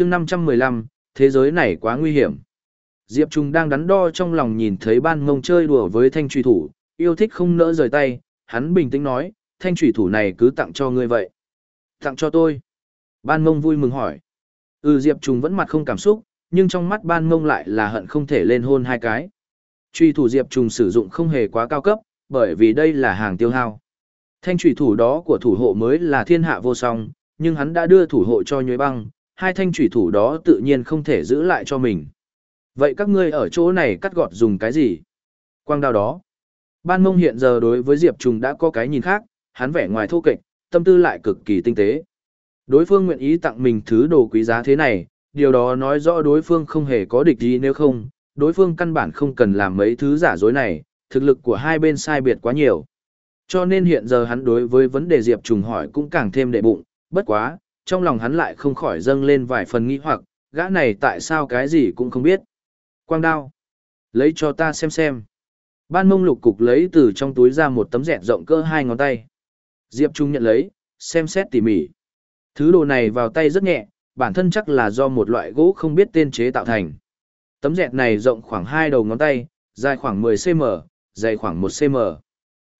chương 515, thế giới này quá nguy hiểm. Diệp Trung đang đắn đo trong lòng nhìn thấy ban mông chơi đùa với thanh trùy thủ, yêu thích không nỡ rời tay, hắn bình tĩnh nói, thanh trùy thủ này cứ tặng cho ngươi vậy. Tặng cho tôi. Ban mông vui mừng hỏi. Ừ Diệp Trung vẫn mặt không cảm xúc, nhưng trong mắt ban mông lại là hận không thể lên hôn hai cái. Truy thủ Diệp Trung sử dụng không hề quá cao cấp, bởi vì đây là hàng tiêu hao. Thanh trùy thủ đó của thủ hộ mới là thiên hạ vô song, nhưng hắn đã đưa thủ hộ cho nhuế băng, hai thanh thủy thủ đó tự nhiên không thể giữ lại cho mình. Vậy các ngươi ở chỗ này cắt gọt dùng cái gì? Quang đao đó. Ban mông hiện giờ đối với Diệp Trùng đã có cái nhìn khác, hắn vẻ ngoài thô kệch, tâm tư lại cực kỳ tinh tế. Đối phương nguyện ý tặng mình thứ đồ quý giá thế này, điều đó nói rõ đối phương không hề có địch gì nếu không, đối phương căn bản không cần làm mấy thứ giả dối này, thực lực của hai bên sai biệt quá nhiều. Cho nên hiện giờ hắn đối với vấn đề Diệp Trùng hỏi cũng càng thêm đệ bụng, bất quá, trong lòng hắn lại không khỏi dâng lên vài phần nghi hoặc, gã này tại sao cái gì cũng không biết. Quang đao. Lấy cho ta xem xem. Ban mông lục cục lấy từ trong túi ra một tấm dẹt rộng cỡ hai ngón tay. Diệp Trung nhận lấy, xem xét tỉ mỉ. Thứ đồ này vào tay rất nhẹ, bản thân chắc là do một loại gỗ không biết tên chế tạo thành. Tấm dẹt này rộng khoảng hai đầu ngón tay, dài khoảng 10cm, dày khoảng 1cm.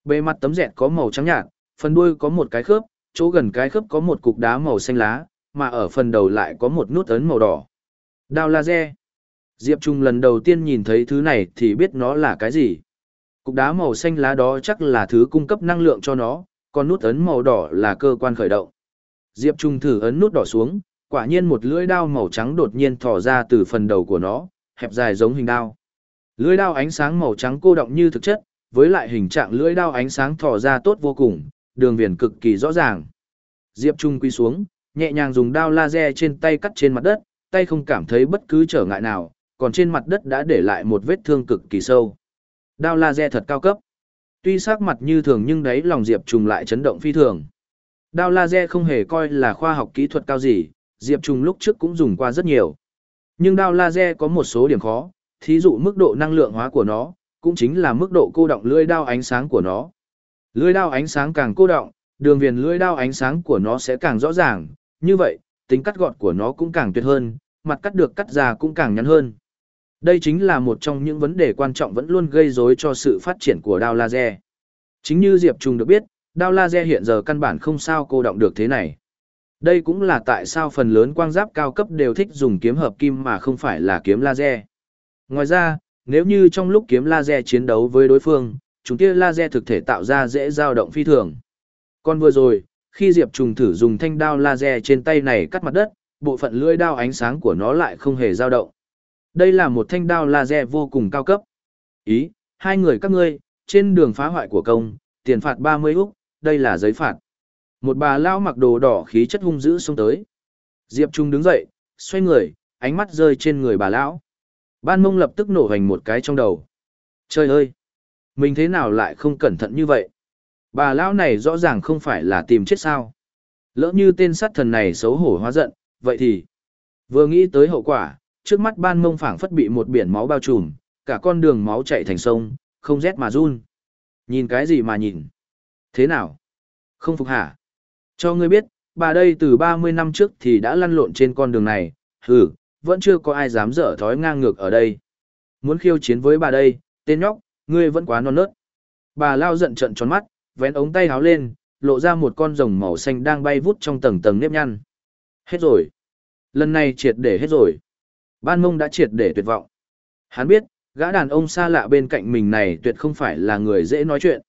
Bề mặt tấm dẹt có màu trắng nhạt, phần đuôi có một cái khớp, chỗ gần cái khớp có một cục đá màu xanh lá, mà ở phần đầu lại có một nút ấn màu đỏ. Đao laser. Diệp Trung lần đầu tiên nhìn thấy thứ này thì biết nó là cái gì. Cục đá màu xanh lá đó chắc là thứ cung cấp năng lượng cho nó, còn nút ấn màu đỏ là cơ quan khởi động. Diệp Trung thử ấn nút đỏ xuống, quả nhiên một lưỡi đao màu trắng đột nhiên thò ra từ phần đầu của nó, hẹp dài giống hình đao. Lưỡi đao ánh sáng màu trắng cô động như thực chất, với lại hình trạng lưỡi đao ánh sáng thò ra tốt vô cùng, đường viền cực kỳ rõ ràng. Diệp Trung quy xuống, nhẹ nhàng dùng đao laser trên tay cắt trên mặt đất, tay không cảm thấy bất cứ trở ngại nào, còn trên mặt đất đã để lại một vết thương cực kỳ sâu. Đao laser thật cao cấp. Tuy sắc mặt như thường nhưng đấy lòng Diệp Trung lại chấn động phi thường. Đao laser không hề coi là khoa học kỹ thuật cao gì, Diệp Trung lúc trước cũng dùng qua rất nhiều. Nhưng đao laser có một số điểm khó, thí dụ mức độ năng lượng hóa của nó, cũng chính là mức độ cô động lưỡi đao ánh sáng của nó. Lưỡi đao ánh sáng càng cô động, đường viền lưỡi đao ánh sáng của nó sẽ càng rõ ràng, như vậy, tính cắt gọn của nó cũng càng tuyệt hơn, mặt cắt được cắt ra cũng càng nhắn hơn. Đây chính là một trong những vấn đề quan trọng vẫn luôn gây rối cho sự phát triển của đao laser. Chính như Diệp Trung được biết, đao laser hiện giờ căn bản không sao cô động được thế này. Đây cũng là tại sao phần lớn quang giáp cao cấp đều thích dùng kiếm hợp kim mà không phải là kiếm laser. Ngoài ra, nếu như trong lúc kiếm laser chiến đấu với đối phương, chúng tia laser thực thể tạo ra dễ dao động phi thường. Còn vừa rồi, khi Diệp Trùng thử dùng thanh đao laser trên tay này cắt mặt đất, bộ phận lưỡi đao ánh sáng của nó lại không hề dao động. Đây là một thanh đao laser vô cùng cao cấp. Ý, hai người các ngươi, trên đường phá hoại của công, tiền phạt 30 úc, đây là giấy phạt. Một bà lao mặc đồ đỏ khí chất hung dữ xông tới. Diệp Trung đứng dậy, xoay người, ánh mắt rơi trên người bà lão. Ban mông lập tức nổ hành một cái trong đầu. Trời ơi! Mình thế nào lại không cẩn thận như vậy? Bà lão này rõ ràng không phải là tìm chết sao. Lỡ như tên sát thần này xấu hổ hóa giận, vậy thì... Vừa nghĩ tới hậu quả, trước mắt ban mông phảng phất bị một biển máu bao trùm, cả con đường máu chạy thành sông, không rét mà run. Nhìn cái gì mà nhìn? Thế nào? Không phục hả? Cho ngươi biết, bà đây từ 30 năm trước thì đã lăn lộn trên con đường này, hừ, vẫn chưa có ai dám dở thói ngang ngược ở đây. Muốn khiêu chiến với bà đây, tên nhóc, ngươi vẫn quá non nớt. Bà lao giận trận tròn mắt, vén ống tay háo lên, lộ ra một con rồng màu xanh đang bay vút trong tầng tầng nếp nhăn. Hết rồi. Lần này triệt để hết rồi. Ban mông đã triệt để tuyệt vọng. Hắn biết, gã đàn ông xa lạ bên cạnh mình này tuyệt không phải là người dễ nói chuyện.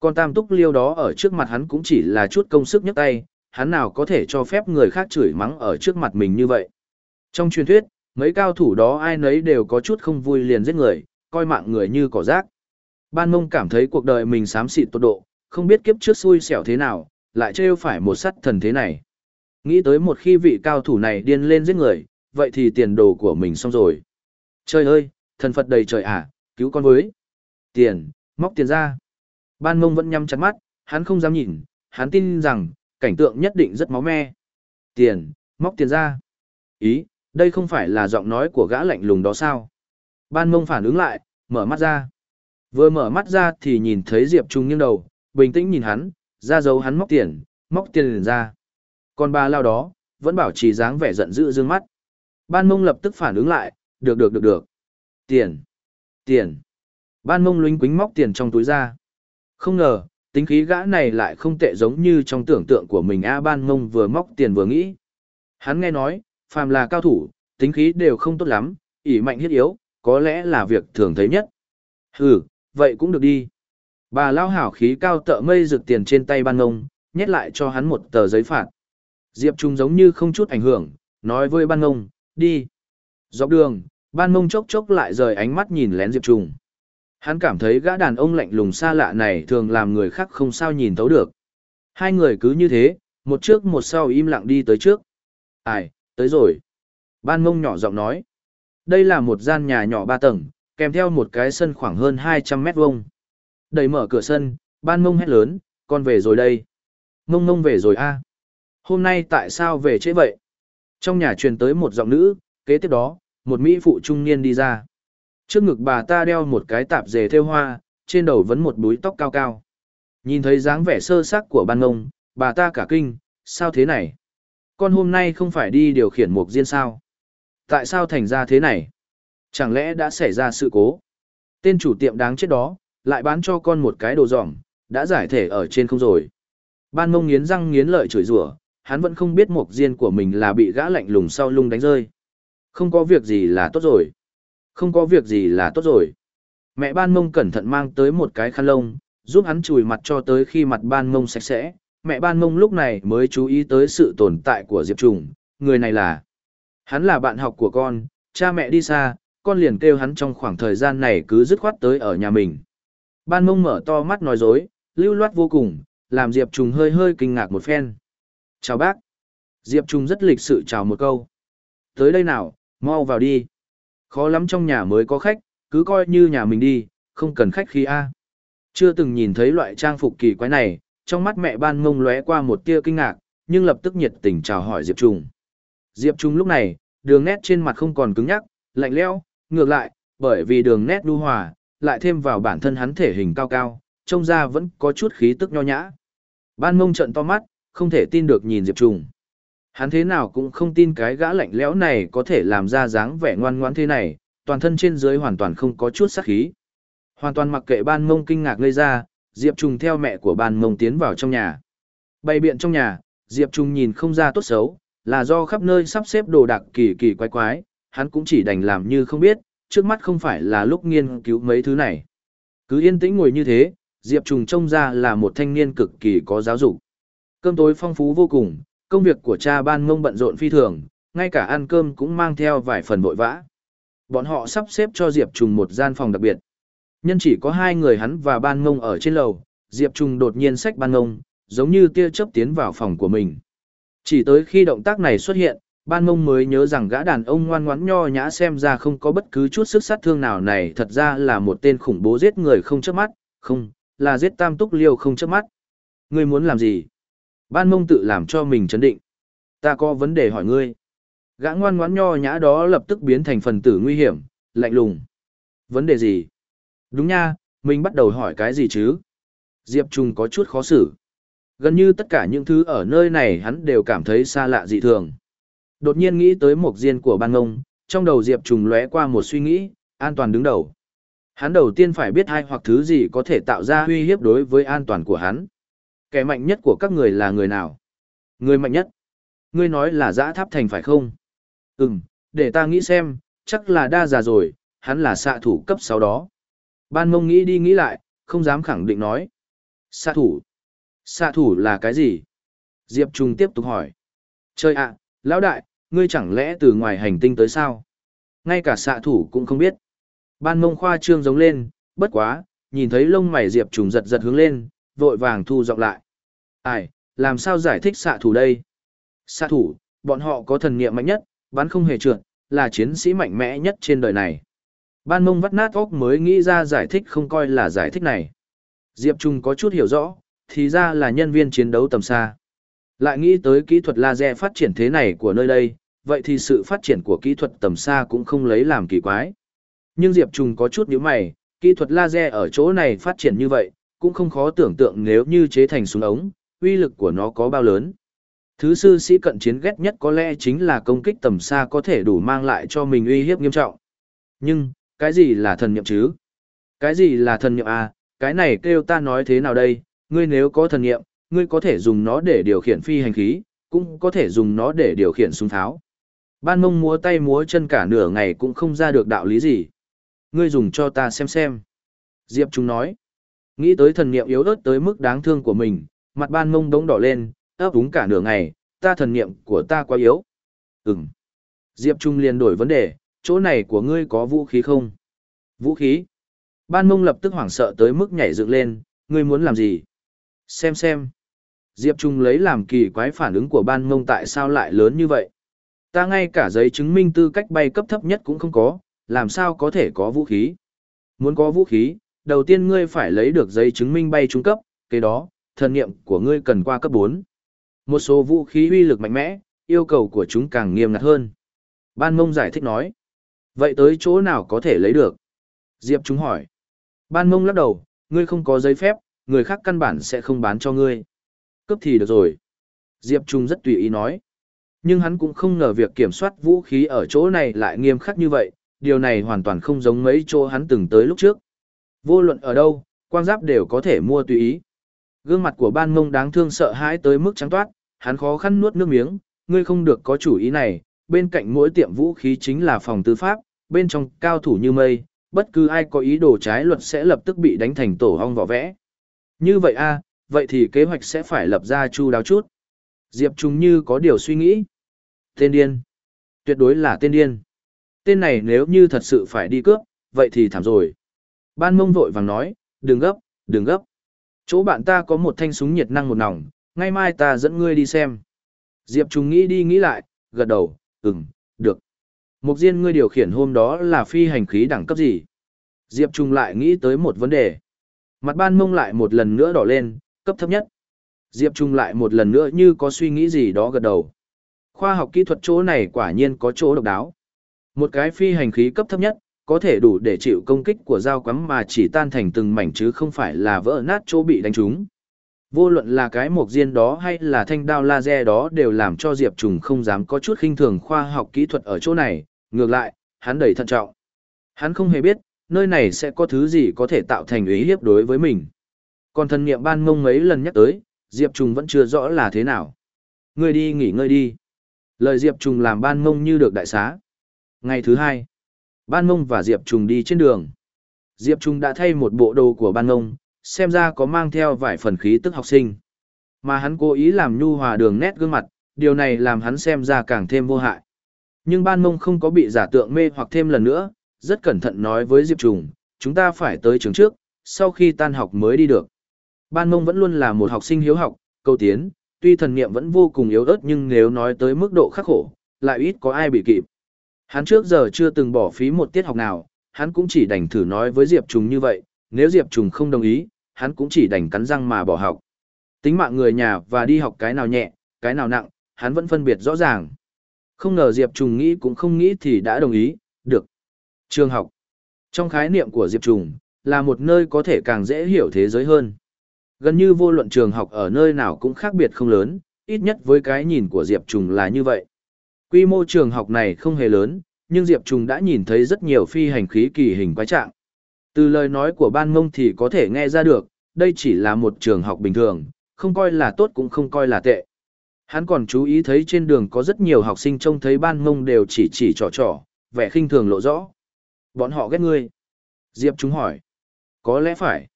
Con tam túc liêu đó ở trước mặt hắn cũng chỉ là chút công sức nhấc tay, hắn nào có thể cho phép người khác chửi mắng ở trước mặt mình như vậy. Trong truyền thuyết, mấy cao thủ đó ai nấy đều có chút không vui liền giết người, coi mạng người như cỏ rác. Ban mông cảm thấy cuộc đời mình xám xịt tột độ, không biết kiếp trước xui xẻo thế nào, lại trêu phải một sắt thần thế này. Nghĩ tới một khi vị cao thủ này điên lên giết người, vậy thì tiền đồ của mình xong rồi. Trời ơi, thần Phật đầy trời à, cứu con với. Tiền, móc tiền ra. Ban mông vẫn nhắm chặt mắt, hắn không dám nhìn, hắn tin rằng, cảnh tượng nhất định rất máu me. Tiền, móc tiền ra. Ý, đây không phải là giọng nói của gã lạnh lùng đó sao? Ban mông phản ứng lại, mở mắt ra. Vừa mở mắt ra thì nhìn thấy Diệp Trung nghiêng đầu, bình tĩnh nhìn hắn, ra dấu hắn móc tiền, móc tiền ra. Còn bà lao đó, vẫn bảo trì dáng vẻ giận dữ dương mắt. Ban mông lập tức phản ứng lại, được được được được. Tiền, tiền. Ban mông lính quính móc tiền trong túi ra. Không ngờ, tính khí gã này lại không tệ giống như trong tưởng tượng của mình A ban mông vừa móc tiền vừa nghĩ. Hắn nghe nói, phàm là cao thủ, tính khí đều không tốt lắm, ỉ mạnh hiết yếu, có lẽ là việc thường thấy nhất. Hừ, vậy cũng được đi. Bà lao hảo khí cao tợ mây rực tiền trên tay ban ngông, nhét lại cho hắn một tờ giấy phạt. Diệp Trung giống như không chút ảnh hưởng, nói với ban ngông, đi. Dọc đường, ban ngông chốc chốc lại rời ánh mắt nhìn lén Diệp Trung. Hắn cảm thấy gã đàn ông lạnh lùng xa lạ này thường làm người khác không sao nhìn thấu được. Hai người cứ như thế, một trước một sau im lặng đi tới trước. Ai, tới rồi. Ban ngông nhỏ giọng nói. Đây là một gian nhà nhỏ ba tầng, kèm theo một cái sân khoảng hơn 200 mét vuông. Đẩy mở cửa sân, ban mông hét lớn, con về rồi đây. Mông mông về rồi a. Hôm nay tại sao về trễ vậy? Trong nhà truyền tới một giọng nữ, kế tiếp đó, một mỹ phụ trung niên đi ra. Trước ngực bà ta đeo một cái tạp dề thêu hoa, trên đầu vấn một búi tóc cao cao. Nhìn thấy dáng vẻ sơ sắc của ban mông, bà ta cả kinh, sao thế này? Con hôm nay không phải đi điều khiển mục riêng sao? Tại sao thành ra thế này? Chẳng lẽ đã xảy ra sự cố? Tên chủ tiệm đáng chết đó, lại bán cho con một cái đồ giỏng đã giải thể ở trên không rồi. Ban mông nghiến răng nghiến lợi chửi rủa, hắn vẫn không biết mục diên của mình là bị gã lạnh lùng sau lung đánh rơi. Không có việc gì là tốt rồi. Không có việc gì là tốt rồi. Mẹ ban mông cẩn thận mang tới một cái khăn lông, giúp hắn chùi mặt cho tới khi mặt ban mông sạch sẽ. Mẹ ban mông lúc này mới chú ý tới sự tồn tại của Diệp Trùng, người này là Hắn là bạn học của con, cha mẹ đi xa, con liền kêu hắn trong khoảng thời gian này cứ dứt khoát tới ở nhà mình. Ban mông mở to mắt nói dối, lưu loát vô cùng, làm Diệp Trùng hơi hơi kinh ngạc một phen. Chào bác. Diệp Trùng rất lịch sự chào một câu. Tới đây nào, mau vào đi. Khó lắm trong nhà mới có khách, cứ coi như nhà mình đi, không cần khách khí A. Chưa từng nhìn thấy loại trang phục kỳ quái này, trong mắt mẹ ban mông lóe qua một tia kinh ngạc, nhưng lập tức nhiệt tình chào hỏi Diệp Trùng. Diệp trùng lúc này, đường nét trên mặt không còn cứng nhắc, lạnh lẽo, ngược lại, bởi vì đường nét đu hòa, lại thêm vào bản thân hắn thể hình cao cao, trông ra vẫn có chút khí tức nho nhã. Ban mông trận to mắt, không thể tin được nhìn Diệp Trung. Hắn thế nào cũng không tin cái gã lạnh lẽo này có thể làm ra dáng vẻ ngoan ngoãn thế này, toàn thân trên dưới hoàn toàn không có chút sát khí. Hoàn toàn mặc kệ ban mông kinh ngạc ngây ra, Diệp Trung theo mẹ của ban mông tiến vào trong nhà. Bày biện trong nhà, Diệp Trung nhìn không ra tốt xấu, là do khắp nơi sắp xếp đồ đạc kỳ kỳ quái quái, hắn cũng chỉ đành làm như không biết, trước mắt không phải là lúc nghiên cứu mấy thứ này. Cứ yên tĩnh ngồi như thế, Diệp Trùng trông ra là một thanh niên cực kỳ có giáo dục. Cơm tối phong phú vô cùng, công việc của cha ban ngông bận rộn phi thường, ngay cả ăn cơm cũng mang theo vài phần vội vã. Bọn họ sắp xếp cho Diệp Trùng một gian phòng đặc biệt. Nhân chỉ có hai người hắn và ban ngông ở trên lầu, Diệp Trùng đột nhiên xách ban ngông, giống như tia chớp tiến vào phòng của mình. Chỉ tới khi động tác này xuất hiện, ban mông mới nhớ rằng gã đàn ông ngoan ngoãn nho nhã xem ra không có bất cứ chút sức sát thương nào này thật ra là một tên khủng bố giết người không chớp mắt, không, là giết tam túc liêu không chớp mắt. Ngươi muốn làm gì? Ban mông tự làm cho mình chấn định. Ta có vấn đề hỏi ngươi. Gã ngoan ngoãn nho nhã đó lập tức biến thành phần tử nguy hiểm, lạnh lùng. Vấn đề gì? Đúng nha, mình bắt đầu hỏi cái gì chứ? Diệp Trung có chút khó xử. Gần như tất cả những thứ ở nơi này hắn đều cảm thấy xa lạ dị thường. Đột nhiên nghĩ tới một diên của ban ngông, trong đầu Diệp Trùng lóe qua một suy nghĩ, an toàn đứng đầu. Hắn đầu tiên phải biết hai hoặc thứ gì có thể tạo ra uy hiếp đối với an toàn của hắn. Kẻ mạnh nhất của các người là người nào? Người mạnh nhất. Ngươi nói là giã tháp thành phải không? Ừm, để ta nghĩ xem, chắc là đa già rồi, hắn là xạ thủ cấp 6 đó. Ban mông nghĩ đi nghĩ lại, không dám khẳng định nói. Xạ thủ. Xạ thủ là cái gì? Diệp Trung tiếp tục hỏi. Chơi ạ, lão đại, ngươi chẳng lẽ từ ngoài hành tinh tới sao? Ngay cả xạ thủ cũng không biết. Ban mông khoa trương giống lên, bất quá, nhìn thấy lông mày Diệp Trung giật giật hướng lên, vội vàng thu dọc lại. Ai, làm sao giải thích xạ thủ đây? Xạ thủ, bọn họ có thần niệm mạnh nhất, bắn không hề trượt, là chiến sĩ mạnh mẽ nhất trên đời này. Ban mông vắt nát óc mới nghĩ ra giải thích không coi là giải thích này. Diệp Trung có chút hiểu rõ, thì ra là nhân viên chiến đấu tầm xa. Lại nghĩ tới kỹ thuật laser phát triển thế này của nơi đây, vậy thì sự phát triển của kỹ thuật tầm xa cũng không lấy làm kỳ quái. Nhưng Diệp Trùng có chút nhíu mày, kỹ thuật laser ở chỗ này phát triển như vậy, cũng không khó tưởng tượng nếu như chế thành súng ống, uy lực của nó có bao lớn. Thứ sư sĩ cận chiến ghét nhất có lẽ chính là công kích tầm xa có thể đủ mang lại cho mình uy hiếp nghiêm trọng. Nhưng, cái gì là thần niệm chứ? Cái gì là thần niệm à? Cái này kêu ta nói thế nào đây? Ngươi nếu có thần niệm, ngươi có thể dùng nó để điều khiển phi hành khí, cũng có thể dùng nó để điều khiển súng tháo. Ban mông múa tay múa chân cả nửa ngày cũng không ra được đạo lý gì. Ngươi dùng cho ta xem xem. Diệp Trung nói. Nghĩ tới thần niệm yếu ớt tới mức đáng thương của mình, mặt ban mông đống đỏ lên, ấp úng cả nửa ngày, ta thần niệm của ta quá yếu. Ừm. Diệp Trung liền đổi vấn đề, chỗ này của ngươi có vũ khí không? Vũ khí. Ban mông lập tức hoảng sợ tới mức nhảy dựng lên, ngươi muốn làm gì? Xem xem. Diệp Trung lấy làm kỳ quái phản ứng của ban mông tại sao lại lớn như vậy. Ta ngay cả giấy chứng minh tư cách bay cấp thấp nhất cũng không có, làm sao có thể có vũ khí. Muốn có vũ khí, đầu tiên ngươi phải lấy được giấy chứng minh bay trung cấp, kế đó, thần nghiệm của ngươi cần qua cấp 4. Một số vũ khí uy lực mạnh mẽ, yêu cầu của chúng càng nghiêm ngặt hơn. Ban mông giải thích nói. Vậy tới chỗ nào có thể lấy được? Diệp Trung hỏi. Ban mông lắc đầu, ngươi không có giấy phép, người khác căn bản sẽ không bán cho ngươi cướp thì được rồi. Diệp Trung rất tùy ý nói. Nhưng hắn cũng không ngờ việc kiểm soát vũ khí ở chỗ này lại nghiêm khắc như vậy, điều này hoàn toàn không giống mấy chỗ hắn từng tới lúc trước. Vô luận ở đâu, quan giáp đều có thể mua tùy ý. Gương mặt của ban mông đáng thương sợ hãi tới mức trắng toát, hắn khó khăn nuốt nước miếng, ngươi không được có chủ ý này, bên cạnh mỗi tiệm vũ khí chính là phòng tư pháp, bên trong cao thủ như mây, bất cứ ai có ý đồ trái luật sẽ lập tức bị đánh thành tổ hong vỏ vẽ. Như vậy a, vậy thì kế hoạch sẽ phải lập ra chu đáo chút. Diệp Trung như có điều suy nghĩ. Tên điên. Tuyệt đối là tên điên. Tên này nếu như thật sự phải đi cướp, vậy thì thảm rồi. Ban mông vội vàng nói, đừng gấp, đừng gấp. Chỗ bạn ta có một thanh súng nhiệt năng một nòng, ngay mai ta dẫn ngươi đi xem. Diệp Trung nghĩ đi nghĩ lại, gật đầu, ừm, được. Mục Diên ngươi điều khiển hôm đó là phi hành khí đẳng cấp gì? Diệp Trung lại nghĩ tới một vấn đề. Mặt ban mông lại một lần nữa đỏ lên, cấp thấp nhất. Diệp Trung lại một lần nữa như có suy nghĩ gì đó gật đầu. Khoa học kỹ thuật chỗ này quả nhiên có chỗ độc đáo. Một cái phi hành khí cấp thấp nhất, có thể đủ để chịu công kích của dao quắm mà chỉ tan thành từng mảnh chứ không phải là vỡ nát chỗ bị đánh trúng. Vô luận là cái mộc diên đó hay là thanh đao laser đó đều làm cho Diệp Trùng không dám có chút khinh thường khoa học kỹ thuật ở chỗ này, ngược lại, hắn đầy thận trọng. Hắn không hề biết, nơi này sẽ có thứ gì có thể tạo thành ý hiếp đối với mình. Còn thần niệm ban mông mấy lần nhắc tới, Diệp Trùng vẫn chưa rõ là thế nào. Ngươi đi nghỉ ngơi đi. Lời Diệp Trùng làm ban mông như được đại xá. Ngày thứ hai, ban mông và Diệp Trùng đi trên đường. Diệp Trùng đã thay một bộ đồ của ban mông, xem ra có mang theo vài phần khí tức học sinh. Mà hắn cố ý làm nhu hòa đường nét gương mặt, điều này làm hắn xem ra càng thêm vô hại. Nhưng ban mông không có bị giả tượng mê hoặc thêm lần nữa, rất cẩn thận nói với Diệp Trùng, chúng ta phải tới trường trước, sau khi tan học mới đi được. Ban mông vẫn luôn là một học sinh hiếu học, câu tiến, tuy thần niệm vẫn vô cùng yếu ớt nhưng nếu nói tới mức độ khắc khổ, lại ít có ai bị kịp. Hắn trước giờ chưa từng bỏ phí một tiết học nào, hắn cũng chỉ đành thử nói với Diệp Trùng như vậy, nếu Diệp Trùng không đồng ý, hắn cũng chỉ đành cắn răng mà bỏ học. Tính mạng người nhà và đi học cái nào nhẹ, cái nào nặng, hắn vẫn phân biệt rõ ràng. Không ngờ Diệp Trùng nghĩ cũng không nghĩ thì đã đồng ý, được. Trường học. Trong khái niệm của Diệp Trùng, là một nơi có thể càng dễ hiểu thế giới hơn. Gần như vô luận trường học ở nơi nào cũng khác biệt không lớn, ít nhất với cái nhìn của Diệp Trùng là như vậy. Quy mô trường học này không hề lớn, nhưng Diệp Trùng đã nhìn thấy rất nhiều phi hành khí kỳ hình quái trạng. Từ lời nói của ban mông thì có thể nghe ra được, đây chỉ là một trường học bình thường, không coi là tốt cũng không coi là tệ. Hắn còn chú ý thấy trên đường có rất nhiều học sinh trông thấy ban mông đều chỉ chỉ trò trò, vẻ khinh thường lộ rõ. Bọn họ ghét ngươi. Diệp chúng hỏi. Có lẽ phải.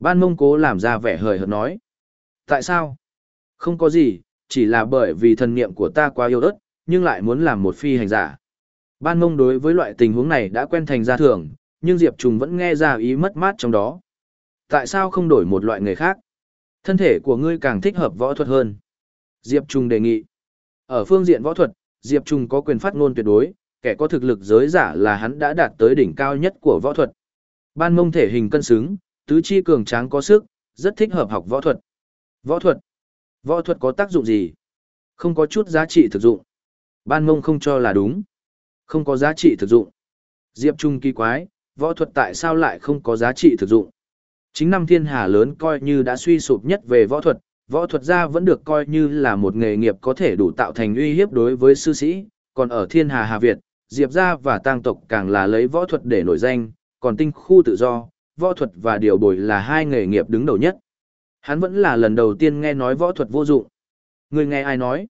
Ban mông cố làm ra vẻ hời hợt nói. Tại sao? Không có gì, chỉ là bởi vì thần niệm của ta quá yêu ớt, nhưng lại muốn làm một phi hành giả. Ban mông đối với loại tình huống này đã quen thành gia thường, nhưng Diệp Trùng vẫn nghe ra ý mất mát trong đó. Tại sao không đổi một loại nghề khác? Thân thể của ngươi càng thích hợp võ thuật hơn. Diệp Trùng đề nghị. Ở phương diện võ thuật, Diệp Trùng có quyền phát ngôn tuyệt đối, kẻ có thực lực giới giả là hắn đã đạt tới đỉnh cao nhất của võ thuật. Ban mông thể hình cân xứng, tứ chi cường tráng có sức, rất thích hợp học võ thuật. Võ thuật. Võ thuật có tác dụng gì? Không có chút giá trị thực dụng. Ban mông không cho là đúng. Không có giá trị thực dụng. Diệp Trung kỳ quái, võ thuật tại sao lại không có giá trị thực dụng? Chính năm thiên hà lớn coi như đã suy sụp nhất về võ thuật, Võ thuật gia vẫn được coi như là một nghề nghiệp có thể đủ tạo thành uy hiếp đối với sư sĩ, còn ở thiên hà Hà Việt, Diệp gia và tang tộc càng là lấy võ thuật để nổi danh, còn tinh khu tự do, võ thuật và điều bồi là hai nghề nghiệp đứng đầu nhất. Hắn vẫn là lần đầu tiên nghe nói võ thuật vô dụng. Người nghe ai nói?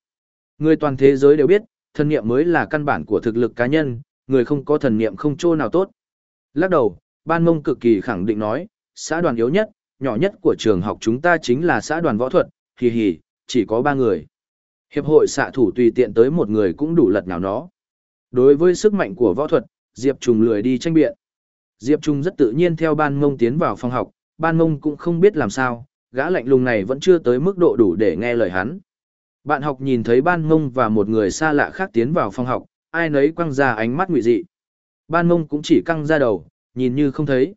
Người toàn thế giới đều biết, thần niệm mới là căn bản của thực lực cá nhân, người không có thần niệm không chỗ nào tốt. Lắc đầu, ban mông cực kỳ khẳng định nói, xã đoàn yếu nhất, nhỏ nhất của trường học chúng ta chính là xã đoàn võ thuật, hì hì, chỉ có ba người. Hiệp hội xạ thủ tùy tiện tới một người cũng đủ lật nào nó. Đối với sức mạnh của võ thuật, Diệp Trùng lười đi tranh biện. Diệp Trung rất tự nhiên theo ban mông tiến vào phòng học, ban mông cũng không biết làm sao, gã lạnh lùng này vẫn chưa tới mức độ đủ để nghe lời hắn. Bạn học nhìn thấy ban mông và một người xa lạ khác tiến vào phòng học, ai nấy quăng ra ánh mắt ngụy dị. Ban mông cũng chỉ căng ra đầu, nhìn như không thấy.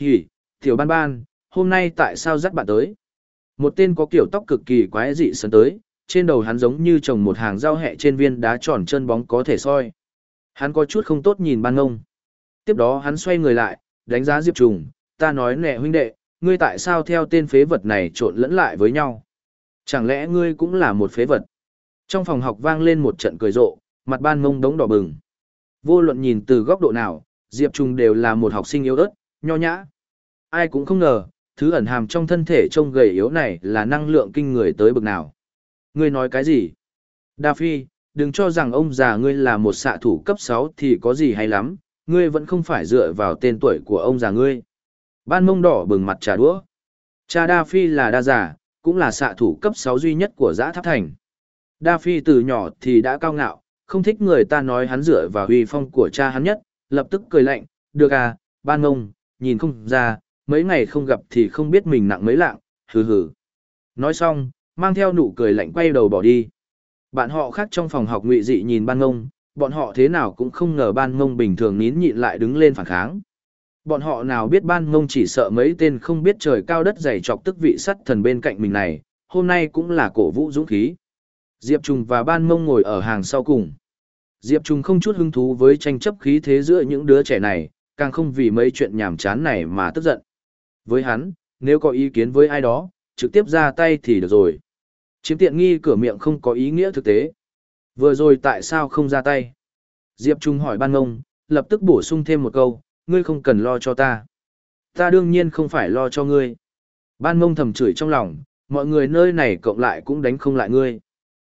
Hỉ, tiểu ban ban, hôm nay tại sao dắt bạn tới? Một tên có kiểu tóc cực kỳ quái dị sấn tới, trên đầu hắn giống như trồng một hàng rau hẹ trên viên đá tròn chân bóng có thể soi. Hắn có chút không tốt nhìn ban mông. Tiếp đó hắn xoay người lại, đánh giá Diệp Trùng, ta nói nè huynh đệ, ngươi tại sao theo tên phế vật này trộn lẫn lại với nhau? Chẳng lẽ ngươi cũng là một phế vật? Trong phòng học vang lên một trận cười rộ, mặt ban mông đống đỏ bừng. Vô luận nhìn từ góc độ nào, Diệp Trùng đều là một học sinh yếu ớt, nho nhã. Ai cũng không ngờ, thứ ẩn hàm trong thân thể trông gầy yếu này là năng lượng kinh người tới bực nào. Ngươi nói cái gì? Đa Phi, đừng cho rằng ông già ngươi là một xạ thủ cấp 6 thì có gì hay lắm, ngươi vẫn không phải dựa vào tên tuổi của ông già ngươi. Ban mông đỏ bừng mặt trà đũa. Cha Đa Phi là đa giả, cũng là xạ thủ cấp 6 duy nhất của giã tháp thành. Đa Phi từ nhỏ thì đã cao ngạo, không thích người ta nói hắn dựa vào huy phong của cha hắn nhất, lập tức cười lạnh, được à, ban mông, nhìn không ra, mấy ngày không gặp thì không biết mình nặng mấy lạng, hừ hừ. Nói xong, mang theo nụ cười lạnh quay đầu bỏ đi. Bạn họ khác trong phòng học ngụy dị nhìn ban ngông, bọn họ thế nào cũng không ngờ ban ngông bình thường nín nhịn lại đứng lên phản kháng. Bọn họ nào biết ban ngông chỉ sợ mấy tên không biết trời cao đất dày chọc tức vị sắt thần bên cạnh mình này, hôm nay cũng là cổ vũ dũng khí. Diệp Trung và ban ngông ngồi ở hàng sau cùng. Diệp Trung không chút hứng thú với tranh chấp khí thế giữa những đứa trẻ này, càng không vì mấy chuyện nhảm chán này mà tức giận. Với hắn, nếu có ý kiến với ai đó, trực tiếp ra tay thì được rồi. Chiếm tiện nghi cửa miệng không có ý nghĩa thực tế. Vừa rồi tại sao không ra tay? Diệp Trung hỏi ban ngông, lập tức bổ sung thêm một câu, ngươi không cần lo cho ta. Ta đương nhiên không phải lo cho ngươi. Ban ngông thầm chửi trong lòng, mọi người nơi này cộng lại cũng đánh không lại ngươi.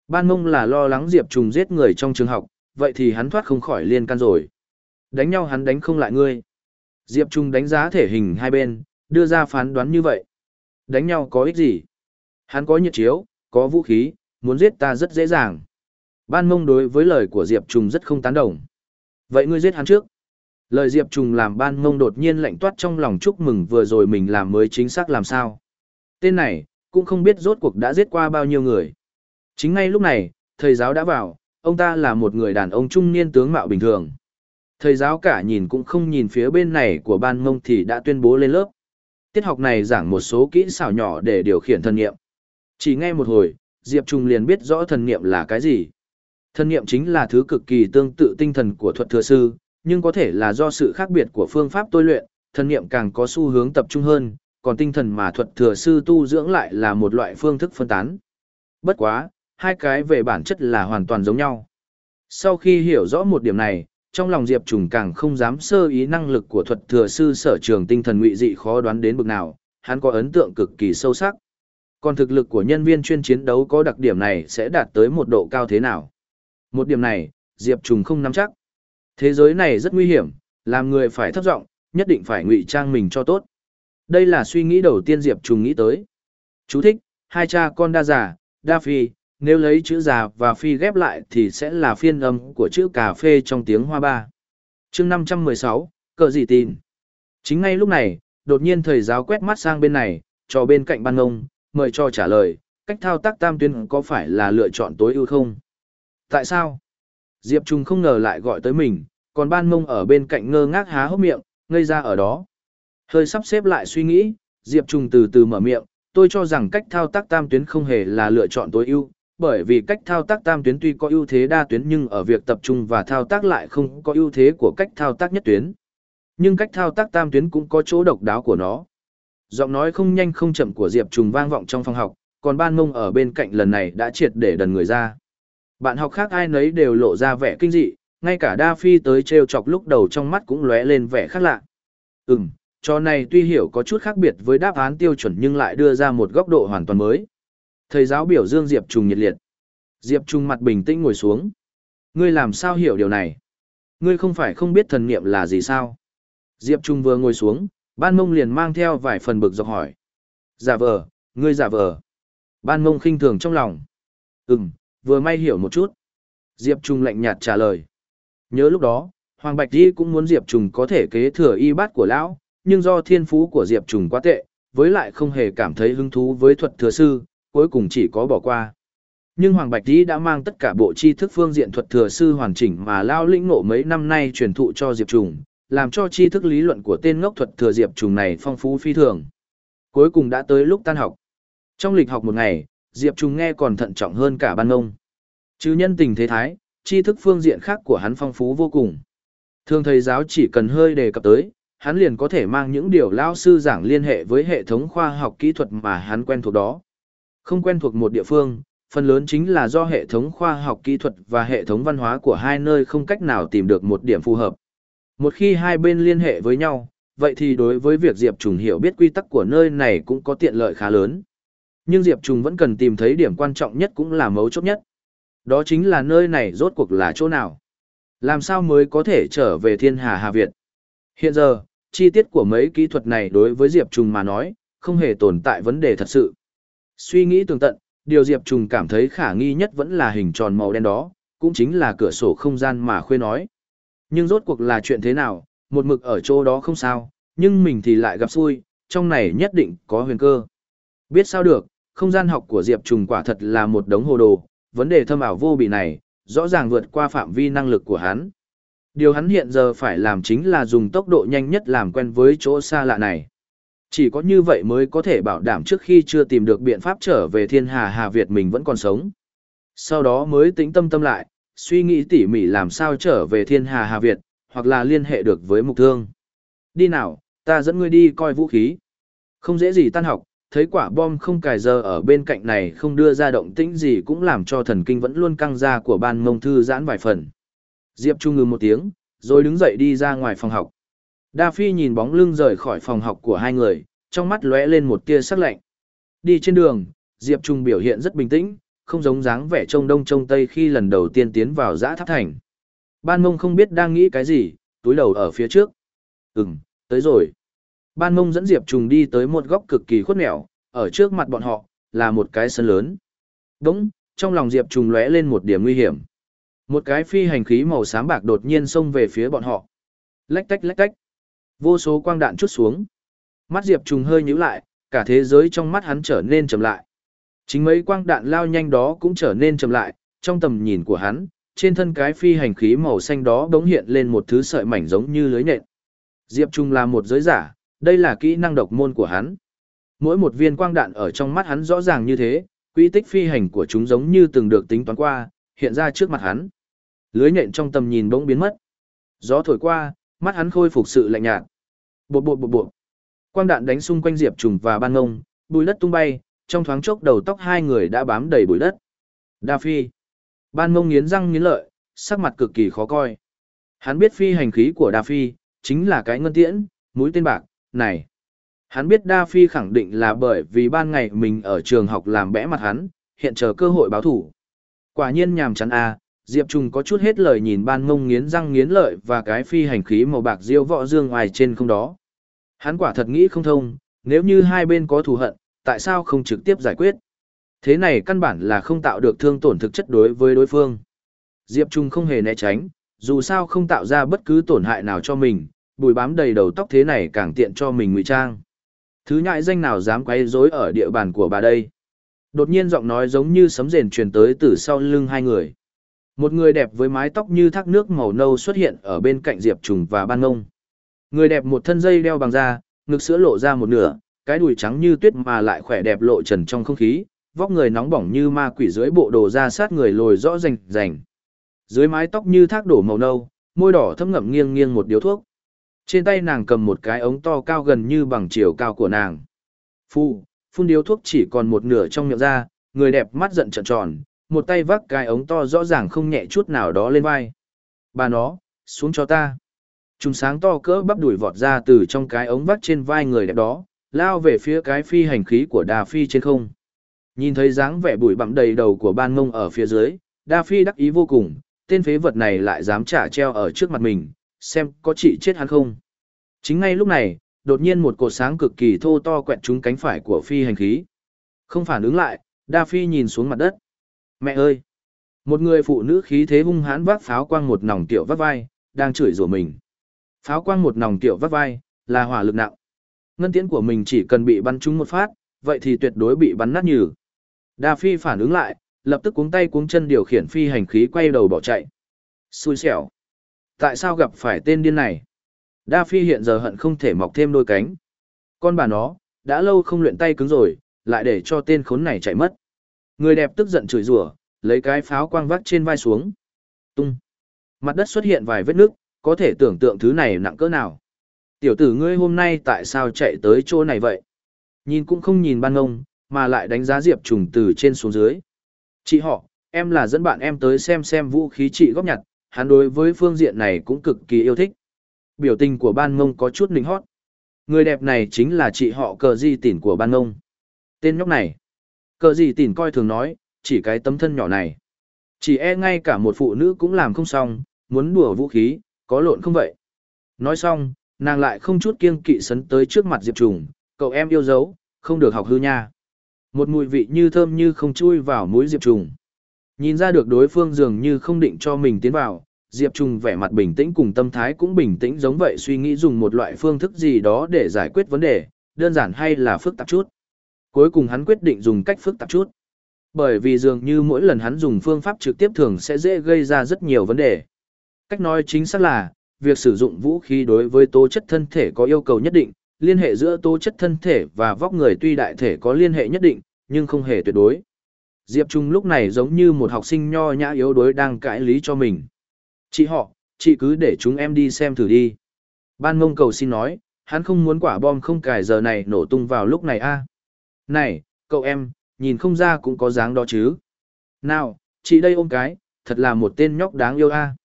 Ban ngông là lo lắng Diệp Trung giết người trong trường học, vậy thì hắn thoát không khỏi liên can rồi. Đánh nhau hắn đánh không lại ngươi. Diệp Trung đánh giá thể hình hai bên, đưa ra phán đoán như vậy. Đánh nhau có ích gì? Hắn có nhiệt chiếu, có vũ khí, muốn giết ta rất dễ dàng. Ban mông đối với lời của Diệp Trùng rất không tán đồng. Vậy ngươi giết hắn trước. Lời Diệp Trùng làm ban mông đột nhiên lạnh toát trong lòng chúc mừng vừa rồi mình làm mới chính xác làm sao. Tên này, cũng không biết rốt cuộc đã giết qua bao nhiêu người. Chính ngay lúc này, thầy giáo đã vào, ông ta là một người đàn ông trung niên tướng mạo bình thường. Thầy giáo cả nhìn cũng không nhìn phía bên này của ban mông thì đã tuyên bố lên lớp. Tiết học này giảng một số kỹ xảo nhỏ để điều khiển thần nghiệm. Chỉ nghe một hồi, Diệp Trung liền biết rõ thần nghiệm là cái gì. Thần niệm chính là thứ cực kỳ tương tự tinh thần của thuật thừa sư, nhưng có thể là do sự khác biệt của phương pháp tôi luyện, thần niệm càng có xu hướng tập trung hơn, còn tinh thần mà thuật thừa sư tu dưỡng lại là một loại phương thức phân tán. Bất quá, hai cái về bản chất là hoàn toàn giống nhau. Sau khi hiểu rõ một điểm này, trong lòng Diệp Trùng càng không dám sơ ý năng lực của thuật thừa sư sở trường tinh thần ngụy dị khó đoán đến bực nào, hắn có ấn tượng cực kỳ sâu sắc. Còn thực lực của nhân viên chuyên chiến đấu có đặc điểm này sẽ đạt tới một độ cao thế nào? Một điểm này, Diệp Trùng không nắm chắc. Thế giới này rất nguy hiểm, làm người phải thấp giọng, nhất định phải ngụy trang mình cho tốt. Đây là suy nghĩ đầu tiên Diệp Trùng nghĩ tới. Chú thích, hai cha con đa giả, đa phi, nếu lấy chữ già và phi ghép lại thì sẽ là phiên âm của chữ cà phê trong tiếng hoa ba. chương 516, cờ gì tin? Chính ngay lúc này, đột nhiên thầy giáo quét mắt sang bên này, cho bên cạnh ban ngông, mời cho trả lời, cách thao tác tam tuyến có phải là lựa chọn tối ưu không? Tại sao? Diệp Trung không ngờ lại gọi tới mình, còn ban mông ở bên cạnh ngơ ngác há hốc miệng, ngây ra ở đó. Hơi sắp xếp lại suy nghĩ, Diệp Trung từ từ mở miệng, tôi cho rằng cách thao tác tam tuyến không hề là lựa chọn tối ưu, bởi vì cách thao tác tam tuyến tuy có ưu thế đa tuyến nhưng ở việc tập trung và thao tác lại không có ưu thế của cách thao tác nhất tuyến. Nhưng cách thao tác tam tuyến cũng có chỗ độc đáo của nó. Giọng nói không nhanh không chậm của Diệp Trùng vang vọng trong phòng học, còn ban mông ở bên cạnh lần này đã triệt để đần người ra. Bạn học khác ai nấy đều lộ ra vẻ kinh dị, ngay cả đa phi tới trêu chọc lúc đầu trong mắt cũng lóe lên vẻ khác lạ. Ừm, trò này tuy hiểu có chút khác biệt với đáp án tiêu chuẩn nhưng lại đưa ra một góc độ hoàn toàn mới. Thầy giáo biểu dương Diệp Trùng nhiệt liệt. Diệp Trùng mặt bình tĩnh ngồi xuống. Ngươi làm sao hiểu điều này? Ngươi không phải không biết thần niệm là gì sao? Diệp Trung vừa ngồi xuống, ban mông liền mang theo vài phần bực dọc hỏi. Giả vờ, ngươi giả vờ. Ban mông khinh thường trong lòng. Ừm, vừa may hiểu một chút. Diệp Trung lạnh nhạt trả lời. Nhớ lúc đó, Hoàng Bạch Di cũng muốn Diệp Trung có thể kế thừa y bát của lão, nhưng do thiên phú của Diệp Trung quá tệ, với lại không hề cảm thấy hứng thú với thuật thừa sư, cuối cùng chỉ có bỏ qua. Nhưng Hoàng Bạch Di đã mang tất cả bộ tri thức phương diện thuật thừa sư hoàn chỉnh mà Lão lĩnh ngộ mấy năm nay truyền thụ cho Diệp Trùng, làm cho tri thức lý luận của tên ngốc thuật thừa Diệp Trùng này phong phú phi thường. Cuối cùng đã tới lúc tan học. Trong lịch học một ngày, Diệp Trùng nghe còn thận trọng hơn cả ban ngông. Chứ nhân tình thế thái, tri thức phương diện khác của hắn phong phú vô cùng. Thường thầy giáo chỉ cần hơi đề cập tới, hắn liền có thể mang những điều lao sư giảng liên hệ với hệ thống khoa học kỹ thuật mà hắn quen thuộc đó. Không quen thuộc một địa phương, phần lớn chính là do hệ thống khoa học kỹ thuật và hệ thống văn hóa của hai nơi không cách nào tìm được một điểm phù hợp. Một khi hai bên liên hệ với nhau, vậy thì đối với việc Diệp Trùng hiểu biết quy tắc của nơi này cũng có tiện lợi khá lớn. Nhưng Diệp Trùng vẫn cần tìm thấy điểm quan trọng nhất cũng là mấu chốt nhất. Đó chính là nơi này rốt cuộc là chỗ nào. Làm sao mới có thể trở về thiên hà Hà Việt. Hiện giờ, chi tiết của mấy kỹ thuật này đối với Diệp Trùng mà nói, không hề tồn tại vấn đề thật sự. Suy nghĩ tường tận, điều Diệp Trùng cảm thấy khả nghi nhất vẫn là hình tròn màu đen đó, cũng chính là cửa sổ không gian mà khuê nói. Nhưng rốt cuộc là chuyện thế nào, một mực ở chỗ đó không sao, nhưng mình thì lại gặp xui, trong này nhất định có huyền cơ. Biết sao được, không gian học của Diệp Trùng quả thật là một đống hồ đồ, vấn đề thâm ảo vô bị này, rõ ràng vượt qua phạm vi năng lực của hắn. Điều hắn hiện giờ phải làm chính là dùng tốc độ nhanh nhất làm quen với chỗ xa lạ này. Chỉ có như vậy mới có thể bảo đảm trước khi chưa tìm được biện pháp trở về thiên hà Hà Việt mình vẫn còn sống. Sau đó mới tĩnh tâm tâm lại, suy nghĩ tỉ mỉ làm sao trở về thiên hà Hà Việt, hoặc là liên hệ được với mục thương. Đi nào, ta dẫn ngươi đi coi vũ khí. Không dễ gì tan học, thấy quả bom không cài giờ ở bên cạnh này không đưa ra động tĩnh gì cũng làm cho thần kinh vẫn luôn căng ra của ban mông thư giãn vài phần. Diệp Trung ngừ một tiếng, rồi đứng dậy đi ra ngoài phòng học. Đa Phi nhìn bóng lưng rời khỏi phòng học của hai người, trong mắt lóe lên một tia sắc lạnh. Đi trên đường, Diệp Trung biểu hiện rất bình tĩnh, không giống dáng vẻ trông đông trông tây khi lần đầu tiên tiến vào giã tháp thành. Ban mông không biết đang nghĩ cái gì, túi đầu ở phía trước. Ừm, tới rồi. Ban mông dẫn Diệp Trùng đi tới một góc cực kỳ khuất nẻo, ở trước mặt bọn họ, là một cái sân lớn. Đúng, trong lòng Diệp Trùng lóe lên một điểm nguy hiểm. Một cái phi hành khí màu xám bạc đột nhiên xông về phía bọn họ. Lách tách lách tách. Vô số quang đạn chút xuống. Mắt Diệp Trùng hơi nhíu lại, cả thế giới trong mắt hắn trở nên chậm lại. Chính mấy quang đạn lao nhanh đó cũng trở nên chậm lại, trong tầm nhìn của hắn, trên thân cái phi hành khí màu xanh đó bỗng hiện lên một thứ sợi mảnh giống như lưới nện. Diệp Trung là một giới giả, đây là kỹ năng độc môn của hắn. Mỗi một viên quang đạn ở trong mắt hắn rõ ràng như thế, quy tích phi hành của chúng giống như từng được tính toán qua, hiện ra trước mặt hắn. Lưới nhện trong tầm nhìn bỗng biến mất. Gió thổi qua, mắt hắn khôi phục sự lạnh nhạt. Bộp bộp bộp bộp. Quang đạn đánh xung quanh Diệp Trùng và Ban Ngông, bụi đất tung bay, trong thoáng chốc đầu tóc hai người đã bám đầy bụi đất. Đa Phi. Ban Ngông nghiến răng nghiến lợi, sắc mặt cực kỳ khó coi. Hắn biết phi hành khí của Đa Phi, chính là cái ngân tiễn, mũi tên bạc, này. Hắn biết Đa Phi khẳng định là bởi vì ban ngày mình ở trường học làm bẽ mặt hắn, hiện chờ cơ hội báo thủ. Quả nhiên nhàm chán a, Diệp Trùng có chút hết lời nhìn ban ngông nghiến răng nghiến lợi và cái phi hành khí màu bạc diêu võ dương ngoài trên không đó. Hắn quả thật nghĩ không thông, nếu như hai bên có thù hận, tại sao không trực tiếp giải quyết? Thế này căn bản là không tạo được thương tổn thực chất đối với đối phương. Diệp Trung không hề né tránh, dù sao không tạo ra bất cứ tổn hại nào cho mình, bùi bám đầy đầu tóc thế này càng tiện cho mình ngụy trang. Thứ nhại danh nào dám quấy rối ở địa bàn của bà đây? Đột nhiên giọng nói giống như sấm rền truyền tới từ sau lưng hai người. Một người đẹp với mái tóc như thác nước màu nâu xuất hiện ở bên cạnh Diệp Trùng và Ban Ngông. Người đẹp một thân dây đeo bằng da, ngực sữa lộ ra một nửa, cái đùi trắng như tuyết mà lại khỏe đẹp lộ trần trong không khí, vóc người nóng bỏng như ma quỷ dưới bộ đồ da sát người lồi rõ rành rành. Dưới mái tóc như thác đổ màu nâu, môi đỏ thâm ngậm nghiêng nghiêng một điếu thuốc. Trên tay nàng cầm một cái ống to cao gần như bằng chiều cao của nàng. Phu, phun điếu thuốc chỉ còn một nửa trong miệng ra, người đẹp mắt giận trợn tròn, một tay vác cái ống to rõ ràng không nhẹ chút nào đó lên vai. Bà nó, xuống cho ta. Trùng sáng to cỡ bắp đuổi vọt ra từ trong cái ống vắt trên vai người đẹp đó, lao về phía cái phi hành khí của Đà Phi trên không. Nhìn thấy dáng vẻ bụi bặm đầy đầu của ban ngông ở phía dưới, Đa Phi đắc ý vô cùng, tên phế vật này lại dám trả treo ở trước mặt mình, xem có chị chết hắn không. Chính ngay lúc này, đột nhiên một cột sáng cực kỳ thô to quẹt trúng cánh phải của phi hành khí. Không phản ứng lại, Đa Phi nhìn xuống mặt đất. Mẹ ơi! Một người phụ nữ khí thế hung hãn vác pháo quang một nòng tiểu vắt vai, đang chửi rủa mình. Pháo quang một nòng tiểu vắt vai, là hỏa lực nặng. Ngân tiễn của mình chỉ cần bị bắn trúng một phát, vậy thì tuyệt đối bị bắn nát nhừ. Đa Phi phản ứng lại, lập tức cuống tay cuống chân điều khiển phi hành khí quay đầu bỏ chạy. Xui xẻo. Tại sao gặp phải tên điên này? Đa Phi hiện giờ hận không thể mọc thêm đôi cánh. Con bà nó, đã lâu không luyện tay cứng rồi, lại để cho tên khốn này chạy mất. Người đẹp tức giận chửi rủa, lấy cái pháo quang vắt trên vai xuống. Tung. Mặt đất xuất hiện vài vết nước, có thể tưởng tượng thứ này nặng cỡ nào. Tiểu tử ngươi hôm nay tại sao chạy tới chỗ này vậy? Nhìn cũng không nhìn ban ngông, mà lại đánh giá Diệp Trùng từ trên xuống dưới. Chị họ, em là dẫn bạn em tới xem xem vũ khí chị góp nhặt, hắn đối với phương diện này cũng cực kỳ yêu thích. Biểu tình của ban ngông có chút nịnh hót. Người đẹp này chính là chị họ cờ di tỉn của ban ngông. Tên nhóc này. Cờ di tỉn coi thường nói, chỉ cái tấm thân nhỏ này. Chỉ e ngay cả một phụ nữ cũng làm không xong, muốn đùa vũ khí, có lộn không vậy. Nói xong, nàng lại không chút kiêng kỵ sấn tới trước mặt Diệp Trùng, cậu em yêu dấu, không được học hư nha. Một mùi vị như thơm như không chui vào mũi Diệp Trùng. Nhìn ra được đối phương dường như không định cho mình tiến vào, Diệp Trung vẻ mặt bình tĩnh cùng tâm thái cũng bình tĩnh giống vậy suy nghĩ dùng một loại phương thức gì đó để giải quyết vấn đề, đơn giản hay là phức tạp chút. Cuối cùng hắn quyết định dùng cách phức tạp chút. Bởi vì dường như mỗi lần hắn dùng phương pháp trực tiếp thường sẽ dễ gây ra rất nhiều vấn đề. Cách nói chính xác là, việc sử dụng vũ khí đối với tố chất thân thể có yêu cầu nhất định, liên hệ giữa tố chất thân thể và vóc người tuy đại thể có liên hệ nhất định, nhưng không hề tuyệt đối. Diệp Trung lúc này giống như một học sinh nho nhã yếu đuối đang cãi lý cho mình. Chị họ, chị cứ để chúng em đi xem thử đi. Ban mông cầu xin nói, hắn không muốn quả bom không cài giờ này nổ tung vào lúc này a. Này, cậu em, nhìn không ra cũng có dáng đó chứ. Nào, chị đây ôm cái, thật là một tên nhóc đáng yêu a.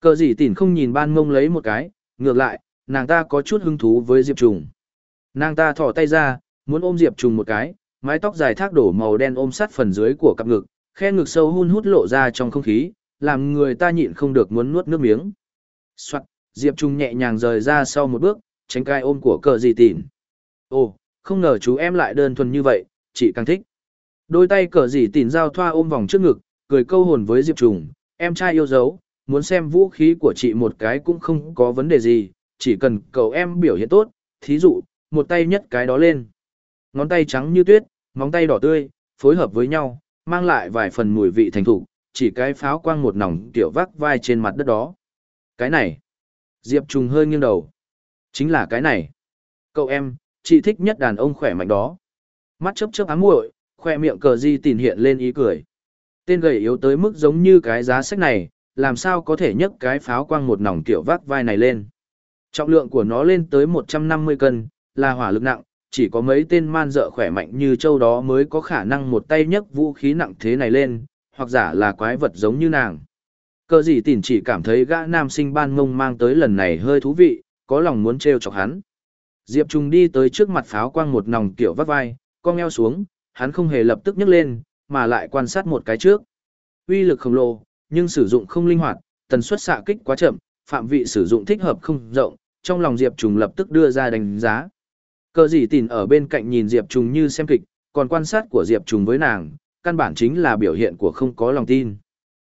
Cờ gì tỉn không nhìn ban mông lấy một cái, ngược lại, nàng ta có chút hứng thú với Diệp Trùng. Nàng ta thỏ tay ra, muốn ôm Diệp Trùng một cái, mái tóc dài thác đổ màu đen ôm sát phần dưới của cặp ngực, khe ngực sâu hun hút lộ ra trong không khí, làm người ta nhịn không được muốn nuốt nước miếng. Soạn, Diệp Trung nhẹ nhàng rời ra sau một bước, tránh cai ôm của cờ gì tỉn. Ồ, không ngờ chú em lại đơn thuần như vậy, chị càng thích. Đôi tay cờ gì tỉn giao thoa ôm vòng trước ngực, cười câu hồn với Diệp Trung, em trai yêu dấu, muốn xem vũ khí của chị một cái cũng không có vấn đề gì, chỉ cần cậu em biểu hiện tốt, thí dụ, một tay nhất cái đó lên. Ngón tay trắng như tuyết, móng tay đỏ tươi, phối hợp với nhau, mang lại vài phần mùi vị thành thủ, chỉ cái pháo quang một nòng tiểu vác vai trên mặt đất đó. Cái này. Diệp Trùng hơi nghiêng đầu. Chính là cái này. Cậu em, chị thích nhất đàn ông khỏe mạnh đó. Mắt chớp chớp ám muội, khoe miệng cờ di tìn hiện lên ý cười. Tên gầy yếu tới mức giống như cái giá sách này, làm sao có thể nhấc cái pháo quang một nòng tiểu vác vai này lên. Trọng lượng của nó lên tới 150 cân, là hỏa lực nặng, chỉ có mấy tên man dợ khỏe mạnh như châu đó mới có khả năng một tay nhấc vũ khí nặng thế này lên, hoặc giả là quái vật giống như nàng. Cơ gì tỉn chỉ cảm thấy gã nam sinh ban mông mang tới lần này hơi thú vị, có lòng muốn trêu chọc hắn. Diệp Trung đi tới trước mặt pháo quang một nòng kiểu vắt vai, cong eo xuống, hắn không hề lập tức nhấc lên, mà lại quan sát một cái trước. Uy lực khổng lồ, nhưng sử dụng không linh hoạt, tần suất xạ kích quá chậm, phạm vị sử dụng thích hợp không rộng, trong lòng Diệp Trung lập tức đưa ra đánh giá. Cờ gì tìn ở bên cạnh nhìn Diệp Trung như xem kịch, còn quan sát của Diệp Trung với nàng, căn bản chính là biểu hiện của không có lòng tin.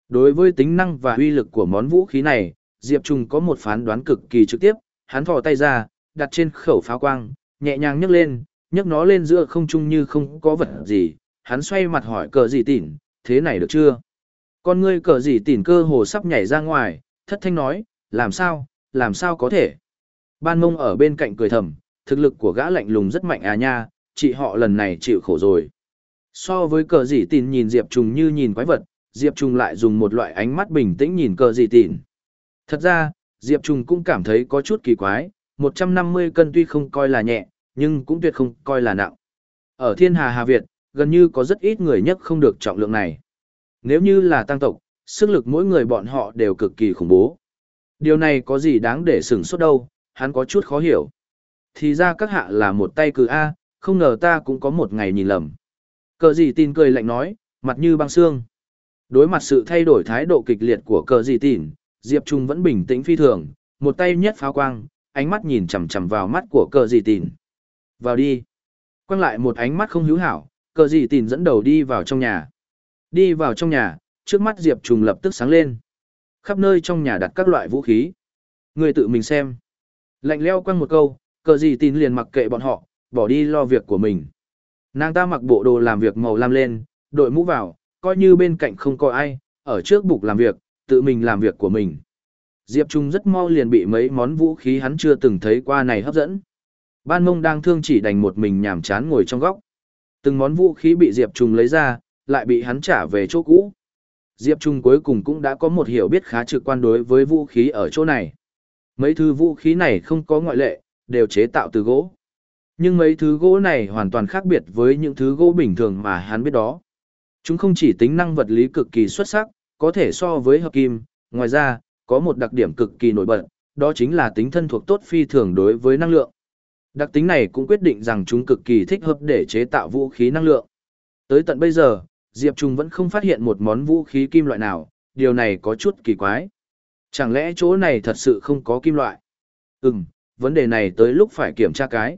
Đối với tính năng và uy lực của món vũ khí này, Diệp Trung có một phán đoán cực kỳ trực tiếp, hắn thò tay ra, đặt trên khẩu pháo quang, nhẹ nhàng nhấc lên, nhấc nó lên giữa không trung như không có vật gì, hắn xoay mặt hỏi cờ gì tỉn, thế này được chưa? Con ngươi cờ gì tỉn cơ hồ sắp nhảy ra ngoài, thất thanh nói, làm sao, làm sao có thể? Ban mông ở bên cạnh cười thầm, thực lực của gã lạnh lùng rất mạnh à nha, chị họ lần này chịu khổ rồi. So với cờ dị tin nhìn Diệp Trùng như nhìn quái vật, Diệp Trùng lại dùng một loại ánh mắt bình tĩnh nhìn cờ dị tin. Thật ra, Diệp Trùng cũng cảm thấy có chút kỳ quái, 150 cân tuy không coi là nhẹ, nhưng cũng tuyệt không coi là nặng. Ở thiên hà Hà Việt, gần như có rất ít người nhất không được trọng lượng này. Nếu như là tăng tộc, sức lực mỗi người bọn họ đều cực kỳ khủng bố. Điều này có gì đáng để sửng sốt đâu, hắn có chút khó hiểu. Thì ra các hạ là một tay cử A, không ngờ ta cũng có một ngày nhìn lầm. Cờ gì tin cười lạnh nói, mặt như băng xương. Đối mặt sự thay đổi thái độ kịch liệt của cờ gì tin, Diệp Trung vẫn bình tĩnh phi thường, một tay nhất pháo quang, ánh mắt nhìn chằm chằm vào mắt của cờ gì tin. Vào đi. Quang lại một ánh mắt không hữu hảo, cờ gì tin dẫn đầu đi vào trong nhà. Đi vào trong nhà, trước mắt Diệp Trung lập tức sáng lên. Khắp nơi trong nhà đặt các loại vũ khí. Người tự mình xem. Lạnh leo quăng một câu, cờ gì tin liền mặc kệ bọn họ, bỏ đi lo việc của mình. Nàng ta mặc bộ đồ làm việc màu lam lên, đội mũ vào, coi như bên cạnh không có ai, ở trước bục làm việc, tự mình làm việc của mình. Diệp Trung rất mau liền bị mấy món vũ khí hắn chưa từng thấy qua này hấp dẫn. Ban mông đang thương chỉ đành một mình nhàm chán ngồi trong góc. Từng món vũ khí bị Diệp Trung lấy ra, lại bị hắn trả về chỗ cũ. Diệp Trung cuối cùng cũng đã có một hiểu biết khá trực quan đối với vũ khí ở chỗ này. Mấy thứ vũ khí này không có ngoại lệ, đều chế tạo từ gỗ. Nhưng mấy thứ gỗ này hoàn toàn khác biệt với những thứ gỗ bình thường mà hắn biết đó. Chúng không chỉ tính năng vật lý cực kỳ xuất sắc, có thể so với hợp kim, ngoài ra, có một đặc điểm cực kỳ nổi bật, đó chính là tính thân thuộc tốt phi thường đối với năng lượng. Đặc tính này cũng quyết định rằng chúng cực kỳ thích hợp để chế tạo vũ khí năng lượng. Tới tận bây giờ, Diệp Trung vẫn không phát hiện một món vũ khí kim loại nào, điều này có chút kỳ quái. Chẳng lẽ chỗ này thật sự không có kim loại? Ừm, vấn đề này tới lúc phải kiểm tra cái.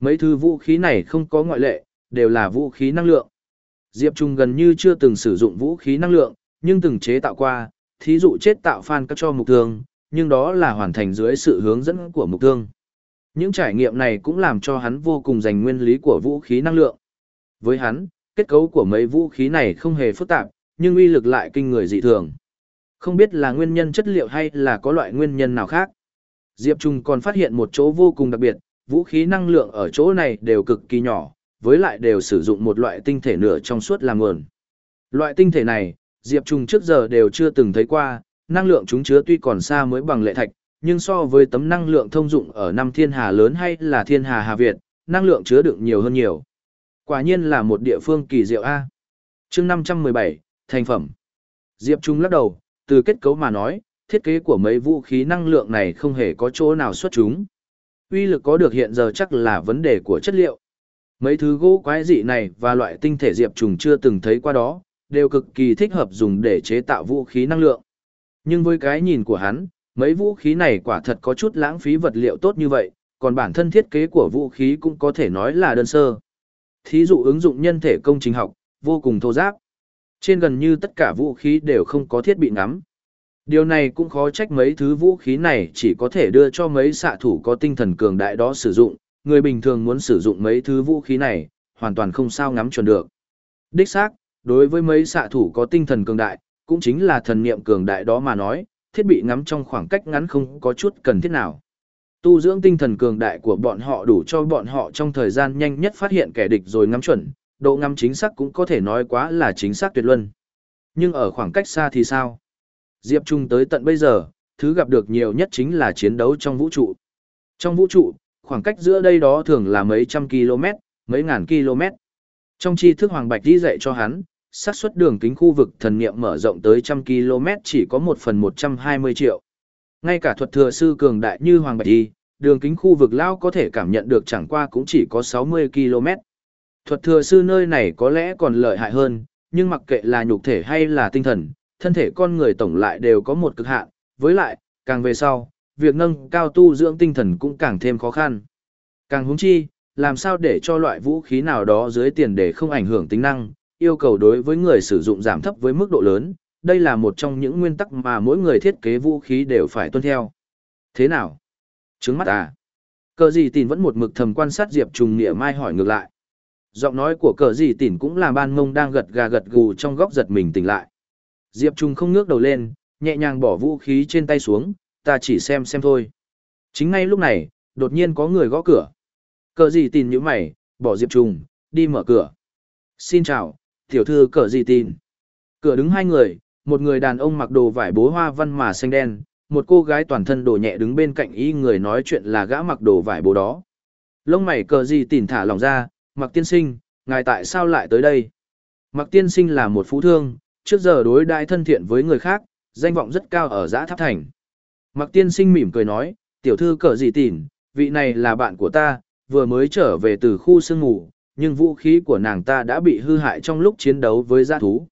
Mấy thứ vũ khí này không có ngoại lệ, đều là vũ khí năng lượng. Diệp Trung gần như chưa từng sử dụng vũ khí năng lượng, nhưng từng chế tạo qua, thí dụ chết tạo phan các cho mục thương, nhưng đó là hoàn thành dưới sự hướng dẫn của mục thương. Những trải nghiệm này cũng làm cho hắn vô cùng dành nguyên lý của vũ khí năng lượng. Với hắn, kết cấu của mấy vũ khí này không hề phức tạp, nhưng uy lực lại kinh người dị thường. Không biết là nguyên nhân chất liệu hay là có loại nguyên nhân nào khác. Diệp Trung còn phát hiện một chỗ vô cùng đặc biệt, vũ khí năng lượng ở chỗ này đều cực kỳ nhỏ, với lại đều sử dụng một loại tinh thể nửa trong suốt làm nguồn. Loại tinh thể này, Diệp Trung trước giờ đều chưa từng thấy qua, năng lượng chúng chứa tuy còn xa mới bằng lệ thạch, nhưng so với tấm năng lượng thông dụng ở năm thiên hà lớn hay là thiên hà Hà Việt, năng lượng chứa đựng nhiều hơn nhiều. Quả nhiên là một địa phương kỳ diệu A. chương 517, thành phẩm. Diệp Trung lắc đầu, từ kết cấu mà nói, thiết kế của mấy vũ khí năng lượng này không hề có chỗ nào xuất chúng. Uy lực có được hiện giờ chắc là vấn đề của chất liệu. Mấy thứ gỗ quái dị này và loại tinh thể diệp trùng chưa từng thấy qua đó, đều cực kỳ thích hợp dùng để chế tạo vũ khí năng lượng. Nhưng với cái nhìn của hắn, mấy vũ khí này quả thật có chút lãng phí vật liệu tốt như vậy, còn bản thân thiết kế của vũ khí cũng có thể nói là đơn sơ. Thí dụ ứng dụng nhân thể công trình học, vô cùng thô giáp. Trên gần như tất cả vũ khí đều không có thiết bị ngắm. Điều này cũng khó trách mấy thứ vũ khí này chỉ có thể đưa cho mấy xạ thủ có tinh thần cường đại đó sử dụng, người bình thường muốn sử dụng mấy thứ vũ khí này, hoàn toàn không sao ngắm chuẩn được. Đích xác, đối với mấy xạ thủ có tinh thần cường đại, cũng chính là thần niệm cường đại đó mà nói, thiết bị ngắm trong khoảng cách ngắn không có chút cần thiết nào. Tu dưỡng tinh thần cường đại của bọn họ đủ cho bọn họ trong thời gian nhanh nhất phát hiện kẻ địch rồi ngắm chuẩn, độ ngắm chính xác cũng có thể nói quá là chính xác tuyệt luân. Nhưng ở khoảng cách xa thì sao? Diệp Trung tới tận bây giờ, thứ gặp được nhiều nhất chính là chiến đấu trong vũ trụ. Trong vũ trụ, khoảng cách giữa đây đó thường là mấy trăm km, mấy ngàn km. Trong tri thức Hoàng Bạch đi dạy cho hắn, xác suất đường kính khu vực thần niệm mở rộng tới trăm km chỉ có một phần 120 triệu. Ngay cả thuật thừa sư cường đại như Hoàng Bạch đi, đường kính khu vực lao có thể cảm nhận được chẳng qua cũng chỉ có 60 km. Thuật thừa sư nơi này có lẽ còn lợi hại hơn, nhưng mặc kệ là nhục thể hay là tinh thần, thân thể con người tổng lại đều có một cực hạn, với lại, càng về sau, việc nâng cao tu dưỡng tinh thần cũng càng thêm khó khăn. Càng húng chi, làm sao để cho loại vũ khí nào đó dưới tiền để không ảnh hưởng tính năng, yêu cầu đối với người sử dụng giảm thấp với mức độ lớn, đây là một trong những nguyên tắc mà mỗi người thiết kế vũ khí đều phải tuân theo. Thế nào? Trứng mắt à? Cờ gì tìn vẫn một mực thầm quan sát Diệp Trùng Nghĩa Mai hỏi ngược lại. Giọng nói của cờ gì tìn cũng là ban mông đang gật gà gật gù trong góc giật mình tỉnh lại. Diệp Trung không ngước đầu lên, nhẹ nhàng bỏ vũ khí trên tay xuống, ta chỉ xem xem thôi. Chính ngay lúc này, đột nhiên có người gõ cửa. Cờ gì tin như mày, bỏ Diệp Trung, đi mở cửa. Xin chào, tiểu thư cờ gì tin. Cửa đứng hai người, một người đàn ông mặc đồ vải bố hoa văn mà xanh đen, một cô gái toàn thân đồ nhẹ đứng bên cạnh y người nói chuyện là gã mặc đồ vải bố đó. Lông mày cờ gì tỉn thả lòng ra, mặc tiên sinh, Ngài tại sao lại tới đây? Mặc tiên sinh là một phú thương, trước giờ đối đại thân thiện với người khác, danh vọng rất cao ở giã tháp thành. Mặc tiên sinh mỉm cười nói, tiểu thư cờ gì tỉn, vị này là bạn của ta, vừa mới trở về từ khu sương ngủ, nhưng vũ khí của nàng ta đã bị hư hại trong lúc chiến đấu với giã thú.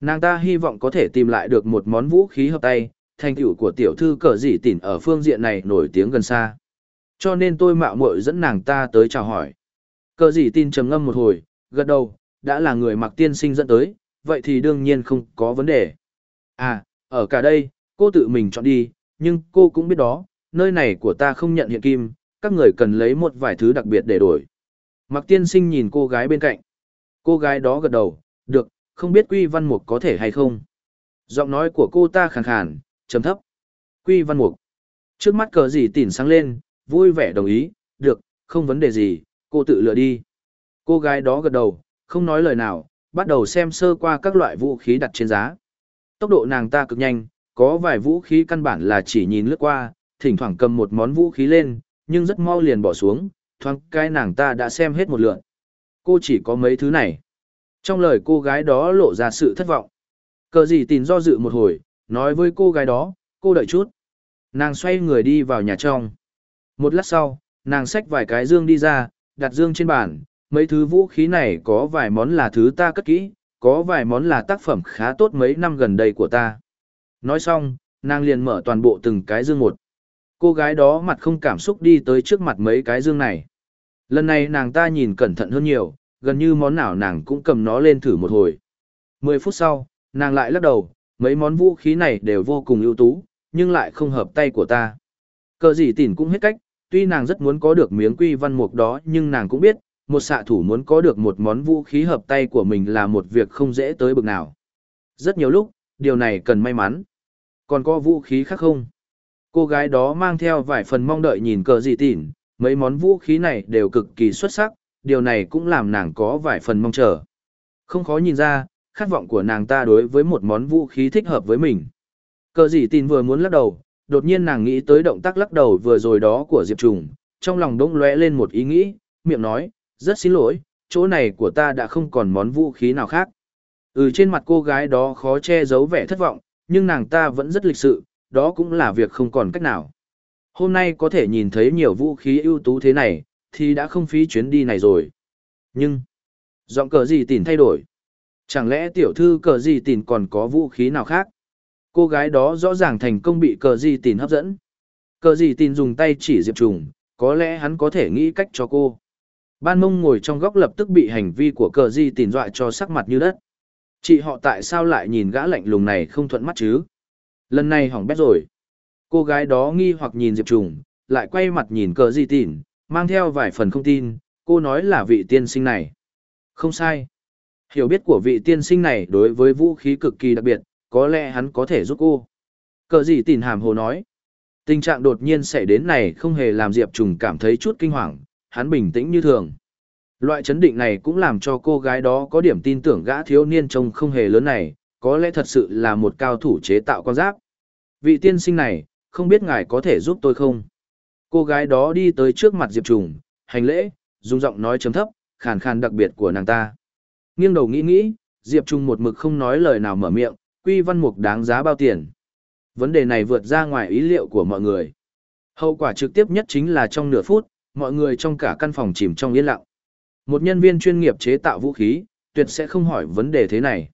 Nàng ta hy vọng có thể tìm lại được một món vũ khí hợp tay, thành tựu của tiểu thư cờ gì tỉn ở phương diện này nổi tiếng gần xa. Cho nên tôi mạo muội dẫn nàng ta tới chào hỏi. Cờ gì tin trầm ngâm một hồi, gật đầu, đã là người mặc tiên sinh dẫn tới, vậy thì đương nhiên không có vấn đề. À, ở cả đây, cô tự mình chọn đi, nhưng cô cũng biết đó, nơi này của ta không nhận hiện kim, các người cần lấy một vài thứ đặc biệt để đổi. Mặc tiên sinh nhìn cô gái bên cạnh. Cô gái đó gật đầu, được, không biết Quy Văn Mục có thể hay không. Giọng nói của cô ta khàn khàn, trầm thấp. Quy Văn Mục. Trước mắt cờ gì tỉn sáng lên, vui vẻ đồng ý, được, không vấn đề gì, cô tự lựa đi. Cô gái đó gật đầu, không nói lời nào, bắt đầu xem sơ qua các loại vũ khí đặt trên giá. Tốc độ nàng ta cực nhanh, có vài vũ khí căn bản là chỉ nhìn lướt qua, thỉnh thoảng cầm một món vũ khí lên, nhưng rất mau liền bỏ xuống, thoáng cái nàng ta đã xem hết một lượt. Cô chỉ có mấy thứ này. Trong lời cô gái đó lộ ra sự thất vọng. Cờ gì tìm do dự một hồi, nói với cô gái đó, cô đợi chút. Nàng xoay người đi vào nhà trong. Một lát sau, nàng xách vài cái dương đi ra, đặt dương trên bàn. Mấy thứ vũ khí này có vài món là thứ ta cất kỹ, có vài món là tác phẩm khá tốt mấy năm gần đây của ta. Nói xong, nàng liền mở toàn bộ từng cái dương một. Cô gái đó mặt không cảm xúc đi tới trước mặt mấy cái dương này. Lần này nàng ta nhìn cẩn thận hơn nhiều, gần như món nào nàng cũng cầm nó lên thử một hồi. Mười phút sau, nàng lại lắc đầu, mấy món vũ khí này đều vô cùng ưu tú, nhưng lại không hợp tay của ta. Cờ gì tỉn cũng hết cách, tuy nàng rất muốn có được miếng quy văn mục đó nhưng nàng cũng biết, một xạ thủ muốn có được một món vũ khí hợp tay của mình là một việc không dễ tới bực nào. Rất nhiều lúc, điều này cần may mắn. Còn có vũ khí khác không? Cô gái đó mang theo vài phần mong đợi nhìn cờ gì tỉn, mấy món vũ khí này đều cực kỳ xuất sắc, điều này cũng làm nàng có vài phần mong chờ. Không khó nhìn ra, khát vọng của nàng ta đối với một món vũ khí thích hợp với mình. Cờ gì tin vừa muốn lắc đầu, đột nhiên nàng nghĩ tới động tác lắc đầu vừa rồi đó của Diệp Trùng, trong lòng đỗng lóe lên một ý nghĩ, miệng nói, rất xin lỗi, chỗ này của ta đã không còn món vũ khí nào khác. Ừ trên mặt cô gái đó khó che giấu vẻ thất vọng, nhưng nàng ta vẫn rất lịch sự, đó cũng là việc không còn cách nào. Hôm nay có thể nhìn thấy nhiều vũ khí ưu tú thế này, thì đã không phí chuyến đi này rồi. Nhưng, giọng cờ gì tìm thay đổi. Chẳng lẽ tiểu thư cờ gì tìm còn có vũ khí nào khác? Cô gái đó rõ ràng thành công bị cờ gì tìm hấp dẫn. Cờ gì tìm dùng tay chỉ Diệp Trùng, có lẽ hắn có thể nghĩ cách cho cô. Ban mông ngồi trong góc lập tức bị hành vi của cờ Di tìm dọa cho sắc mặt như đất. Chị họ tại sao lại nhìn gã lạnh lùng này không thuận mắt chứ? Lần này hỏng bét rồi. Cô gái đó nghi hoặc nhìn Diệp Trùng, lại quay mặt nhìn cờ di tỉn, mang theo vài phần không tin, cô nói là vị tiên sinh này. Không sai. Hiểu biết của vị tiên sinh này đối với vũ khí cực kỳ đặc biệt, có lẽ hắn có thể giúp cô. Cờ gì tỉn hàm hồ nói. Tình trạng đột nhiên xảy đến này không hề làm Diệp Trùng cảm thấy chút kinh hoàng, hắn bình tĩnh như thường. Loại chấn định này cũng làm cho cô gái đó có điểm tin tưởng gã thiếu niên trông không hề lớn này, có lẽ thật sự là một cao thủ chế tạo con giáp. Vị tiên sinh này, không biết ngài có thể giúp tôi không? Cô gái đó đi tới trước mặt Diệp Trùng, hành lễ, dùng giọng nói chấm thấp, khàn khàn đặc biệt của nàng ta. Nghiêng đầu nghĩ nghĩ, Diệp Trùng một mực không nói lời nào mở miệng, quy văn mục đáng giá bao tiền. Vấn đề này vượt ra ngoài ý liệu của mọi người. Hậu quả trực tiếp nhất chính là trong nửa phút, mọi người trong cả căn phòng chìm trong yên lặng. Một nhân viên chuyên nghiệp chế tạo vũ khí, tuyệt sẽ không hỏi vấn đề thế này.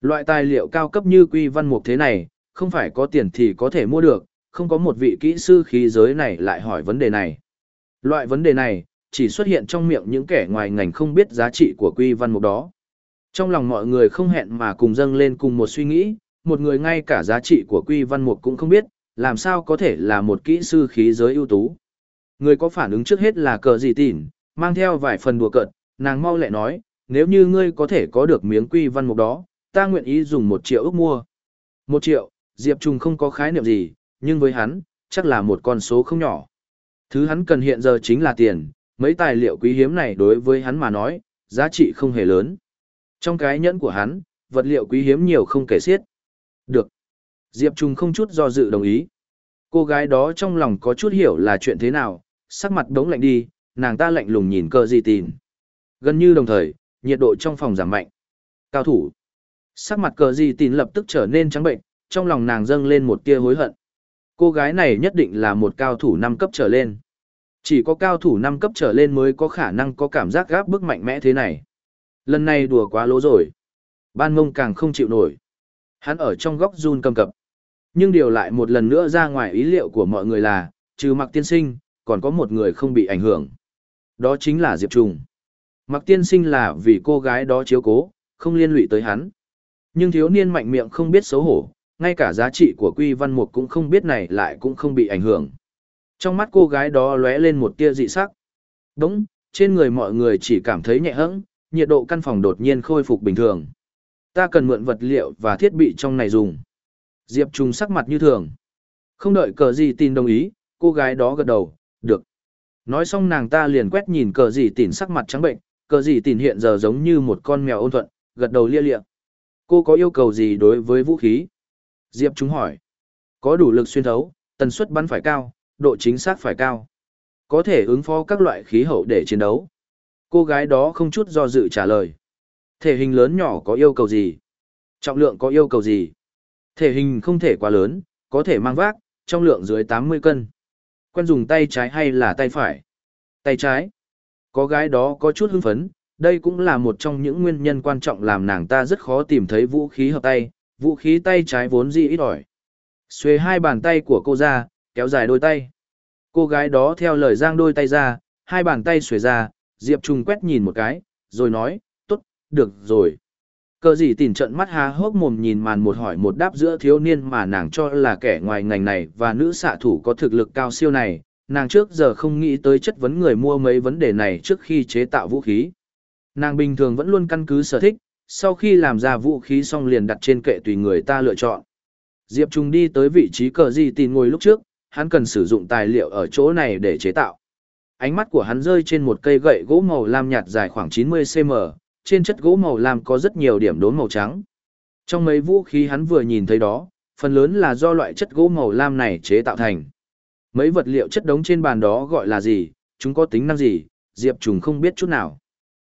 Loại tài liệu cao cấp như quy văn mục thế này, không phải có tiền thì có thể mua được, không có một vị kỹ sư khí giới này lại hỏi vấn đề này. Loại vấn đề này, chỉ xuất hiện trong miệng những kẻ ngoài ngành không biết giá trị của quy văn mục đó. Trong lòng mọi người không hẹn mà cùng dâng lên cùng một suy nghĩ, một người ngay cả giá trị của quy văn mục cũng không biết, làm sao có thể là một kỹ sư khí giới ưu tú. Người có phản ứng trước hết là cờ gì tỉn, mang theo vài phần đùa cợt, nàng mau lẹ nói, nếu như ngươi có thể có được miếng quy văn mục đó, ta nguyện ý dùng một triệu ước mua. Một triệu, Diệp Trung không có khái niệm gì, nhưng với hắn, chắc là một con số không nhỏ. Thứ hắn cần hiện giờ chính là tiền, mấy tài liệu quý hiếm này đối với hắn mà nói, giá trị không hề lớn. Trong cái nhẫn của hắn, vật liệu quý hiếm nhiều không kể xiết. Được. Diệp Trung không chút do dự đồng ý. Cô gái đó trong lòng có chút hiểu là chuyện thế nào, sắc mặt đống lạnh đi, nàng ta lạnh lùng nhìn cờ gì tìn, Gần như đồng thời, nhiệt độ trong phòng giảm mạnh. Cao thủ. Sắc mặt cờ gì tìn lập tức trở nên trắng bệnh, trong lòng nàng dâng lên một tia hối hận. Cô gái này nhất định là một cao thủ năm cấp trở lên. Chỉ có cao thủ năm cấp trở lên mới có khả năng có cảm giác gáp bức mạnh mẽ thế này. Lần này đùa quá lố rồi. Ban mông càng không chịu nổi. Hắn ở trong góc run cầm cập. Nhưng điều lại một lần nữa ra ngoài ý liệu của mọi người là, trừ mặc tiên sinh, còn có một người không bị ảnh hưởng. Đó chính là Diệp Trùng. Mặc tiên sinh là vì cô gái đó chiếu cố, không liên lụy tới hắn. Nhưng thiếu niên mạnh miệng không biết xấu hổ, ngay cả giá trị của quy văn mục cũng không biết này lại cũng không bị ảnh hưởng. Trong mắt cô gái đó lóe lên một tia dị sắc. Đúng, trên người mọi người chỉ cảm thấy nhẹ hẫng, nhiệt độ căn phòng đột nhiên khôi phục bình thường. Ta cần mượn vật liệu và thiết bị trong này dùng. Diệp Trung sắc mặt như thường. Không đợi cờ gì tin đồng ý, cô gái đó gật đầu, được. Nói xong nàng ta liền quét nhìn cờ gì tỉn sắc mặt trắng bệnh, cờ gì tỉn hiện giờ giống như một con mèo ôn thuận, gật đầu lia lịa. Cô có yêu cầu gì đối với vũ khí? Diệp Trung hỏi. Có đủ lực xuyên thấu, tần suất bắn phải cao, độ chính xác phải cao. Có thể ứng phó các loại khí hậu để chiến đấu. Cô gái đó không chút do dự trả lời. Thể hình lớn nhỏ có yêu cầu gì? Trọng lượng có yêu cầu gì? Thể hình không thể quá lớn, có thể mang vác, trong lượng dưới 80 cân. Quen dùng tay trái hay là tay phải? Tay trái. Có gái đó có chút hưng phấn, đây cũng là một trong những nguyên nhân quan trọng làm nàng ta rất khó tìm thấy vũ khí hợp tay, vũ khí tay trái vốn dĩ ít ỏi. Xuê hai bàn tay của cô ra, kéo dài đôi tay. Cô gái đó theo lời giang đôi tay ra, hai bàn tay xuề ra, Diệp Trung quét nhìn một cái, rồi nói, tốt, được rồi. Cờ gì tìm trận mắt há hốc mồm nhìn màn một hỏi một đáp giữa thiếu niên mà nàng cho là kẻ ngoài ngành này và nữ xạ thủ có thực lực cao siêu này, nàng trước giờ không nghĩ tới chất vấn người mua mấy vấn đề này trước khi chế tạo vũ khí. Nàng bình thường vẫn luôn căn cứ sở thích, sau khi làm ra vũ khí xong liền đặt trên kệ tùy người ta lựa chọn. Diệp Trung đi tới vị trí cờ gì tìm ngồi lúc trước, hắn cần sử dụng tài liệu ở chỗ này để chế tạo. Ánh mắt của hắn rơi trên một cây gậy gỗ màu lam nhạt dài khoảng 90cm, trên chất gỗ màu lam có rất nhiều điểm đốm màu trắng. Trong mấy vũ khí hắn vừa nhìn thấy đó, phần lớn là do loại chất gỗ màu lam này chế tạo thành. Mấy vật liệu chất đống trên bàn đó gọi là gì, chúng có tính năng gì, Diệp Trùng không biết chút nào.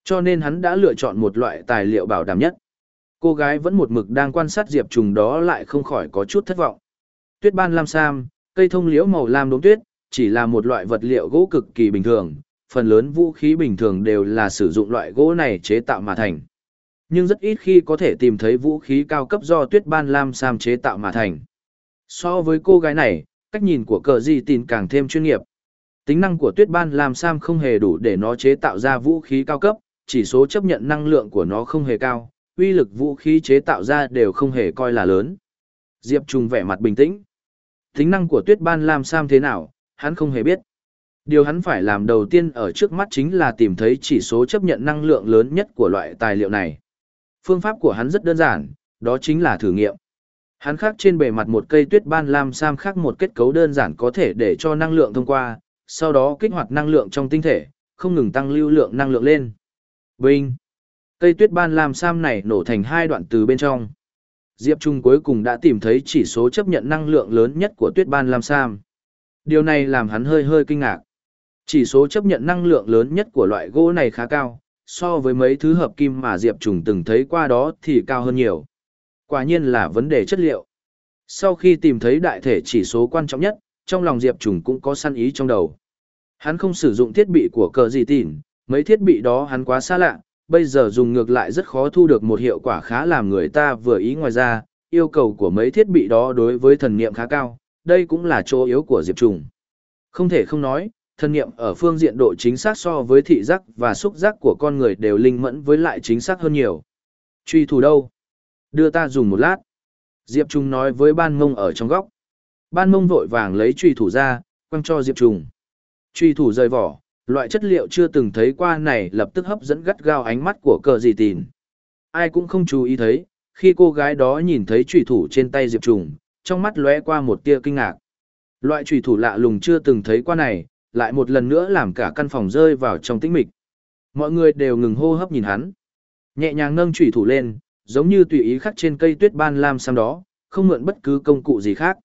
Cho nên hắn đã lựa chọn một loại tài liệu bảo đảm nhất. Cô gái vẫn một mực đang quan sát Diệp Trùng đó lại không khỏi có chút thất vọng. Tuyết ban lam sam, cây thông liễu màu lam đốm tuyết, chỉ là một loại vật liệu gỗ cực kỳ bình thường, phần lớn vũ khí bình thường đều là sử dụng loại gỗ này chế tạo mà thành. Nhưng rất ít khi có thể tìm thấy vũ khí cao cấp do tuyết ban lam sam chế tạo mà thành. So với cô gái này, cách nhìn của cờ di tin càng thêm chuyên nghiệp. Tính năng của tuyết ban lam sam không hề đủ để nó chế tạo ra vũ khí cao cấp, chỉ số chấp nhận năng lượng của nó không hề cao, uy lực vũ khí chế tạo ra đều không hề coi là lớn. Diệp Trung vẻ mặt bình tĩnh. Tính năng của tuyết ban lam sam thế nào, hắn không hề biết. Điều hắn phải làm đầu tiên ở trước mắt chính là tìm thấy chỉ số chấp nhận năng lượng lớn nhất của loại tài liệu này. Phương pháp của hắn rất đơn giản, đó chính là thử nghiệm. Hắn khắc trên bề mặt một cây tuyết ban lam sam khắc một kết cấu đơn giản có thể để cho năng lượng thông qua, sau đó kích hoạt năng lượng trong tinh thể, không ngừng tăng lưu lượng năng lượng lên. Vinh! Cây tuyết ban lam sam này nổ thành hai đoạn từ bên trong. Diệp Trung cuối cùng đã tìm thấy chỉ số chấp nhận năng lượng lớn nhất của tuyết ban lam sam. Điều này làm hắn hơi hơi kinh ngạc. Chỉ số chấp nhận năng lượng lớn nhất của loại gỗ này khá cao, so với mấy thứ hợp kim mà Diệp Trùng từng thấy qua đó thì cao hơn nhiều. Quả nhiên là vấn đề chất liệu. Sau khi tìm thấy đại thể chỉ số quan trọng nhất, trong lòng Diệp Trùng cũng có săn ý trong đầu. Hắn không sử dụng thiết bị của cờ gì tỉn, mấy thiết bị đó hắn quá xa lạ, bây giờ dùng ngược lại rất khó thu được một hiệu quả khá làm người ta vừa ý ngoài ra, yêu cầu của mấy thiết bị đó đối với thần niệm khá cao, đây cũng là chỗ yếu của Diệp Trùng. Không thể không nói, Thân niệm ở phương diện độ chính xác so với thị giác và xúc giác của con người đều linh mẫn với lại chính xác hơn nhiều. Truy thủ đâu? Đưa ta dùng một lát. Diệp Trung nói với ban mông ở trong góc. Ban mông vội vàng lấy truy thủ ra, quăng cho Diệp Trung. Truy thủ rời vỏ, loại chất liệu chưa từng thấy qua này lập tức hấp dẫn gắt gao ánh mắt của cờ gì tìn. Ai cũng không chú ý thấy, khi cô gái đó nhìn thấy truy thủ trên tay Diệp Trung, trong mắt lóe qua một tia kinh ngạc. Loại truy thủ lạ lùng chưa từng thấy qua này, lại một lần nữa làm cả căn phòng rơi vào trong tĩnh mịch. Mọi người đều ngừng hô hấp nhìn hắn. Nhẹ nhàng nâng chủy thủ lên, giống như tùy ý khắc trên cây tuyết ban lam sam đó, không mượn bất cứ công cụ gì khác.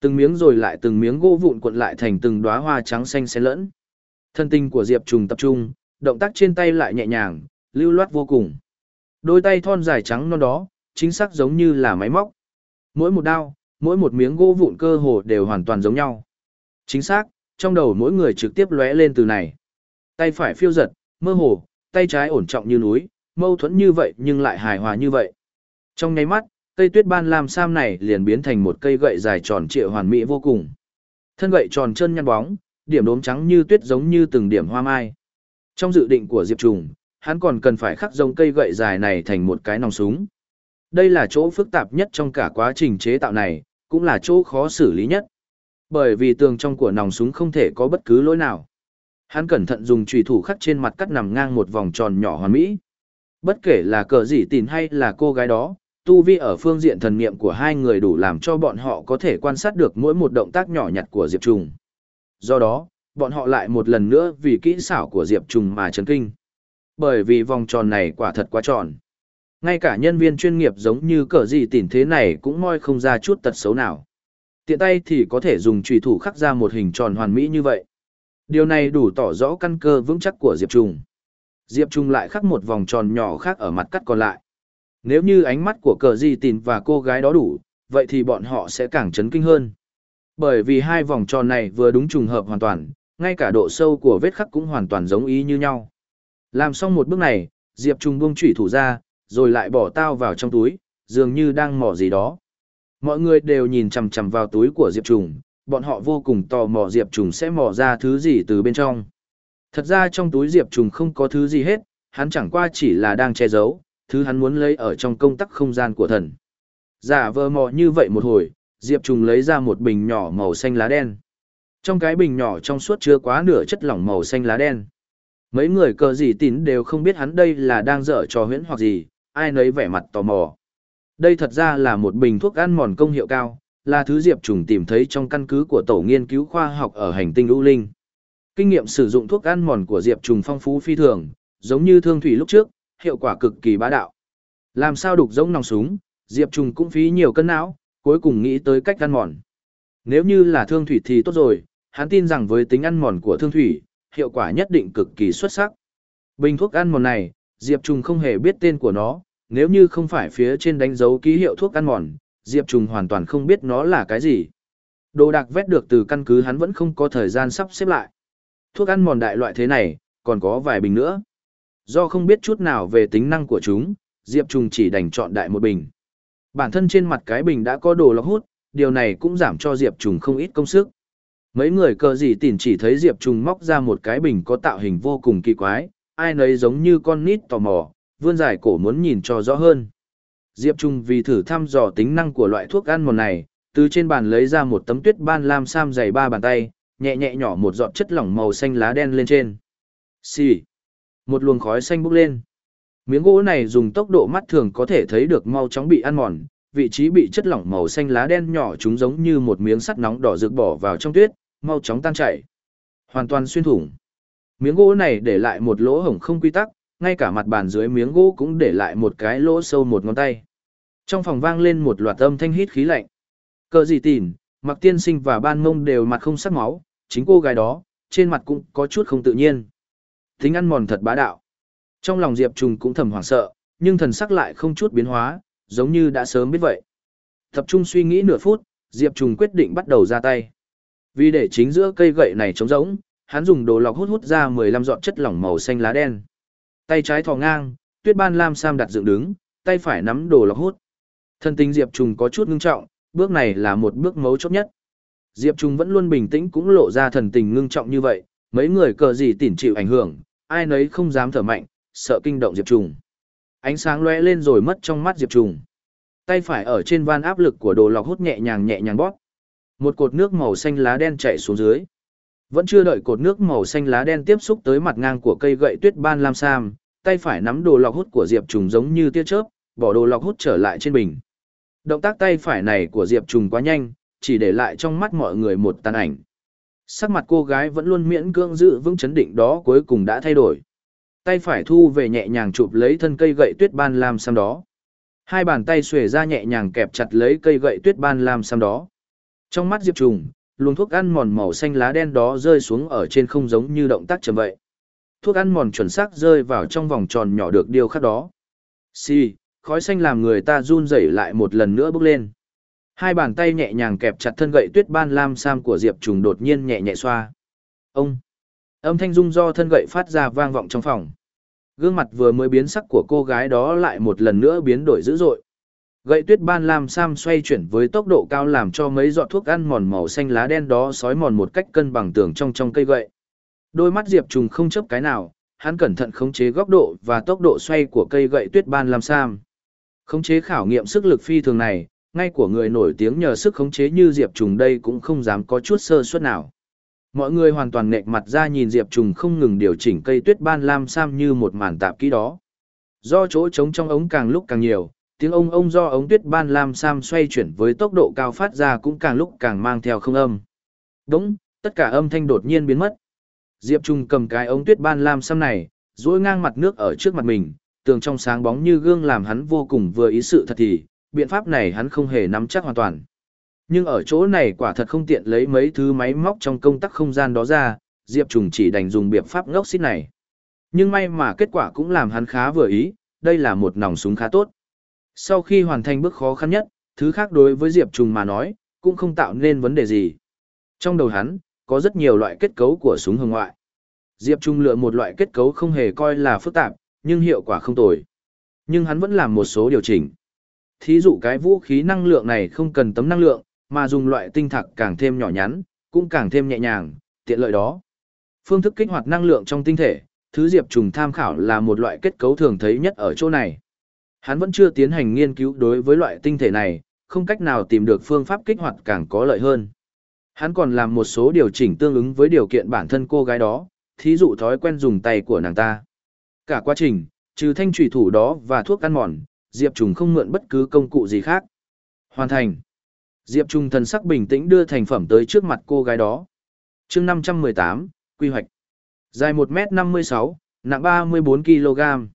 Từng miếng rồi lại từng miếng gỗ vụn cuộn lại thành từng đóa hoa trắng xanh xen lẫn. Thân tinh của Diệp Trùng tập trung, động tác trên tay lại nhẹ nhàng, Lưu loát vô cùng. Đôi tay thon dài trắng non đó, chính xác giống như là máy móc. Mỗi một đao, mỗi một miếng gỗ vụn cơ hồ đều hoàn toàn giống nhau. Chính xác, trong đầu mỗi người trực tiếp lóe lên từ này. Tay phải phiêu giật, mơ hồ, tay trái ổn trọng như núi, mâu thuẫn như vậy nhưng lại hài hòa như vậy. Trong nháy mắt, cây tuyết ban lam sam này liền biến thành một cây gậy dài tròn trịa hoàn mỹ vô cùng. Thân gậy tròn chân nhăn bóng, điểm đốm trắng như tuyết giống như từng điểm hoa mai. Trong dự định của Diệp Trùng, hắn còn cần phải khắc giống cây gậy dài này thành một cái nòng súng. Đây là chỗ phức tạp nhất trong cả quá trình chế tạo này, cũng là chỗ khó xử lý nhất. Bởi vì tường trong của nòng súng không thể có bất cứ lỗi nào. Hắn cẩn thận dùng chùy thủ khắc trên mặt cắt nằm ngang một vòng tròn nhỏ hoàn mỹ. Bất kể là cờ gì tìn hay là cô gái đó, tu vi ở phương diện thần niệm của hai người đủ làm cho bọn họ có thể quan sát được mỗi một động tác nhỏ nhặt của Diệp Trùng. Do đó, bọn họ lại một lần nữa vì kỹ xảo của Diệp Trùng mà chấn kinh. Bởi vì vòng tròn này quả thật quá tròn. Ngay cả nhân viên chuyên nghiệp giống như cờ gì tỉn thế này cũng moi không ra chút tật xấu nào. Tiện tay thì có thể dùng trùy thủ khắc ra một hình tròn hoàn mỹ như vậy. Điều này đủ tỏ rõ căn cơ vững chắc của Diệp Trung. Diệp Trung lại khắc một vòng tròn nhỏ khác ở mặt cắt còn lại. Nếu như ánh mắt của cờ di tìn và cô gái đó đủ, vậy thì bọn họ sẽ càng chấn kinh hơn. Bởi vì hai vòng tròn này vừa đúng trùng hợp hoàn toàn, ngay cả độ sâu của vết khắc cũng hoàn toàn giống ý như nhau. Làm xong một bước này, Diệp Trung buông chủy thủ ra, rồi lại bỏ tao vào trong túi, dường như đang mò gì đó. Mọi người đều nhìn chằm chằm vào túi của Diệp Trùng, bọn họ vô cùng tò mò Diệp Trùng sẽ mò ra thứ gì từ bên trong. Thật ra trong túi Diệp Trùng không có thứ gì hết, hắn chẳng qua chỉ là đang che giấu, thứ hắn muốn lấy ở trong công tắc không gian của thần. Giả vờ mò như vậy một hồi, Diệp Trùng lấy ra một bình nhỏ màu xanh lá đen. Trong cái bình nhỏ trong suốt chứa quá nửa chất lỏng màu xanh lá đen. Mấy người cờ gì tín đều không biết hắn đây là đang dở trò huyễn hoặc gì, ai nấy vẻ mặt tò mò. Đây thật ra là một bình thuốc ăn mòn công hiệu cao, là thứ Diệp Trùng tìm thấy trong căn cứ của tổ nghiên cứu khoa học ở hành tinh U Linh. Kinh nghiệm sử dụng thuốc ăn mòn của Diệp Trùng phong phú phi thường, giống như thương thủy lúc trước, hiệu quả cực kỳ bá đạo. Làm sao đục giống nòng súng, Diệp Trùng cũng phí nhiều cân não, cuối cùng nghĩ tới cách ăn mòn. Nếu như là thương thủy thì tốt rồi, hắn tin rằng với tính ăn mòn của thương thủy, hiệu quả nhất định cực kỳ xuất sắc. Bình thuốc ăn mòn này, Diệp Trùng không hề biết tên của nó, nếu như không phải phía trên đánh dấu ký hiệu thuốc ăn mòn, Diệp Trùng hoàn toàn không biết nó là cái gì. Đồ đạc vét được từ căn cứ hắn vẫn không có thời gian sắp xếp lại. Thuốc ăn mòn đại loại thế này, còn có vài bình nữa. Do không biết chút nào về tính năng của chúng, Diệp Trùng chỉ đành chọn đại một bình. Bản thân trên mặt cái bình đã có đồ lọc hút, điều này cũng giảm cho Diệp Trùng không ít công sức. Mấy người cờ gì tỉn chỉ thấy Diệp Trùng móc ra một cái bình có tạo hình vô cùng kỳ quái, ai nấy giống như con nít tò mò, vươn dài cổ muốn nhìn cho rõ hơn. Diệp Trung vì thử thăm dò tính năng của loại thuốc ăn mòn này, từ trên bàn lấy ra một tấm tuyết ban lam sam dày ba bàn tay, nhẹ nhẹ nhỏ một giọt chất lỏng màu xanh lá đen lên trên. Xì. Một luồng khói xanh bốc lên. Miếng gỗ này dùng tốc độ mắt thường có thể thấy được mau chóng bị ăn mòn, vị trí bị chất lỏng màu xanh lá đen nhỏ chúng giống như một miếng sắt nóng đỏ rực bỏ vào trong tuyết, mau chóng tan chảy. Hoàn toàn xuyên thủng. Miếng gỗ này để lại một lỗ hổng không quy tắc, ngay cả mặt bàn dưới miếng gỗ cũng để lại một cái lỗ sâu một ngón tay. Trong phòng vang lên một loạt âm thanh hít khí lạnh. Cờ gì tìn, mặc tiên sinh và ban mông đều mặt không sắc máu, chính cô gái đó, trên mặt cũng có chút không tự nhiên. Tính ăn mòn thật bá đạo. Trong lòng Diệp Trùng cũng thầm hoảng sợ, nhưng thần sắc lại không chút biến hóa, giống như đã sớm biết vậy. Tập trung suy nghĩ nửa phút, Diệp Trùng quyết định bắt đầu ra tay. Vì để chính giữa cây gậy này trống rỗng, hắn dùng đồ lọc hút hút ra 15 giọt chất lỏng màu xanh lá đen. Tay trái thò ngang, tuyết ban lam sam đặt dựng đứng, tay phải nắm đồ lọc hút. Thân tình Diệp Trùng có chút ngưng trọng, bước này là một bước mấu chốt nhất. Diệp Trùng vẫn luôn bình tĩnh cũng lộ ra thần tình ngưng trọng như vậy, mấy người cờ gì tỉn chịu ảnh hưởng, ai nấy không dám thở mạnh, sợ kinh động Diệp Trùng. Ánh sáng lóe lên rồi mất trong mắt Diệp Trùng. Tay phải ở trên van áp lực của đồ lọc hút nhẹ nhàng nhẹ nhàng bóp. Một cột nước màu xanh lá đen chảy xuống dưới. Vẫn chưa đợi cột nước màu xanh lá đen tiếp xúc tới mặt ngang của cây gậy tuyết ban lam sam, tay phải nắm đồ lọc hút của Diệp Trùng giống như tia chớp, bỏ đồ lọc hút trở lại trên bình. Động tác tay phải này của Diệp Trùng quá nhanh, chỉ để lại trong mắt mọi người một tàn ảnh. Sắc mặt cô gái vẫn luôn miễn cưỡng giữ vững chấn định đó cuối cùng đã thay đổi. Tay phải thu về nhẹ nhàng chụp lấy thân cây gậy tuyết ban lam sam đó. Hai bàn tay xuề ra nhẹ nhàng kẹp chặt lấy cây gậy tuyết ban lam sam đó. Trong mắt Diệp Trùng, luồng thuốc ăn mòn màu xanh lá đen đó rơi xuống ở trên không giống như động tác chậm vậy. thuốc ăn mòn chuẩn xác rơi vào trong vòng tròn nhỏ được điêu khắc đó. Xì, khói xanh làm người ta run rẩy lại một lần nữa bước lên. Hai bàn tay nhẹ nhàng kẹp chặt thân gậy tuyết ban lam sam của Diệp Trùng đột nhiên nhẹ nhẹ xoa. Ông! Âm thanh rung do thân gậy phát ra vang vọng trong phòng. Gương mặt vừa mới biến sắc của cô gái đó lại một lần nữa biến đổi dữ dội. Gậy tuyết ban lam sam xoay chuyển với tốc độ cao làm cho mấy giọt thuốc ăn mòn màu xanh lá đen đó sói mòn một cách cân bằng tường trong trong cây gậy. Đôi mắt Diệp Trùng không chấp cái nào, hắn cẩn thận khống chế góc độ và tốc độ xoay của cây gậy tuyết ban lam sam. Khống chế khảo nghiệm sức lực phi thường này, ngay của người nổi tiếng nhờ sức khống chế như Diệp Trùng đây cũng không dám có chút sơ suất nào. Mọi người hoàn toàn nệch mặt ra nhìn Diệp Trùng không ngừng điều chỉnh cây tuyết ban lam sam như một màn tạp kỹ đó. Do chỗ trống trong ống càng lúc càng nhiều, tiếng ông ông do ống tuyết ban lam sam xoay chuyển với tốc độ cao phát ra cũng càng lúc càng mang theo không âm. Đúng, tất cả âm thanh đột nhiên biến mất. Diệp Trung cầm cái ống tuyết ban lam sam này, duỗi ngang mặt nước ở trước mặt mình, tường trong sáng bóng như gương làm hắn vô cùng vừa ý sự thật thì, biện pháp này hắn không hề nắm chắc hoàn toàn. Nhưng ở chỗ này quả thật không tiện lấy mấy thứ máy móc trong công tắc không gian đó ra, Diệp Trùng chỉ đành dùng biện pháp ngốc xít này. Nhưng may mà kết quả cũng làm hắn khá vừa ý, đây là một nòng súng khá tốt. Sau khi hoàn thành bước khó khăn nhất, thứ khác đối với Diệp Trùng mà nói, cũng không tạo nên vấn đề gì. Trong đầu hắn, có rất nhiều loại kết cấu của súng hồng ngoại. Diệp Trung lựa một loại kết cấu không hề coi là phức tạp, nhưng hiệu quả không tồi. Nhưng hắn vẫn làm một số điều chỉnh. Thí dụ cái vũ khí năng lượng này không cần tấm năng lượng, mà dùng loại tinh thạch càng thêm nhỏ nhắn, cũng càng thêm nhẹ nhàng, tiện lợi đó. Phương thức kích hoạt năng lượng trong tinh thể, thứ Diệp Trùng tham khảo là một loại kết cấu thường thấy nhất ở chỗ này. Hắn vẫn chưa tiến hành nghiên cứu đối với loại tinh thể này, không cách nào tìm được phương pháp kích hoạt càng có lợi hơn. Hắn còn làm một số điều chỉnh tương ứng với điều kiện bản thân cô gái đó, thí dụ thói quen dùng tay của nàng ta. Cả quá trình, trừ thanh trùy thủ đó và thuốc ăn mòn, Diệp Trùng không mượn bất cứ công cụ gì khác. Hoàn thành. Diệp Trung thần sắc bình tĩnh đưa thành phẩm tới trước mặt cô gái đó. chương 518, quy hoạch. Dài 1m56, nặng 34kg.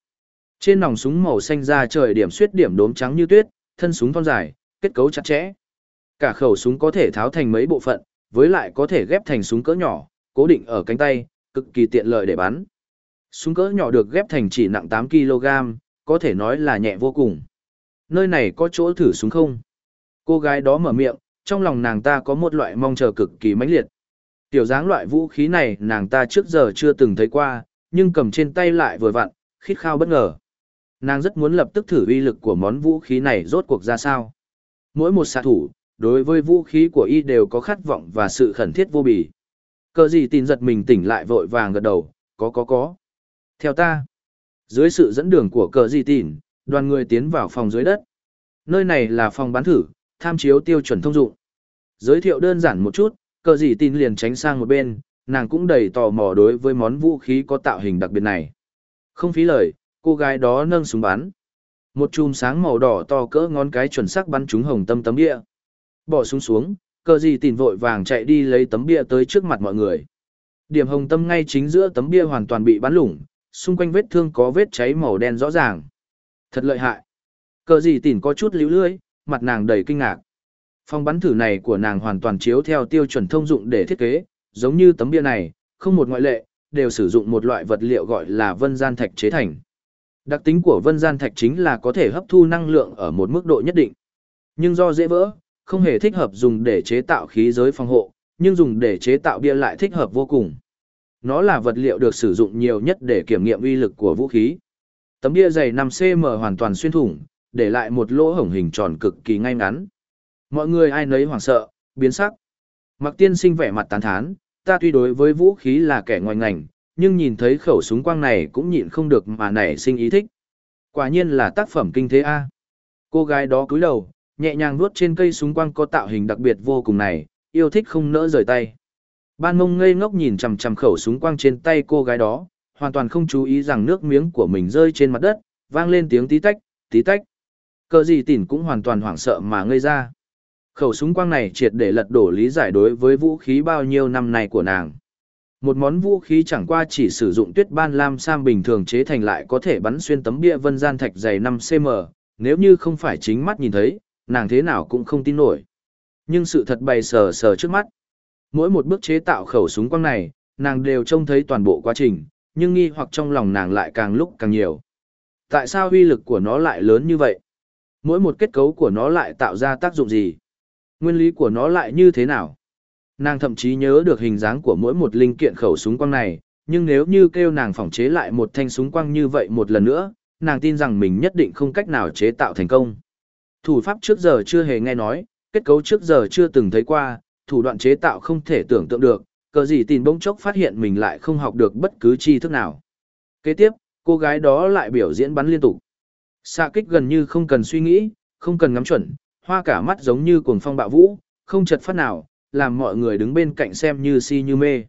Trên nòng súng màu xanh da trời điểm xuyết điểm đốm trắng như tuyết, thân súng thon dài, kết cấu chặt chẽ. Cả khẩu súng có thể tháo thành mấy bộ phận, với lại có thể ghép thành súng cỡ nhỏ, cố định ở cánh tay, cực kỳ tiện lợi để bắn. Súng cỡ nhỏ được ghép thành chỉ nặng 8 kg, có thể nói là nhẹ vô cùng. Nơi này có chỗ thử súng không? Cô gái đó mở miệng, trong lòng nàng ta có một loại mong chờ cực kỳ mãnh liệt. Tiểu dáng loại vũ khí này nàng ta trước giờ chưa từng thấy qua, nhưng cầm trên tay lại vừa vặn, khít khao bất ngờ. Nàng rất muốn lập tức thử uy lực của món vũ khí này rốt cuộc ra sao. Mỗi một xạ thủ, đối với vũ khí của y đều có khát vọng và sự khẩn thiết vô bì. Cờ gì tin giật mình tỉnh lại vội vàng gật đầu, có có có. Theo ta, dưới sự dẫn đường của cờ gì tin, đoàn người tiến vào phòng dưới đất. Nơi này là phòng bán thử, tham chiếu tiêu chuẩn thông dụng. Giới thiệu đơn giản một chút, cờ gì tin liền tránh sang một bên, nàng cũng đầy tò mò đối với món vũ khí có tạo hình đặc biệt này. Không phí lời, cô gái đó nâng súng bắn. Một chùm sáng màu đỏ to cỡ ngón cái chuẩn xác bắn trúng hồng tâm tấm bia. Bỏ súng xuống, cờ gì tìm vội vàng chạy đi lấy tấm bia tới trước mặt mọi người. Điểm hồng tâm ngay chính giữa tấm bia hoàn toàn bị bắn lủng, xung quanh vết thương có vết cháy màu đen rõ ràng. Thật lợi hại. Cờ gì tìm có chút lũ lưỡi, mặt nàng đầy kinh ngạc. Phòng bắn thử này của nàng hoàn toàn chiếu theo tiêu chuẩn thông dụng để thiết kế, giống như tấm bia này, không một ngoại lệ, đều sử dụng một loại vật liệu gọi là vân gian thạch chế thành. Đặc tính của vân gian thạch chính là có thể hấp thu năng lượng ở một mức độ nhất định. Nhưng do dễ vỡ, không hề thích hợp dùng để chế tạo khí giới phòng hộ, nhưng dùng để chế tạo bia lại thích hợp vô cùng. Nó là vật liệu được sử dụng nhiều nhất để kiểm nghiệm uy lực của vũ khí. Tấm bia dày 5cm hoàn toàn xuyên thủng, để lại một lỗ hổng hình tròn cực kỳ ngay ngắn. Mọi người ai nấy hoảng sợ, biến sắc. Mặc tiên sinh vẻ mặt tán thán, ta tuy đối với vũ khí là kẻ ngoài ngành, nhưng nhìn thấy khẩu súng quang này cũng nhịn không được mà nảy sinh ý thích. Quả nhiên là tác phẩm kinh thế A. Cô gái đó cúi đầu, nhẹ nhàng nuốt trên cây súng quang có tạo hình đặc biệt vô cùng này, yêu thích không nỡ rời tay. Ban mông ngây ngốc nhìn chằm chằm khẩu súng quang trên tay cô gái đó, hoàn toàn không chú ý rằng nước miếng của mình rơi trên mặt đất, vang lên tiếng tí tách, tí tách. Cờ gì tỉn cũng hoàn toàn hoảng sợ mà ngây ra. Khẩu súng quang này triệt để lật đổ lý giải đối với vũ khí bao nhiêu năm này của nàng. Một món vũ khí chẳng qua chỉ sử dụng tuyết ban lam sam bình thường chế thành lại có thể bắn xuyên tấm bia vân gian thạch dày 5cm, nếu như không phải chính mắt nhìn thấy, nàng thế nào cũng không tin nổi. Nhưng sự thật bày sờ sờ trước mắt. Mỗi một bước chế tạo khẩu súng quang này, nàng đều trông thấy toàn bộ quá trình, nhưng nghi hoặc trong lòng nàng lại càng lúc càng nhiều. Tại sao uy lực của nó lại lớn như vậy? Mỗi một kết cấu của nó lại tạo ra tác dụng gì? Nguyên lý của nó lại như thế nào? Nàng thậm chí nhớ được hình dáng của mỗi một linh kiện khẩu súng quang này, nhưng nếu như kêu nàng phỏng chế lại một thanh súng quang như vậy một lần nữa, nàng tin rằng mình nhất định không cách nào chế tạo thành công. Thủ pháp trước giờ chưa hề nghe nói, kết cấu trước giờ chưa từng thấy qua, thủ đoạn chế tạo không thể tưởng tượng được, cờ gì tin bỗng chốc phát hiện mình lại không học được bất cứ chi thức nào. Kế tiếp, cô gái đó lại biểu diễn bắn liên tục. Xạ kích gần như không cần suy nghĩ, không cần ngắm chuẩn, hoa cả mắt giống như cuồng phong bạo vũ, không chật phát nào, làm mọi người đứng bên cạnh xem như si như mê.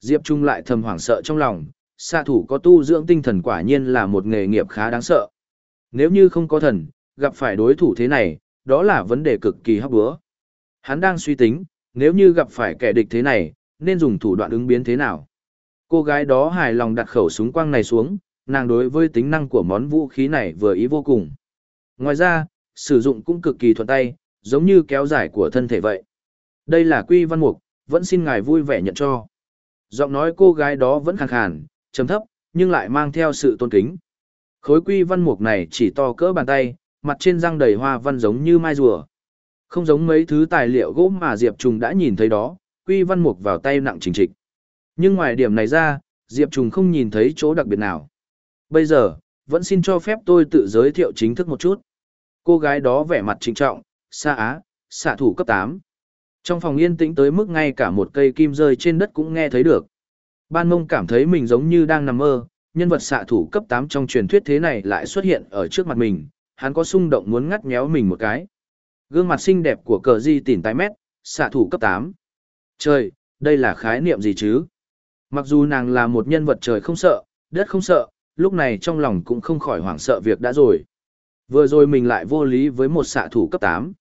Diệp Trung lại thầm hoảng sợ trong lòng, xạ thủ có tu dưỡng tinh thần quả nhiên là một nghề nghiệp khá đáng sợ. Nếu như không có thần, gặp phải đối thủ thế này, đó là vấn đề cực kỳ hấp búa. Hắn đang suy tính, nếu như gặp phải kẻ địch thế này, nên dùng thủ đoạn ứng biến thế nào. Cô gái đó hài lòng đặt khẩu súng quang này xuống, nàng đối với tính năng của món vũ khí này vừa ý vô cùng. Ngoài ra, sử dụng cũng cực kỳ thuận tay, giống như kéo dài của thân thể vậy. Đây là quy văn mục, vẫn xin ngài vui vẻ nhận cho. Giọng nói cô gái đó vẫn khàn khàn, trầm thấp, nhưng lại mang theo sự tôn kính. Khối quy văn mục này chỉ to cỡ bàn tay, mặt trên răng đầy hoa văn giống như mai rùa. Không giống mấy thứ tài liệu gỗ mà Diệp Trùng đã nhìn thấy đó, quy văn mục vào tay nặng trình trịch. Nhưng ngoài điểm này ra, Diệp Trùng không nhìn thấy chỗ đặc biệt nào. Bây giờ, vẫn xin cho phép tôi tự giới thiệu chính thức một chút. Cô gái đó vẻ mặt trịnh trọng, xa á, xạ thủ cấp 8. Trong phòng yên tĩnh tới mức ngay cả một cây kim rơi trên đất cũng nghe thấy được. Ban mông cảm thấy mình giống như đang nằm mơ, nhân vật xạ thủ cấp 8 trong truyền thuyết thế này lại xuất hiện ở trước mặt mình, hắn có xung động muốn ngắt nhéo mình một cái. Gương mặt xinh đẹp của cờ di tỉn tái mét, xạ thủ cấp 8. Trời, đây là khái niệm gì chứ? Mặc dù nàng là một nhân vật trời không sợ, đất không sợ, lúc này trong lòng cũng không khỏi hoảng sợ việc đã rồi. Vừa rồi mình lại vô lý với một xạ thủ cấp 8.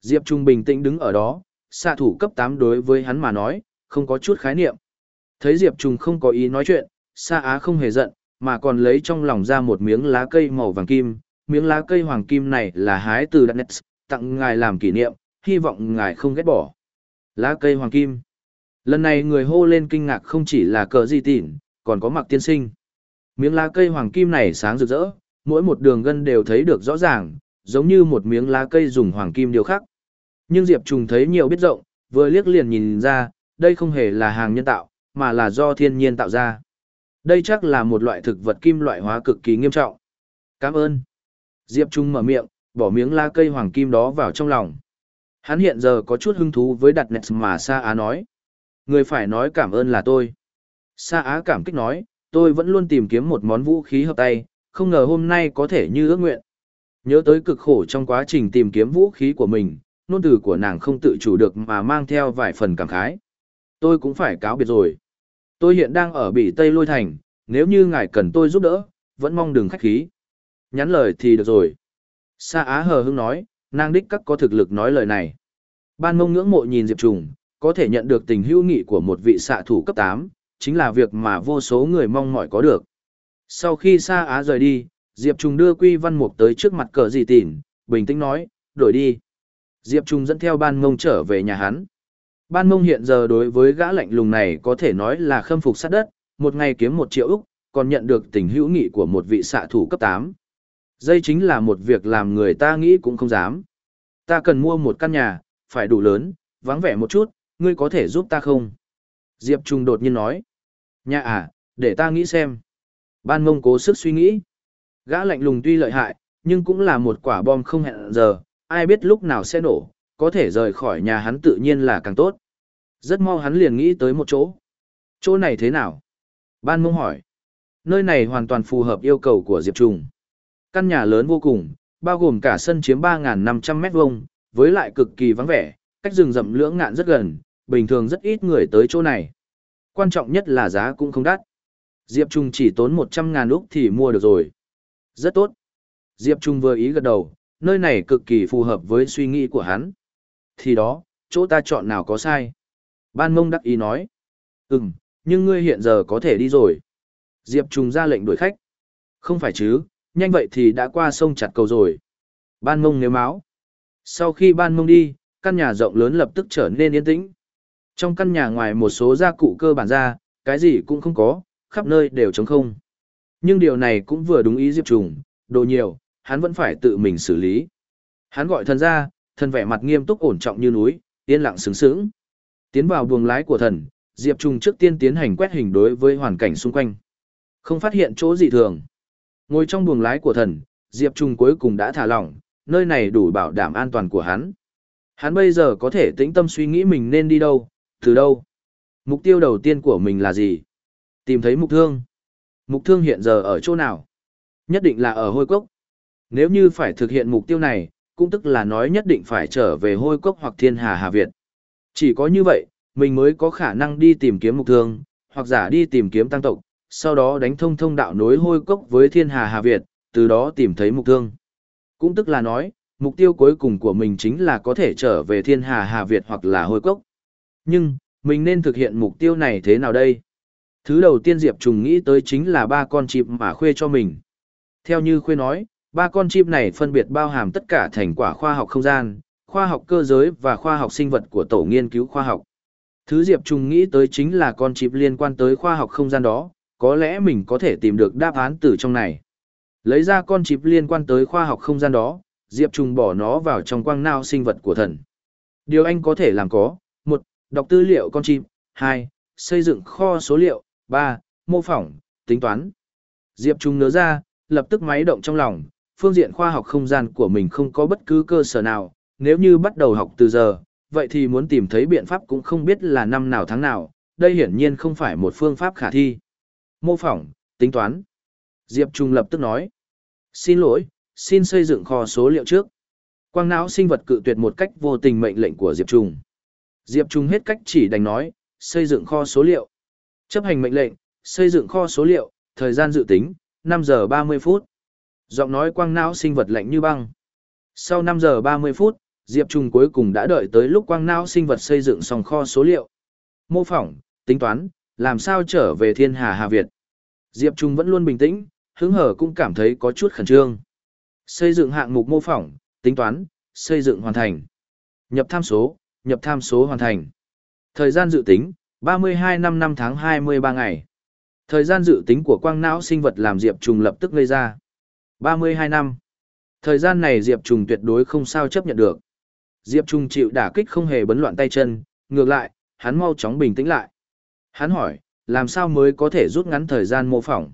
Diệp Trung bình tĩnh đứng ở đó, xạ thủ cấp 8 đối với hắn mà nói, không có chút khái niệm. Thấy Diệp Trung không có ý nói chuyện, Sa Á không hề giận, mà còn lấy trong lòng ra một miếng lá cây màu vàng kim. Miếng lá cây hoàng kim này là hái từ Đắk tặng ngài làm kỷ niệm, hy vọng ngài không ghét bỏ. Lá cây hoàng kim. Lần này người hô lên kinh ngạc không chỉ là cờ di tỉn, còn có mặc tiên sinh. Miếng lá cây hoàng kim này sáng rực rỡ, mỗi một đường gân đều thấy được rõ ràng, giống như một miếng lá cây dùng hoàng kim điều khắc. Nhưng Diệp Trùng thấy nhiều biết rộng, vừa liếc liền nhìn ra, đây không hề là hàng nhân tạo, mà là do thiên nhiên tạo ra. Đây chắc là một loại thực vật kim loại hóa cực kỳ nghiêm trọng. Cảm ơn. Diệp Trung mở miệng, bỏ miếng la cây hoàng kim đó vào trong lòng. Hắn hiện giờ có chút hứng thú với đặt nét mà Sa Á nói. Người phải nói cảm ơn là tôi. Sa Á cảm kích nói, tôi vẫn luôn tìm kiếm một món vũ khí hợp tay, không ngờ hôm nay có thể như ước nguyện. Nhớ tới cực khổ trong quá trình tìm kiếm vũ khí của mình, nôn từ của nàng không tự chủ được mà mang theo vài phần cảm khái. Tôi cũng phải cáo biệt rồi. Tôi hiện đang ở Bỉ Tây Lôi Thành, nếu như ngài cần tôi giúp đỡ, vẫn mong đừng khách khí. Nhắn lời thì được rồi. Sa Á hờ hững nói, nàng đích các có thực lực nói lời này. Ban mông ngưỡng mộ nhìn Diệp Trùng, có thể nhận được tình hữu nghị của một vị xạ thủ cấp 8, chính là việc mà vô số người mong mỏi có được. Sau khi Sa Á rời đi, Diệp Trùng đưa Quy Văn Mục tới trước mặt cờ dì tỉn, bình tĩnh nói, đổi đi. Diệp Trung dẫn theo ban mông trở về nhà hắn. Ban mông hiện giờ đối với gã lạnh lùng này có thể nói là khâm phục sát đất, một ngày kiếm một triệu Úc, còn nhận được tình hữu nghị của một vị xạ thủ cấp 8. Đây chính là một việc làm người ta nghĩ cũng không dám. Ta cần mua một căn nhà, phải đủ lớn, vắng vẻ một chút, ngươi có thể giúp ta không? Diệp Trung đột nhiên nói. Nhà à, để ta nghĩ xem. Ban mông cố sức suy nghĩ. Gã lạnh lùng tuy lợi hại, nhưng cũng là một quả bom không hẹn giờ, ai biết lúc nào sẽ nổ, có thể rời khỏi nhà hắn tự nhiên là càng tốt. Rất mau hắn liền nghĩ tới một chỗ. Chỗ này thế nào? Ban mông hỏi. Nơi này hoàn toàn phù hợp yêu cầu của Diệp Trùng. Căn nhà lớn vô cùng, bao gồm cả sân chiếm 3.500 mét vuông, với lại cực kỳ vắng vẻ, cách rừng rậm lưỡng ngạn rất gần, bình thường rất ít người tới chỗ này. Quan trọng nhất là giá cũng không đắt. Diệp Trung chỉ tốn 100 ngàn úc thì mua được rồi. Rất tốt. Diệp Trung vừa ý gật đầu, nơi này cực kỳ phù hợp với suy nghĩ của hắn. Thì đó, chỗ ta chọn nào có sai. Ban mông đắc ý nói. Ừm, nhưng ngươi hiện giờ có thể đi rồi. Diệp trùng ra lệnh đuổi khách. Không phải chứ, nhanh vậy thì đã qua sông chặt cầu rồi. Ban mông nếu máu. Sau khi ban mông đi, căn nhà rộng lớn lập tức trở nên yên tĩnh. Trong căn nhà ngoài một số gia cụ cơ bản ra, cái gì cũng không có, khắp nơi đều trống không. Nhưng điều này cũng vừa đúng ý Diệp Trùng, đồ nhiều, hắn vẫn phải tự mình xử lý. Hắn gọi thần ra, thần vẻ mặt nghiêm túc ổn trọng như núi, yên lặng sướng sướng. Tiến vào buồng lái của thần, Diệp Trung trước tiên tiến hành quét hình đối với hoàn cảnh xung quanh. Không phát hiện chỗ dị thường. Ngồi trong buồng lái của thần, Diệp Trung cuối cùng đã thả lỏng, nơi này đủ bảo đảm an toàn của hắn. Hắn bây giờ có thể tĩnh tâm suy nghĩ mình nên đi đâu, từ đâu. Mục tiêu đầu tiên của mình là gì? Tìm thấy mục thương. Mục thương hiện giờ ở chỗ nào? Nhất định là ở hôi cốc. Nếu như phải thực hiện mục tiêu này, cũng tức là nói nhất định phải trở về hôi cốc hoặc thiên hà Hà Việt. Chỉ có như vậy, mình mới có khả năng đi tìm kiếm mục thương, hoặc giả đi tìm kiếm tăng tộc, sau đó đánh thông thông đạo nối hôi cốc với thiên hà Hà Việt, từ đó tìm thấy mục thương. Cũng tức là nói, mục tiêu cuối cùng của mình chính là có thể trở về thiên hà Hà Việt hoặc là hôi cốc. Nhưng, mình nên thực hiện mục tiêu này thế nào đây? Thứ đầu tiên Diệp Trùng nghĩ tới chính là ba con chim mà khuê cho mình. Theo như khuê nói, ba con chim này phân biệt bao hàm tất cả thành quả khoa học không gian, khoa học cơ giới và khoa học sinh vật của tổ nghiên cứu khoa học. Thứ Diệp Trung nghĩ tới chính là con chip liên quan tới khoa học không gian đó, có lẽ mình có thể tìm được đáp án từ trong này. Lấy ra con chip liên quan tới khoa học không gian đó, Diệp Trung bỏ nó vào trong quang nao sinh vật của thần. Điều anh có thể làm có, một, Đọc tư liệu con chip, hai, Xây dựng kho số liệu, ba, Mô phỏng, tính toán. Diệp Trung nhớ ra, lập tức máy động trong lòng, phương diện khoa học không gian của mình không có bất cứ cơ sở nào, nếu như bắt đầu học từ giờ, vậy thì muốn tìm thấy biện pháp cũng không biết là năm nào tháng nào, đây hiển nhiên không phải một phương pháp khả thi. Mô phỏng, tính toán. Diệp Trung lập tức nói. Xin lỗi, xin xây dựng kho số liệu trước. Quang não sinh vật cự tuyệt một cách vô tình mệnh lệnh của Diệp Trung. Diệp Trung hết cách chỉ đành nói, xây dựng kho số liệu. Chấp hành mệnh lệnh, xây dựng kho số liệu, thời gian dự tính, 5 giờ 30 phút. Giọng nói quang não sinh vật lạnh như băng. Sau 5 giờ 30 phút, Diệp Trung cuối cùng đã đợi tới lúc quang não sinh vật xây dựng xong kho số liệu. Mô phỏng, tính toán, làm sao trở về thiên hà Hà Việt. Diệp Trung vẫn luôn bình tĩnh, hứng hở cũng cảm thấy có chút khẩn trương. Xây dựng hạng mục mô phỏng, tính toán, xây dựng hoàn thành. Nhập tham số, nhập tham số hoàn thành. Thời gian dự tính, 32 năm 5 tháng 23 ngày. Thời gian dự tính của quang não sinh vật làm Diệp Trung lập tức gây ra. 32 năm. Thời gian này Diệp Trung tuyệt đối không sao chấp nhận được. Diệp Trung chịu đả kích không hề bấn loạn tay chân, ngược lại, hắn mau chóng bình tĩnh lại. Hắn hỏi, làm sao mới có thể rút ngắn thời gian mô phỏng?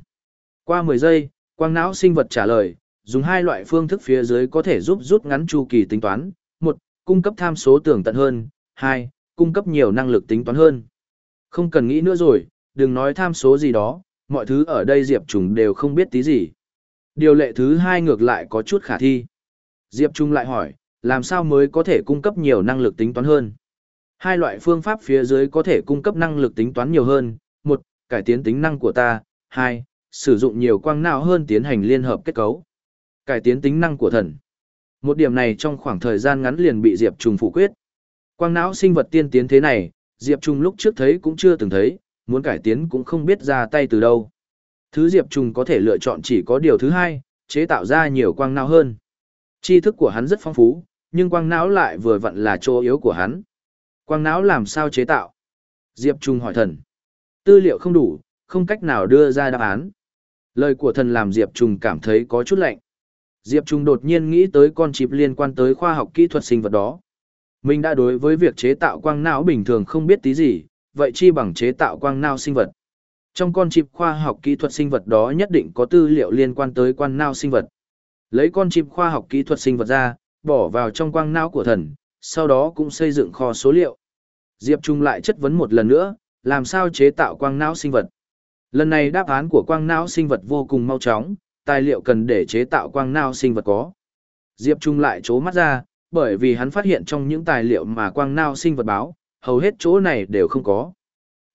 Qua 10 giây, quang não sinh vật trả lời, dùng hai loại phương thức phía dưới có thể giúp rút ngắn chu kỳ tính toán. một, Cung cấp tham số tưởng tận hơn. hai, Cung cấp nhiều năng lực tính toán hơn. Không cần nghĩ nữa rồi, đừng nói tham số gì đó, mọi thứ ở đây Diệp Trung đều không biết tí gì. Điều lệ thứ hai ngược lại có chút khả thi. Diệp Trung lại hỏi, làm sao mới có thể cung cấp nhiều năng lực tính toán hơn? Hai loại phương pháp phía dưới có thể cung cấp năng lực tính toán nhiều hơn. Một, cải tiến tính năng của ta. Hai, sử dụng nhiều quang não hơn tiến hành liên hợp kết cấu. Cải tiến tính năng của thần. Một điểm này trong khoảng thời gian ngắn liền bị Diệp Trung phủ quyết. Quang não sinh vật tiên tiến thế này, Diệp Trung lúc trước thấy cũng chưa từng thấy, muốn cải tiến cũng không biết ra tay từ đâu. Thứ Diệp Trung có thể lựa chọn chỉ có điều thứ hai, chế tạo ra nhiều quang não hơn. Tri thức của hắn rất phong phú, nhưng quang não lại vừa vặn là chỗ yếu của hắn. Quang não làm sao chế tạo? Diệp Trung hỏi thần. Tư liệu không đủ, không cách nào đưa ra đáp án. Lời của thần làm Diệp Trung cảm thấy có chút lạnh. Diệp Trung đột nhiên nghĩ tới con chip liên quan tới khoa học kỹ thuật sinh vật đó. Mình đã đối với việc chế tạo quang não bình thường không biết tí gì, vậy chi bằng chế tạo quang não sinh vật. Trong con chip khoa học kỹ thuật sinh vật đó nhất định có tư liệu liên quan tới quang não sinh vật. Lấy con chip khoa học kỹ thuật sinh vật ra, bỏ vào trong quang não của thần, sau đó cũng xây dựng kho số liệu. Diệp Trung lại chất vấn một lần nữa, làm sao chế tạo quang não sinh vật. Lần này đáp án của quang não sinh vật vô cùng mau chóng, tài liệu cần để chế tạo quang não sinh vật có. Diệp Trung lại chố mắt ra, bởi vì hắn phát hiện trong những tài liệu mà quang não sinh vật báo, hầu hết chỗ này đều không có.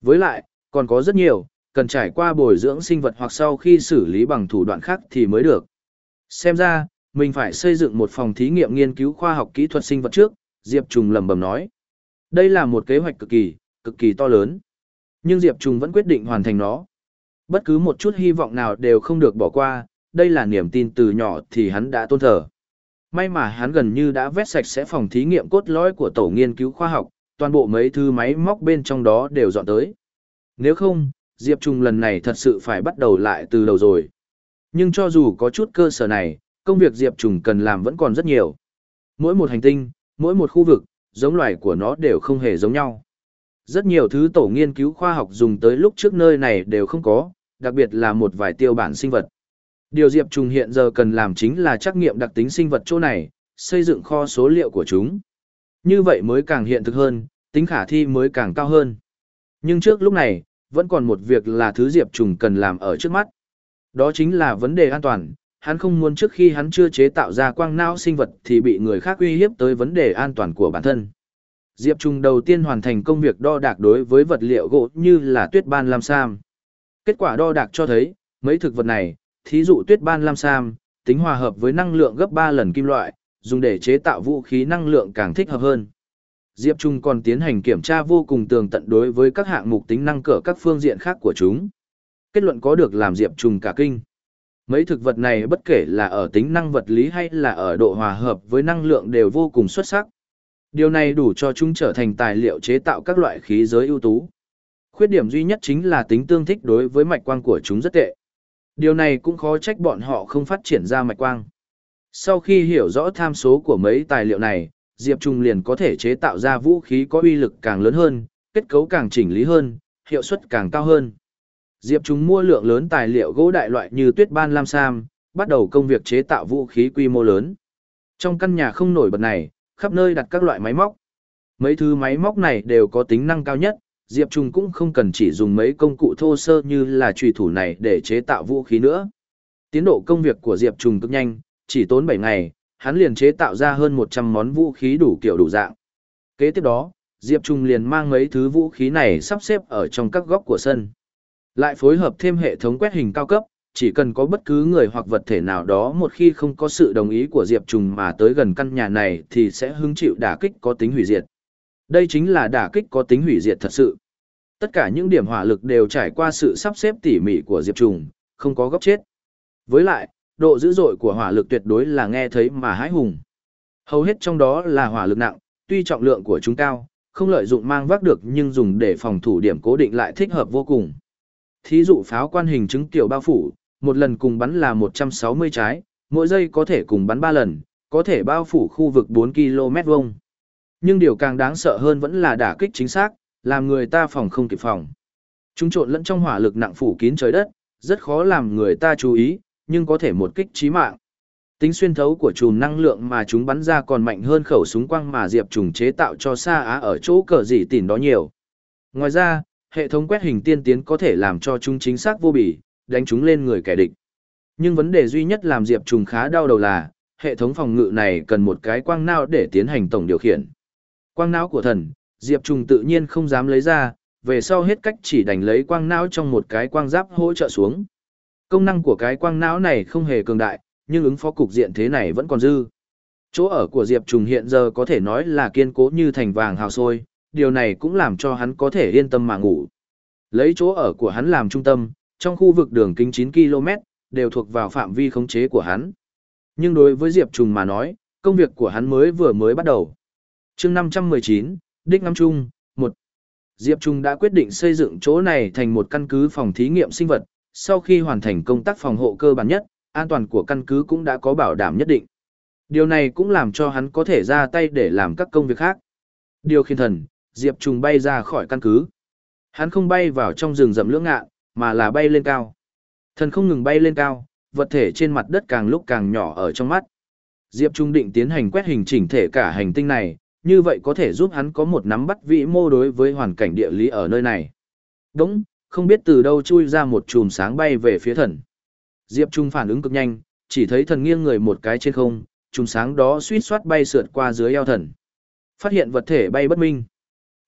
Với lại, còn có rất nhiều, cần trải qua bồi dưỡng sinh vật hoặc sau khi xử lý bằng thủ đoạn khác thì mới được. Xem ra, mình phải xây dựng một phòng thí nghiệm nghiên cứu khoa học kỹ thuật sinh vật trước, Diệp Trùng lầm bầm nói. Đây là một kế hoạch cực kỳ, cực kỳ to lớn. Nhưng Diệp Trùng vẫn quyết định hoàn thành nó. Bất cứ một chút hy vọng nào đều không được bỏ qua, đây là niềm tin từ nhỏ thì hắn đã tôn thờ. May mà hắn gần như đã vét sạch sẽ phòng thí nghiệm cốt lõi của tổ nghiên cứu khoa học, toàn bộ mấy thứ máy móc bên trong đó đều dọn tới. Nếu không, Diệp Trung lần này thật sự phải bắt đầu lại từ đầu rồi. Nhưng cho dù có chút cơ sở này, công việc Diệp Trung cần làm vẫn còn rất nhiều. Mỗi một hành tinh, mỗi một khu vực, giống loài của nó đều không hề giống nhau. Rất nhiều thứ tổ nghiên cứu khoa học dùng tới lúc trước nơi này đều không có, đặc biệt là một vài tiêu bản sinh vật. Điều Diệp Trung hiện giờ cần làm chính là trắc nghiệm đặc tính sinh vật chỗ này, xây dựng kho số liệu của chúng. Như vậy mới càng hiện thực hơn, tính khả thi mới càng cao hơn. Nhưng trước lúc này, vẫn còn một việc là thứ Diệp Trùng cần làm ở trước mắt. Đó chính là vấn đề an toàn, hắn không muốn trước khi hắn chưa chế tạo ra quang não sinh vật thì bị người khác uy hiếp tới vấn đề an toàn của bản thân. Diệp Trung đầu tiên hoàn thành công việc đo đạc đối với vật liệu gỗ như là tuyết ban lam sam. Kết quả đo đạc cho thấy, mấy thực vật này, thí dụ tuyết ban lam sam, tính hòa hợp với năng lượng gấp 3 lần kim loại, dùng để chế tạo vũ khí năng lượng càng thích hợp hơn. Diệp Trung còn tiến hành kiểm tra vô cùng tường tận đối với các hạng mục tính năng cỡ các phương diện khác của chúng. Kết luận có được làm Diệp Trung cả kinh. Mấy thực vật này bất kể là ở tính năng vật lý hay là ở độ hòa hợp với năng lượng đều vô cùng xuất sắc. Điều này đủ cho chúng trở thành tài liệu chế tạo các loại khí giới ưu tú. Khuyết điểm duy nhất chính là tính tương thích đối với mạch quang của chúng rất tệ. Điều này cũng khó trách bọn họ không phát triển ra mạch quang. Sau khi hiểu rõ tham số của mấy tài liệu này, Diệp Trung liền có thể chế tạo ra vũ khí có uy lực càng lớn hơn, kết cấu càng chỉnh lý hơn, hiệu suất càng cao hơn. Diệp Trung mua lượng lớn tài liệu gỗ đại loại như tuyết ban lam sam, bắt đầu công việc chế tạo vũ khí quy mô lớn. Trong căn nhà không nổi bật này, khắp nơi đặt các loại máy móc. Mấy thứ máy móc này đều có tính năng cao nhất, Diệp Trung cũng không cần chỉ dùng mấy công cụ thô sơ như là trùy thủ này để chế tạo vũ khí nữa. Tiến độ công việc của Diệp Trung cực nhanh, chỉ tốn 7 ngày, hắn liền chế tạo ra hơn 100 món vũ khí đủ kiểu đủ dạng. Kế tiếp đó, Diệp Trung liền mang mấy thứ vũ khí này sắp xếp ở trong các góc của sân. Lại phối hợp thêm hệ thống quét hình cao cấp, chỉ cần có bất cứ người hoặc vật thể nào đó một khi không có sự đồng ý của Diệp Trùng mà tới gần căn nhà này thì sẽ hứng chịu đả kích có tính hủy diệt. Đây chính là đả kích có tính hủy diệt thật sự. Tất cả những điểm hỏa lực đều trải qua sự sắp xếp tỉ mỉ của Diệp Trùng, không có góc chết. Với lại, độ dữ dội của hỏa lực tuyệt đối là nghe thấy mà hãi hùng. Hầu hết trong đó là hỏa lực nặng, tuy trọng lượng của chúng cao, không lợi dụng mang vác được nhưng dùng để phòng thủ điểm cố định lại thích hợp vô cùng. Thí dụ pháo quan hình chứng tiểu bao phủ, một lần cùng bắn là 160 trái, mỗi giây có thể cùng bắn 3 lần, có thể bao phủ khu vực 4 km vuông. Nhưng điều càng đáng sợ hơn vẫn là đả kích chính xác, làm người ta phòng không kịp phòng. Chúng trộn lẫn trong hỏa lực nặng phủ kín trời đất, rất khó làm người ta chú ý, nhưng có thể một kích chí mạng. Tính xuyên thấu của chùm năng lượng mà chúng bắn ra còn mạnh hơn khẩu súng quang mà Diệp trùng chế tạo cho Sa Á ở chỗ cờ gì tỉn đó nhiều. Ngoài ra, hệ thống quét hình tiên tiến có thể làm cho chúng chính xác vô bì, đánh chúng lên người kẻ địch. Nhưng vấn đề duy nhất làm Diệp Trùng khá đau đầu là, hệ thống phòng ngự này cần một cái quang não để tiến hành tổng điều khiển. Quang não của thần, Diệp Trùng tự nhiên không dám lấy ra, về sau hết cách chỉ đành lấy quang não trong một cái quang giáp hỗ trợ xuống. Công năng của cái quang não này không hề cường đại, nhưng ứng phó cục diện thế này vẫn còn dư. Chỗ ở của Diệp Trùng hiện giờ có thể nói là kiên cố như thành vàng hào sôi, điều này cũng làm cho hắn có thể yên tâm mà ngủ. Lấy chỗ ở của hắn làm trung tâm, trong khu vực đường kính 9 km, đều thuộc vào phạm vi khống chế của hắn. Nhưng đối với Diệp Trùng mà nói, công việc của hắn mới vừa mới bắt đầu. chương 519, Đích Ngắm Trung, 1. Diệp Trung đã quyết định xây dựng chỗ này thành một căn cứ phòng thí nghiệm sinh vật, sau khi hoàn thành công tác phòng hộ cơ bản nhất, an toàn của căn cứ cũng đã có bảo đảm nhất định. Điều này cũng làm cho hắn có thể ra tay để làm các công việc khác. Điều khiển thần, Diệp Trung bay ra khỏi căn cứ. Hắn không bay vào trong rừng rậm lưỡng ngạ, mà là bay lên cao. Thần không ngừng bay lên cao, vật thể trên mặt đất càng lúc càng nhỏ ở trong mắt. Diệp Trung định tiến hành quét hình chỉnh thể cả hành tinh này, như vậy có thể giúp hắn có một nắm bắt vĩ mô đối với hoàn cảnh địa lý ở nơi này. Đúng, không biết từ đâu chui ra một chùm sáng bay về phía thần. Diệp Trung phản ứng cực nhanh, chỉ thấy thần nghiêng người một cái trên không, chùm sáng đó suýt soát bay sượt qua dưới eo thần. Phát hiện vật thể bay bất minh.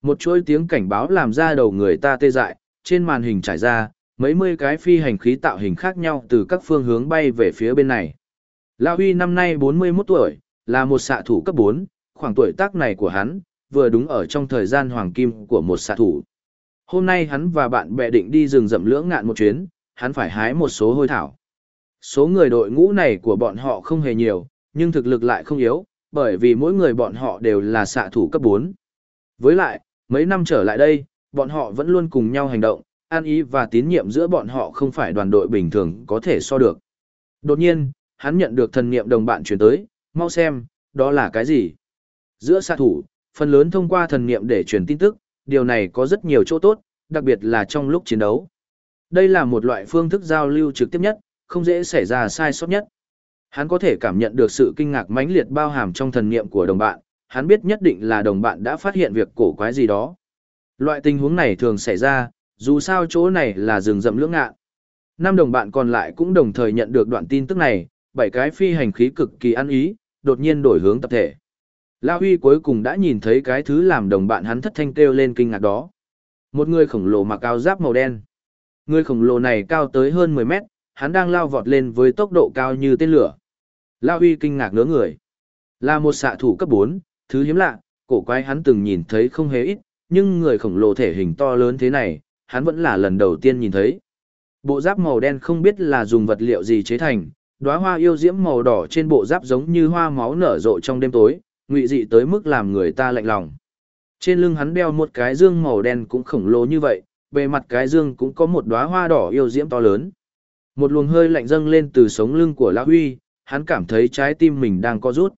Một chuỗi tiếng cảnh báo làm ra đầu người ta tê dại, trên màn hình trải ra, mấy mươi cái phi hành khí tạo hình khác nhau từ các phương hướng bay về phía bên này. La Huy năm nay 41 tuổi, là một xạ thủ cấp 4, khoảng tuổi tác này của hắn, vừa đúng ở trong thời gian hoàng kim của một xạ thủ. Hôm nay hắn và bạn bè định đi rừng rậm lưỡng ngạn một chuyến, hắn phải hái một số hôi thảo. Số người đội ngũ này của bọn họ không hề nhiều, nhưng thực lực lại không yếu, bởi vì mỗi người bọn họ đều là xạ thủ cấp 4. Với lại, mấy năm trở lại đây, bọn họ vẫn luôn cùng nhau hành động, an ý và tín nhiệm giữa bọn họ không phải đoàn đội bình thường có thể so được. Đột nhiên, hắn nhận được thần niệm đồng bạn chuyển tới, mau xem, đó là cái gì? Giữa xạ thủ, phần lớn thông qua thần niệm để truyền tin tức, điều này có rất nhiều chỗ tốt, đặc biệt là trong lúc chiến đấu. Đây là một loại phương thức giao lưu trực tiếp nhất, không dễ xảy ra sai sót nhất. Hắn có thể cảm nhận được sự kinh ngạc mãnh liệt bao hàm trong thần niệm của đồng bạn, hắn biết nhất định là đồng bạn đã phát hiện việc cổ quái gì đó. Loại tình huống này thường xảy ra, dù sao chỗ này là rừng rậm lưỡng ngạn. Năm đồng bạn còn lại cũng đồng thời nhận được đoạn tin tức này, bảy cái phi hành khí cực kỳ ăn ý, đột nhiên đổi hướng tập thể. La Huy cuối cùng đã nhìn thấy cái thứ làm đồng bạn hắn thất thanh kêu lên kinh ngạc đó. Một người khổng lồ mặc áo giáp màu đen. Người khổng lồ này cao tới hơn 10 mét, hắn đang lao vọt lên với tốc độ cao như tên lửa. La Huy kinh ngạc ngớ người. Là một xạ thủ cấp 4, thứ hiếm lạ, cổ quái hắn từng nhìn thấy không hề ít, nhưng người khổng lồ thể hình to lớn thế này, hắn vẫn là lần đầu tiên nhìn thấy. Bộ giáp màu đen không biết là dùng vật liệu gì chế thành, đóa hoa yêu diễm màu đỏ trên bộ giáp giống như hoa máu nở rộ trong đêm tối, ngụy dị tới mức làm người ta lạnh lòng. Trên lưng hắn đeo một cái dương màu đen cũng khổng lồ như vậy, bề mặt cái dương cũng có một đóa hoa đỏ yêu diễm to lớn. Một luồng hơi lạnh dâng lên từ sống lưng của La Huy, hắn cảm thấy trái tim mình đang co rút.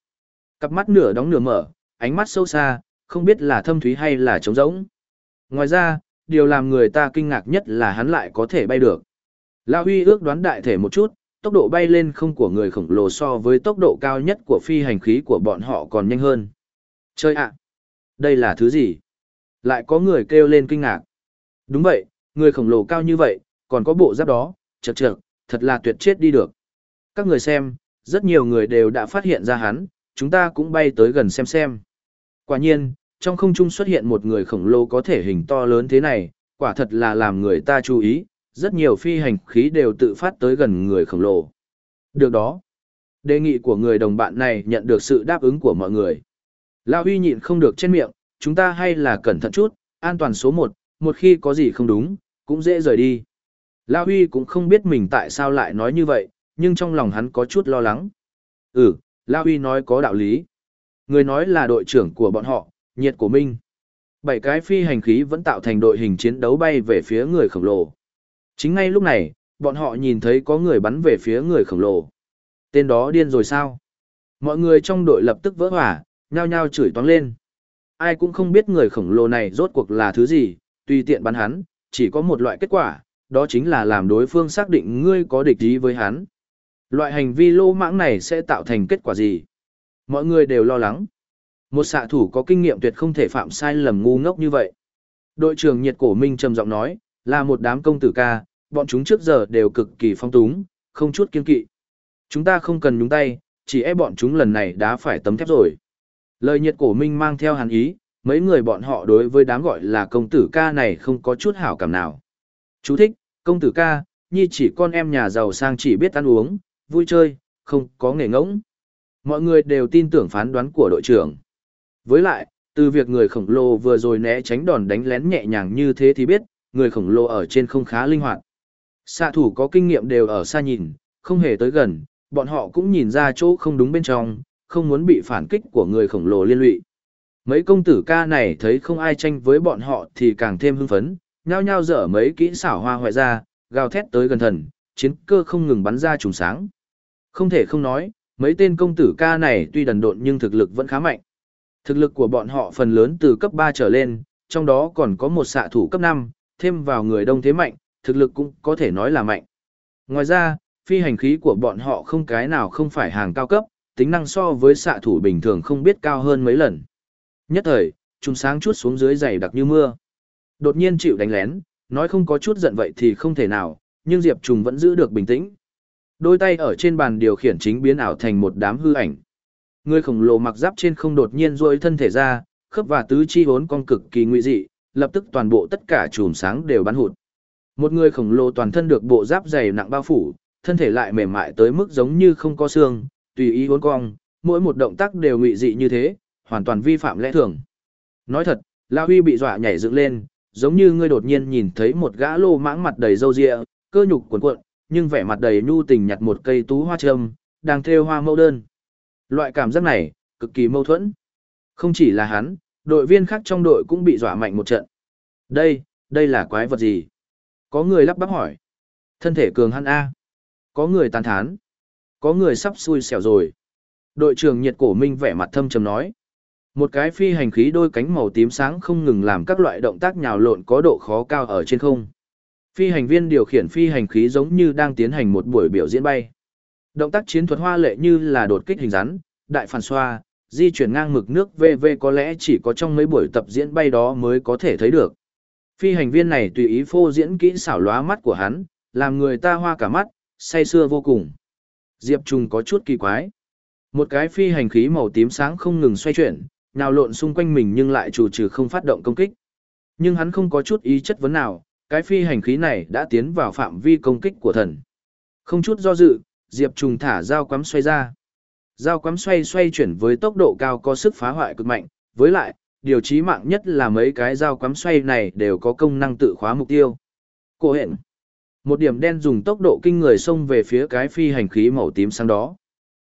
Cặp mắt nửa đóng nửa mở, ánh mắt sâu xa, không biết là thâm thúy hay là trống rỗng. Ngoài ra, điều làm người ta kinh ngạc nhất là hắn lại có thể bay được. La Huy ước đoán đại thể một chút, tốc độ bay lên không của người khổng lồ so với tốc độ cao nhất của phi hành khí của bọn họ còn nhanh hơn. Chơi ạ! đây là thứ gì? Lại có người kêu lên kinh ngạc. Đúng vậy, người khổng lồ cao như vậy, còn có bộ giáp đó, chật chật, thật là tuyệt chết đi được. Các người xem, rất nhiều người đều đã phát hiện ra hắn, chúng ta cũng bay tới gần xem xem. Quả nhiên, trong không trung xuất hiện một người khổng lồ có thể hình to lớn thế này, quả thật là làm người ta chú ý, rất nhiều phi hành khí đều tự phát tới gần người khổng lồ. Được đó, đề nghị của người đồng bạn này nhận được sự đáp ứng của mọi người. Lao Huy nhịn không được trên miệng, chúng ta hay là cẩn thận chút, an toàn số 1, một khi có gì không đúng, cũng dễ rời đi. Lao Huy cũng không biết mình tại sao lại nói như vậy, nhưng trong lòng hắn có chút lo lắng. Ừ, Lao Huy nói có đạo lý. Người nói là đội trưởng của bọn họ, nhiệt của Minh. Bảy cái phi hành khí vẫn tạo thành đội hình chiến đấu bay về phía người khổng lồ. Chính ngay lúc này, bọn họ nhìn thấy có người bắn về phía người khổng lồ. Tên đó điên rồi sao? Mọi người trong đội lập tức vỡ hỏa, nhao nhao chửi toán lên. Ai cũng không biết người khổng lồ này rốt cuộc là thứ gì, tùy tiện bắn hắn, chỉ có một loại kết quả, đó chính là làm đối phương xác định ngươi có địch ý với hắn. Loại hành vi lô mãng này sẽ tạo thành kết quả gì? Mọi người đều lo lắng. Một xạ thủ có kinh nghiệm tuyệt không thể phạm sai lầm ngu ngốc như vậy. Đội trưởng nhiệt cổ minh trầm giọng nói, là một đám công tử ca, bọn chúng trước giờ đều cực kỳ phong túng, không chút kiên kỵ. Chúng ta không cần nhúng tay, chỉ e bọn chúng lần này đã phải tấm thép rồi. Lời nhiệt cổ minh mang theo hàn ý, mấy người bọn họ đối với đám gọi là công tử ca này không có chút hảo cảm nào. Chú thích, công tử ca, nhi chỉ con em nhà giàu sang chỉ biết ăn uống, vui chơi, không có nghề ngỗng. Mọi người đều tin tưởng phán đoán của đội trưởng. Với lại, từ việc người khổng lồ vừa rồi né tránh đòn đánh lén nhẹ nhàng như thế thì biết, người khổng lồ ở trên không khá linh hoạt. Xạ thủ có kinh nghiệm đều ở xa nhìn, không hề tới gần, bọn họ cũng nhìn ra chỗ không đúng bên trong, không muốn bị phản kích của người khổng lồ liên lụy. Mấy công tử ca này thấy không ai tranh với bọn họ thì càng thêm hưng phấn, nhao nhao dở mấy kỹ xảo hoa hoại ra, gào thét tới gần thần, chiến cơ không ngừng bắn ra trùng sáng. Không thể không nói, mấy tên công tử ca này tuy đần độn nhưng thực lực vẫn khá mạnh. Thực lực của bọn họ phần lớn từ cấp 3 trở lên, trong đó còn có một xạ thủ cấp 5, thêm vào người đông thế mạnh, thực lực cũng có thể nói là mạnh. Ngoài ra, phi hành khí của bọn họ không cái nào không phải hàng cao cấp, tính năng so với xạ thủ bình thường không biết cao hơn mấy lần. Nhất thời, chúng sáng chút xuống dưới dày đặc như mưa. Đột nhiên chịu đánh lén, nói không có chút giận vậy thì không thể nào, nhưng Diệp Trùng vẫn giữ được bình tĩnh. Đôi tay ở trên bàn điều khiển chính biến ảo thành một đám hư ảnh. Người khổng lồ mặc giáp trên không đột nhiên duỗi thân thể ra, khớp và tứ chi vốn con cực kỳ nguy dị, lập tức toàn bộ tất cả chùm sáng đều bắn hụt. Một người khổng lồ toàn thân được bộ giáp dày nặng bao phủ, thân thể lại mềm mại tới mức giống như không có xương, tùy ý uốn cong, mỗi một động tác đều ngụy dị như thế, hoàn toàn vi phạm lẽ thường. Nói thật, La Huy bị dọa nhảy dựng lên, giống như ngươi đột nhiên nhìn thấy một gã lô mãng mặt đầy râu ria, cơ nhục cuộn cuộn, nhưng vẻ mặt đầy nhu tình nhặt một cây tú hoa trâm, đang thêu hoa mẫu đơn. Loại cảm giác này, cực kỳ mâu thuẫn. Không chỉ là hắn, đội viên khác trong đội cũng bị dọa mạnh một trận. Đây, đây là quái vật gì? Có người lắp bắp hỏi. Thân thể cường hắn A. Có người tàn thán. Có người sắp xui xẻo rồi. Đội trưởng nhiệt cổ minh vẻ mặt thâm trầm nói. Một cái phi hành khí đôi cánh màu tím sáng không ngừng làm các loại động tác nhào lộn có độ khó cao ở trên không. Phi hành viên điều khiển phi hành khí giống như đang tiến hành một buổi biểu diễn bay. Động tác chiến thuật hoa lệ như là đột kích hình rắn, đại phản xoa, di chuyển ngang mực nước VV có lẽ chỉ có trong mấy buổi tập diễn bay đó mới có thể thấy được. Phi hành viên này tùy ý phô diễn kỹ xảo lóa mắt của hắn, làm người ta hoa cả mắt, say sưa vô cùng. Diệp trùng có chút kỳ quái. Một cái phi hành khí màu tím sáng không ngừng xoay chuyển, nào lộn xung quanh mình nhưng lại chủ trừ không phát động công kích. Nhưng hắn không có chút ý chất vấn nào, cái phi hành khí này đã tiến vào phạm vi công kích của thần. Không chút do dự, Diệp Trùng thả dao quắm xoay ra. Dao quắm xoay xoay chuyển với tốc độ cao có sức phá hoại cực mạnh, với lại, điều chí mạng nhất là mấy cái dao quắm xoay này đều có công năng tự khóa mục tiêu. Cô hẹn. Một điểm đen dùng tốc độ kinh người xông về phía cái phi hành khí màu tím sáng đó.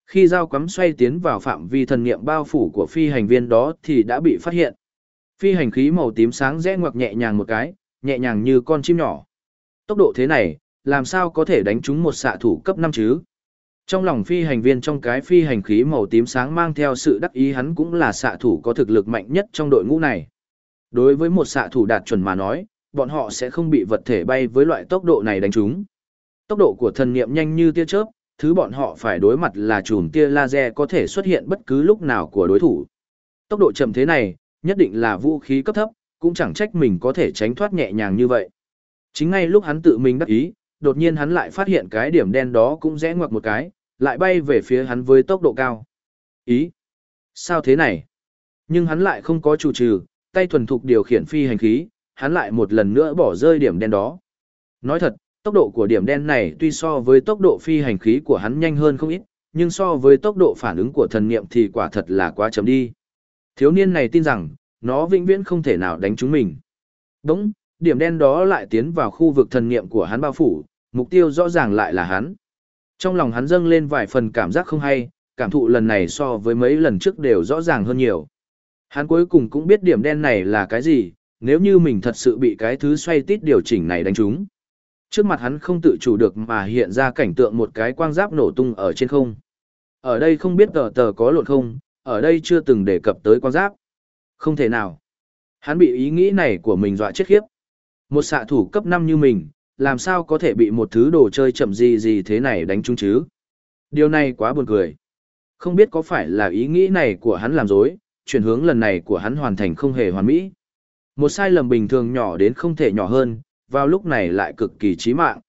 Khi dao quắm xoay tiến vào phạm vi thần niệm bao phủ của phi hành viên đó thì đã bị phát hiện. Phi hành khí màu tím sáng rẽ ngoặc nhẹ nhàng một cái, nhẹ nhàng như con chim nhỏ. Tốc độ thế này, làm sao có thể đánh trúng một xạ thủ cấp 5 chứ? Trong lòng phi hành viên trong cái phi hành khí màu tím sáng mang theo sự đắc ý hắn cũng là xạ thủ có thực lực mạnh nhất trong đội ngũ này. Đối với một xạ thủ đạt chuẩn mà nói, bọn họ sẽ không bị vật thể bay với loại tốc độ này đánh trúng. Tốc độ của thần niệm nhanh như tia chớp, thứ bọn họ phải đối mặt là chùm tia laser có thể xuất hiện bất cứ lúc nào của đối thủ. Tốc độ chậm thế này, nhất định là vũ khí cấp thấp, cũng chẳng trách mình có thể tránh thoát nhẹ nhàng như vậy. Chính ngay lúc hắn tự mình đắc ý, đột nhiên hắn lại phát hiện cái điểm đen đó cũng rẽ ngoặc một cái, lại bay về phía hắn với tốc độ cao. Ý? Sao thế này? Nhưng hắn lại không có chủ trừ, tay thuần thục điều khiển phi hành khí, hắn lại một lần nữa bỏ rơi điểm đen đó. Nói thật, tốc độ của điểm đen này tuy so với tốc độ phi hành khí của hắn nhanh hơn không ít, nhưng so với tốc độ phản ứng của thần niệm thì quả thật là quá chậm đi. Thiếu niên này tin rằng, nó vĩnh viễn không thể nào đánh chúng mình. Đúng, điểm đen đó lại tiến vào khu vực thần niệm của hắn bao phủ, mục tiêu rõ ràng lại là hắn. Trong lòng hắn dâng lên vài phần cảm giác không hay, cảm thụ lần này so với mấy lần trước đều rõ ràng hơn nhiều. Hắn cuối cùng cũng biết điểm đen này là cái gì, nếu như mình thật sự bị cái thứ xoay tít điều chỉnh này đánh trúng. Trước mặt hắn không tự chủ được mà hiện ra cảnh tượng một cái quang giáp nổ tung ở trên không. Ở đây không biết tờ tờ có lộn không, ở đây chưa từng đề cập tới quang giáp. Không thể nào. Hắn bị ý nghĩ này của mình dọa chết khiếp. Một xạ thủ cấp 5 như mình, làm sao có thể bị một thứ đồ chơi chậm gì gì thế này đánh trúng chứ? Điều này quá buồn cười. Không biết có phải là ý nghĩ này của hắn làm dối, chuyển hướng lần này của hắn hoàn thành không hề hoàn mỹ. Một sai lầm bình thường nhỏ đến không thể nhỏ hơn, vào lúc này lại cực kỳ chí mạng.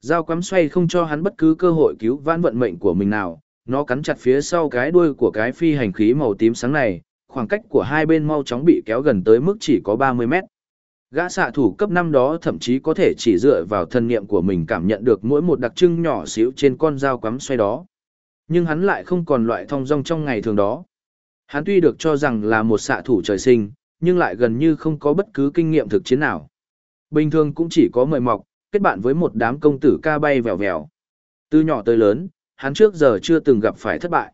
Dao quắm xoay không cho hắn bất cứ cơ hội cứu vãn vận mệnh của mình nào, nó cắn chặt phía sau cái đuôi của cái phi hành khí màu tím sáng này, khoảng cách của hai bên mau chóng bị kéo gần tới mức chỉ có 30 mét. Gã xạ thủ cấp 5 đó thậm chí có thể chỉ dựa vào thân niệm của mình cảm nhận được mỗi một đặc trưng nhỏ xíu trên con dao quắm xoay đó. Nhưng hắn lại không còn loại thong dong trong ngày thường đó. Hắn tuy được cho rằng là một xạ thủ trời sinh, nhưng lại gần như không có bất cứ kinh nghiệm thực chiến nào. Bình thường cũng chỉ có mời mọc, kết bạn với một đám công tử ca bay vèo vèo. Từ nhỏ tới lớn, hắn trước giờ chưa từng gặp phải thất bại.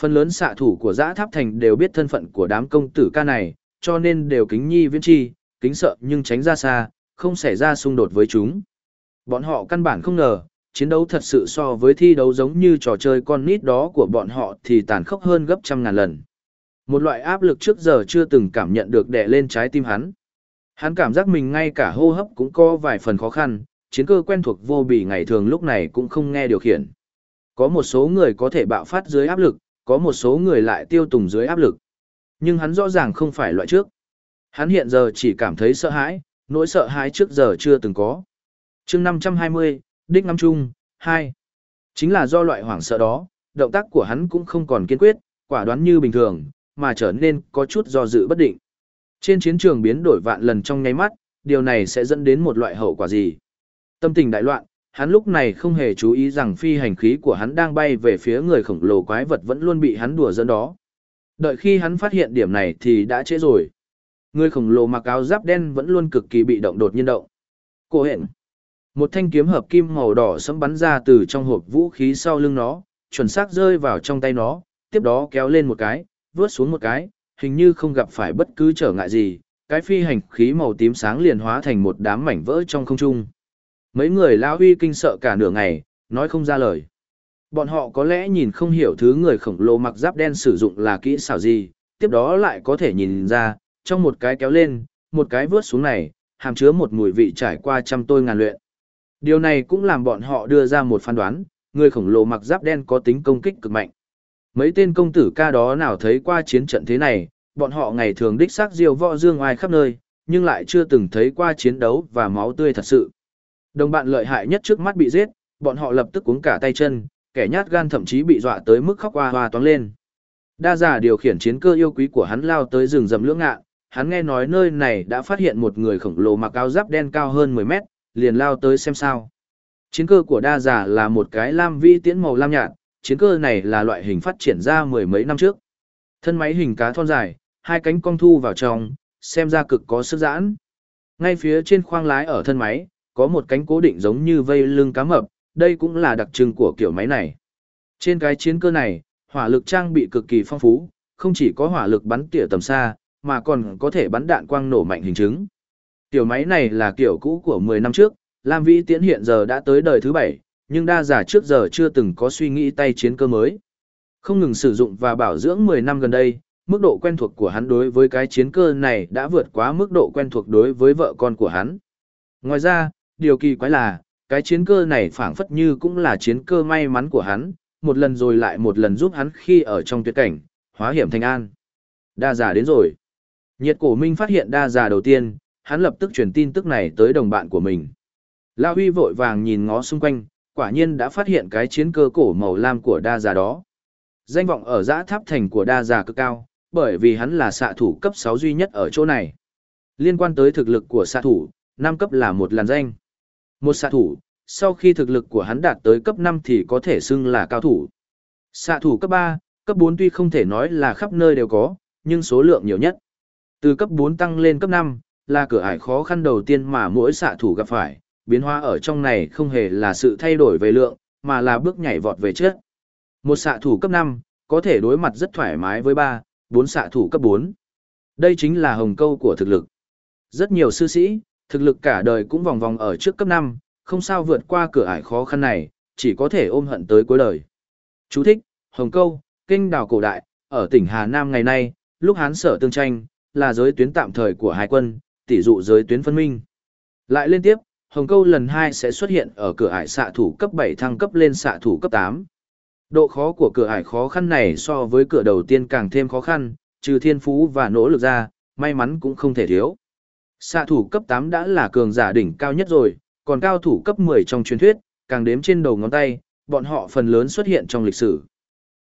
Phần lớn xạ thủ của giã tháp thành đều biết thân phận của đám công tử ca này, cho nên đều kính nhi viễn chi, kính sợ nhưng tránh ra xa, không xảy ra xung đột với chúng. Bọn họ căn bản không ngờ, chiến đấu thật sự so với thi đấu giống như trò chơi con nít đó của bọn họ thì tàn khốc hơn gấp trăm ngàn lần. Một loại áp lực trước giờ chưa từng cảm nhận được đè lên trái tim hắn. Hắn cảm giác mình ngay cả hô hấp cũng có vài phần khó khăn, chiến cơ quen thuộc vô bì ngày thường lúc này cũng không nghe điều khiển. Có một số người có thể bạo phát dưới áp lực, có một số người lại tiêu tùng dưới áp lực. Nhưng hắn rõ ràng không phải loại trước. Hắn hiện giờ chỉ cảm thấy sợ hãi, nỗi sợ hãi trước giờ chưa từng có. chương 520, Đích Ngắm Trung, 2. Chính là do loại hoảng sợ đó, động tác của hắn cũng không còn kiên quyết, quả đoán như bình thường, mà trở nên có chút do dự bất định. Trên chiến trường biến đổi vạn lần trong nháy mắt, điều này sẽ dẫn đến một loại hậu quả gì? Tâm tình đại loạn, hắn lúc này không hề chú ý rằng phi hành khí của hắn đang bay về phía người khổng lồ quái vật vẫn luôn bị hắn đùa dẫn đó. Đợi khi hắn phát hiện điểm này thì đã trễ rồi. Người khổng lồ mặc áo giáp đen vẫn luôn cực kỳ bị động đột nhiên động. Cô hẹn. Một thanh kiếm hợp kim màu đỏ sẫm bắn ra từ trong hộp vũ khí sau lưng nó, chuẩn xác rơi vào trong tay nó, tiếp đó kéo lên một cái, vướt xuống một cái, hình như không gặp phải bất cứ trở ngại gì, cái phi hành khí màu tím sáng liền hóa thành một đám mảnh vỡ trong không trung. Mấy người lão huy kinh sợ cả nửa ngày, nói không ra lời. Bọn họ có lẽ nhìn không hiểu thứ người khổng lồ mặc giáp đen sử dụng là kỹ xảo gì, tiếp đó lại có thể nhìn ra, trong một cái kéo lên, một cái vướt xuống này, hàm chứa một mùi vị trải qua trăm tôi ngàn luyện. Điều này cũng làm bọn họ đưa ra một phán đoán, người khổng lồ mặc giáp đen có tính công kích cực mạnh. Mấy tên công tử ca đó nào thấy qua chiến trận thế này, bọn họ ngày thường đích xác diều võ dương ai khắp nơi, nhưng lại chưa từng thấy qua chiến đấu và máu tươi thật sự. Đồng bạn lợi hại nhất trước mắt bị giết, bọn họ lập tức cuống cả tay chân, kẻ nhát gan thậm chí bị dọa tới mức khóc hoa hoa toán lên. Đa giả điều khiển chiến cơ yêu quý của hắn lao tới rừng rầm lưỡng ngạ, hắn nghe nói nơi này đã phát hiện một người khổng lồ mặc áo giáp đen cao hơn 10 mét, liền lao tới xem sao. Chiến cơ của đa giả là một cái lam vi tiễn màu lam nhạt, chiến cơ này là loại hình phát triển ra mười mấy năm trước. Thân máy hình cá thon dài, hai cánh cong thu vào trong, xem ra cực có sức giãn. Ngay phía trên khoang lái ở thân máy, có một cánh cố định giống như vây lưng cá mập, đây cũng là đặc trưng của kiểu máy này. Trên cái chiến cơ này, hỏa lực trang bị cực kỳ phong phú, không chỉ có hỏa lực bắn tỉa tầm xa, mà còn có thể bắn đạn quang nổ mạnh hình chứng. Tiểu máy này là kiểu cũ của 10 năm trước, Lam Vĩ Tiễn hiện giờ đã tới đời thứ 7, nhưng đa giả trước giờ chưa từng có suy nghĩ tay chiến cơ mới. Không ngừng sử dụng và bảo dưỡng 10 năm gần đây, mức độ quen thuộc của hắn đối với cái chiến cơ này đã vượt quá mức độ quen thuộc đối với vợ con của hắn. Ngoài ra, điều kỳ quái là, cái chiến cơ này phảng phất như cũng là chiến cơ may mắn của hắn, một lần rồi lại một lần giúp hắn khi ở trong tuyệt cảnh, hóa hiểm thành an. Đa giả đến rồi. Nhiệt cổ minh phát hiện đa già đầu tiên, hắn lập tức truyền tin tức này tới đồng bạn của mình. La Huy vội vàng nhìn ngó xung quanh, quả nhiên đã phát hiện cái chiến cơ cổ màu lam của đa già đó. Danh vọng ở giã tháp thành của đa già cực cao, bởi vì hắn là xạ thủ cấp 6 duy nhất ở chỗ này. Liên quan tới thực lực của xạ thủ, 5 cấp là một làn danh. Một xạ thủ, sau khi thực lực của hắn đạt tới cấp 5 thì có thể xưng là cao thủ. Xạ thủ cấp 3, cấp 4 tuy không thể nói là khắp nơi đều có, nhưng số lượng nhiều nhất. Từ cấp 4 tăng lên cấp 5, là cửa ải khó khăn đầu tiên mà mỗi xạ thủ gặp phải, biến hóa ở trong này không hề là sự thay đổi về lượng, mà là bước nhảy vọt về trước. Một xạ thủ cấp 5, có thể đối mặt rất thoải mái với 3, 4 xạ thủ cấp 4. Đây chính là hồng câu của thực lực. Rất nhiều sư sĩ, thực lực cả đời cũng vòng vòng ở trước cấp 5, không sao vượt qua cửa ải khó khăn này, chỉ có thể ôm hận tới cuối đời. Chú thích, Hồng Câu, kinh đào cổ đại, ở tỉnh Hà Nam ngày nay, lúc Hán sở tương tranh, là giới tuyến tạm thời của hải quân, tỷ dụ giới tuyến phân minh. Lại lên tiếp, Hồng Câu lần 2 sẽ xuất hiện ở cửa ải xạ thủ cấp 7 thăng cấp lên xạ thủ cấp 8. Độ khó của cửa ải khó khăn này so với cửa đầu tiên càng thêm khó khăn, trừ thiên phú và nỗ lực ra, may mắn cũng không thể thiếu. Xạ thủ cấp 8 đã là cường giả đỉnh cao nhất rồi, còn cao thủ cấp 10 trong truyền thuyết, càng đếm trên đầu ngón tay, bọn họ phần lớn xuất hiện trong lịch sử.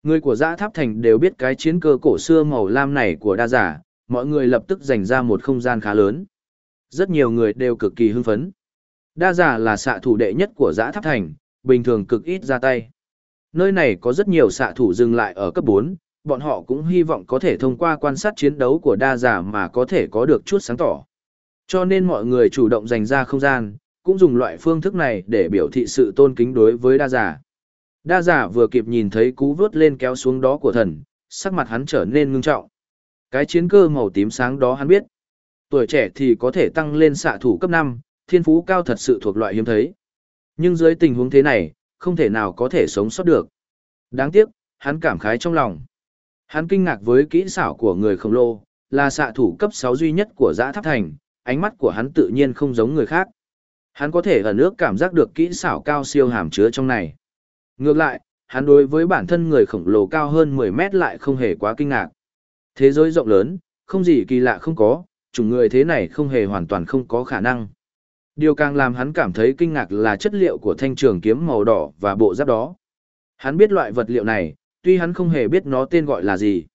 Người của Giã Tháp Thành đều biết cái chiến cơ cổ xưa màu lam này của đa giả, mọi người lập tức dành ra một không gian khá lớn. Rất nhiều người đều cực kỳ hưng phấn. Đa giả là xạ thủ đệ nhất của Giã Tháp Thành, bình thường cực ít ra tay. Nơi này có rất nhiều xạ thủ dừng lại ở cấp 4, bọn họ cũng hy vọng có thể thông qua quan sát chiến đấu của đa giả mà có thể có được chút sáng tỏ. Cho nên mọi người chủ động dành ra không gian, cũng dùng loại phương thức này để biểu thị sự tôn kính đối với đa giả. Đa giả vừa kịp nhìn thấy cú vớt lên kéo xuống đó của thần, sắc mặt hắn trở nên ngưng trọng. Cái chiến cơ màu tím sáng đó hắn biết. Tuổi trẻ thì có thể tăng lên xạ thủ cấp 5, thiên phú cao thật sự thuộc loại hiếm thấy. Nhưng dưới tình huống thế này, không thể nào có thể sống sót được. Đáng tiếc, hắn cảm khái trong lòng. Hắn kinh ngạc với kỹ xảo của người khổng lồ, là xạ thủ cấp 6 duy nhất của giã tháp thành, ánh mắt của hắn tự nhiên không giống người khác. Hắn có thể ở nước cảm giác được kỹ xảo cao siêu hàm chứa trong này. Ngược lại, hắn đối với bản thân người khổng lồ cao hơn 10 mét lại không hề quá kinh ngạc. Thế giới rộng lớn, không gì kỳ lạ không có, chủng người thế này không hề hoàn toàn không có khả năng. Điều càng làm hắn cảm thấy kinh ngạc là chất liệu của thanh trường kiếm màu đỏ và bộ giáp đó. Hắn biết loại vật liệu này, tuy hắn không hề biết nó tên gọi là gì.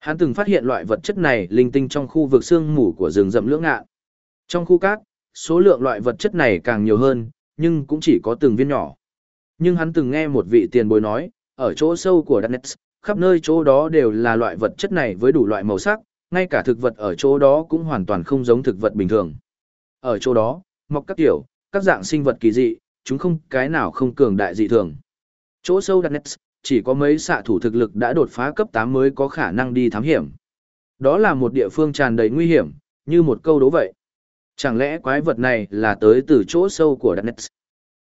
Hắn từng phát hiện loại vật chất này linh tinh trong khu vực sương mù của rừng rậm lưỡng ngạ. Trong khu cát, số lượng loại vật chất này càng nhiều hơn, nhưng cũng chỉ có từng viên nhỏ. Nhưng hắn từng nghe một vị tiền bối nói, ở chỗ sâu của Darknet, khắp nơi chỗ đó đều là loại vật chất này với đủ loại màu sắc, ngay cả thực vật ở chỗ đó cũng hoàn toàn không giống thực vật bình thường. Ở chỗ đó, mọc các kiểu, các dạng sinh vật kỳ dị, chúng không cái nào không cường đại dị thường. Chỗ sâu Darknet, chỉ có mấy xạ thủ thực lực đã đột phá cấp 8 mới có khả năng đi thám hiểm. Đó là một địa phương tràn đầy nguy hiểm, như một câu đố vậy. Chẳng lẽ quái vật này là tới từ chỗ sâu của Darknet?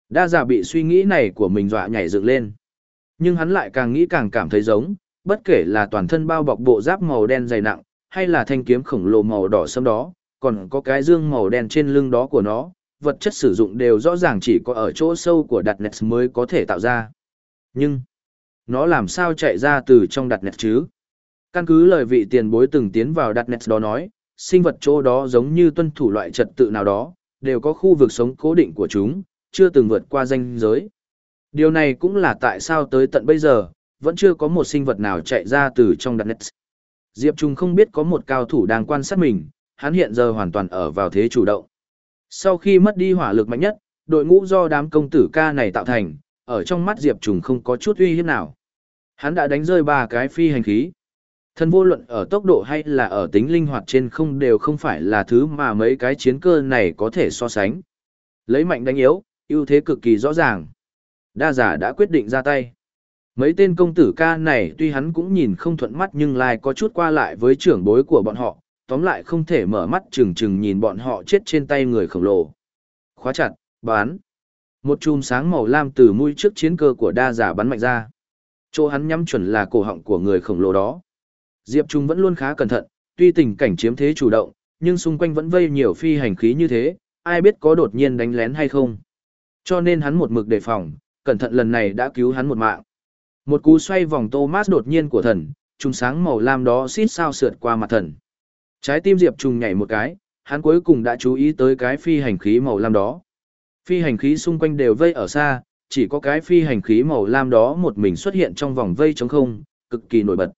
Đa giả bị suy nghĩ này của mình dọa nhảy dựng lên. Nhưng hắn lại càng nghĩ càng cảm thấy giống, bất kể là toàn thân bao bọc bộ giáp màu đen dày nặng, hay là thanh kiếm khổng lồ màu đỏ sẫm đó, còn có cái dương màu đen trên lưng đó của nó, vật chất sử dụng đều rõ ràng chỉ có ở chỗ sâu của đặt nets mới có thể tạo ra. Nhưng, nó làm sao chạy ra từ trong đặt nets chứ? Căn cứ lời vị tiền bối từng tiến vào đặt nets đó nói, sinh vật chỗ đó giống như tuân thủ loại trật tự nào đó, đều có khu vực sống cố định của chúng, chưa từng vượt qua danh giới. Điều này cũng là tại sao tới tận bây giờ, vẫn chưa có một sinh vật nào chạy ra từ trong đặt nét. Diệp Trung không biết có một cao thủ đang quan sát mình, hắn hiện giờ hoàn toàn ở vào thế chủ động. Sau khi mất đi hỏa lực mạnh nhất, đội ngũ do đám công tử ca này tạo thành, ở trong mắt Diệp Trùng không có chút uy hiếp nào. Hắn đã đánh rơi ba cái phi hành khí. Thần vô luận ở tốc độ hay là ở tính linh hoạt trên không đều không phải là thứ mà mấy cái chiến cơ này có thể so sánh. Lấy mạnh đánh yếu, ưu thế cực kỳ rõ ràng. Đa giả đã quyết định ra tay. Mấy tên công tử ca này tuy hắn cũng nhìn không thuận mắt nhưng lại có chút qua lại với trưởng bối của bọn họ, tóm lại không thể mở mắt chừng chừng nhìn bọn họ chết trên tay người khổng lồ. Khóa chặt, bán. Một chùm sáng màu lam từ mũi trước chiến cơ của đa giả bắn mạnh ra. Chỗ hắn nhắm chuẩn là cổ họng của người khổng lồ đó. Diệp Trung vẫn luôn khá cẩn thận, tuy tình cảnh chiếm thế chủ động, nhưng xung quanh vẫn vây nhiều phi hành khí như thế, ai biết có đột nhiên đánh lén hay không. Cho nên hắn một mực đề phòng, cẩn thận lần này đã cứu hắn một mạng. Một cú xoay vòng Thomas đột nhiên của thần, trùng sáng màu lam đó xít sao sượt qua mặt thần. Trái tim Diệp Trùng nhảy một cái, hắn cuối cùng đã chú ý tới cái phi hành khí màu lam đó. Phi hành khí xung quanh đều vây ở xa, chỉ có cái phi hành khí màu lam đó một mình xuất hiện trong vòng vây trống không, cực kỳ nổi bật.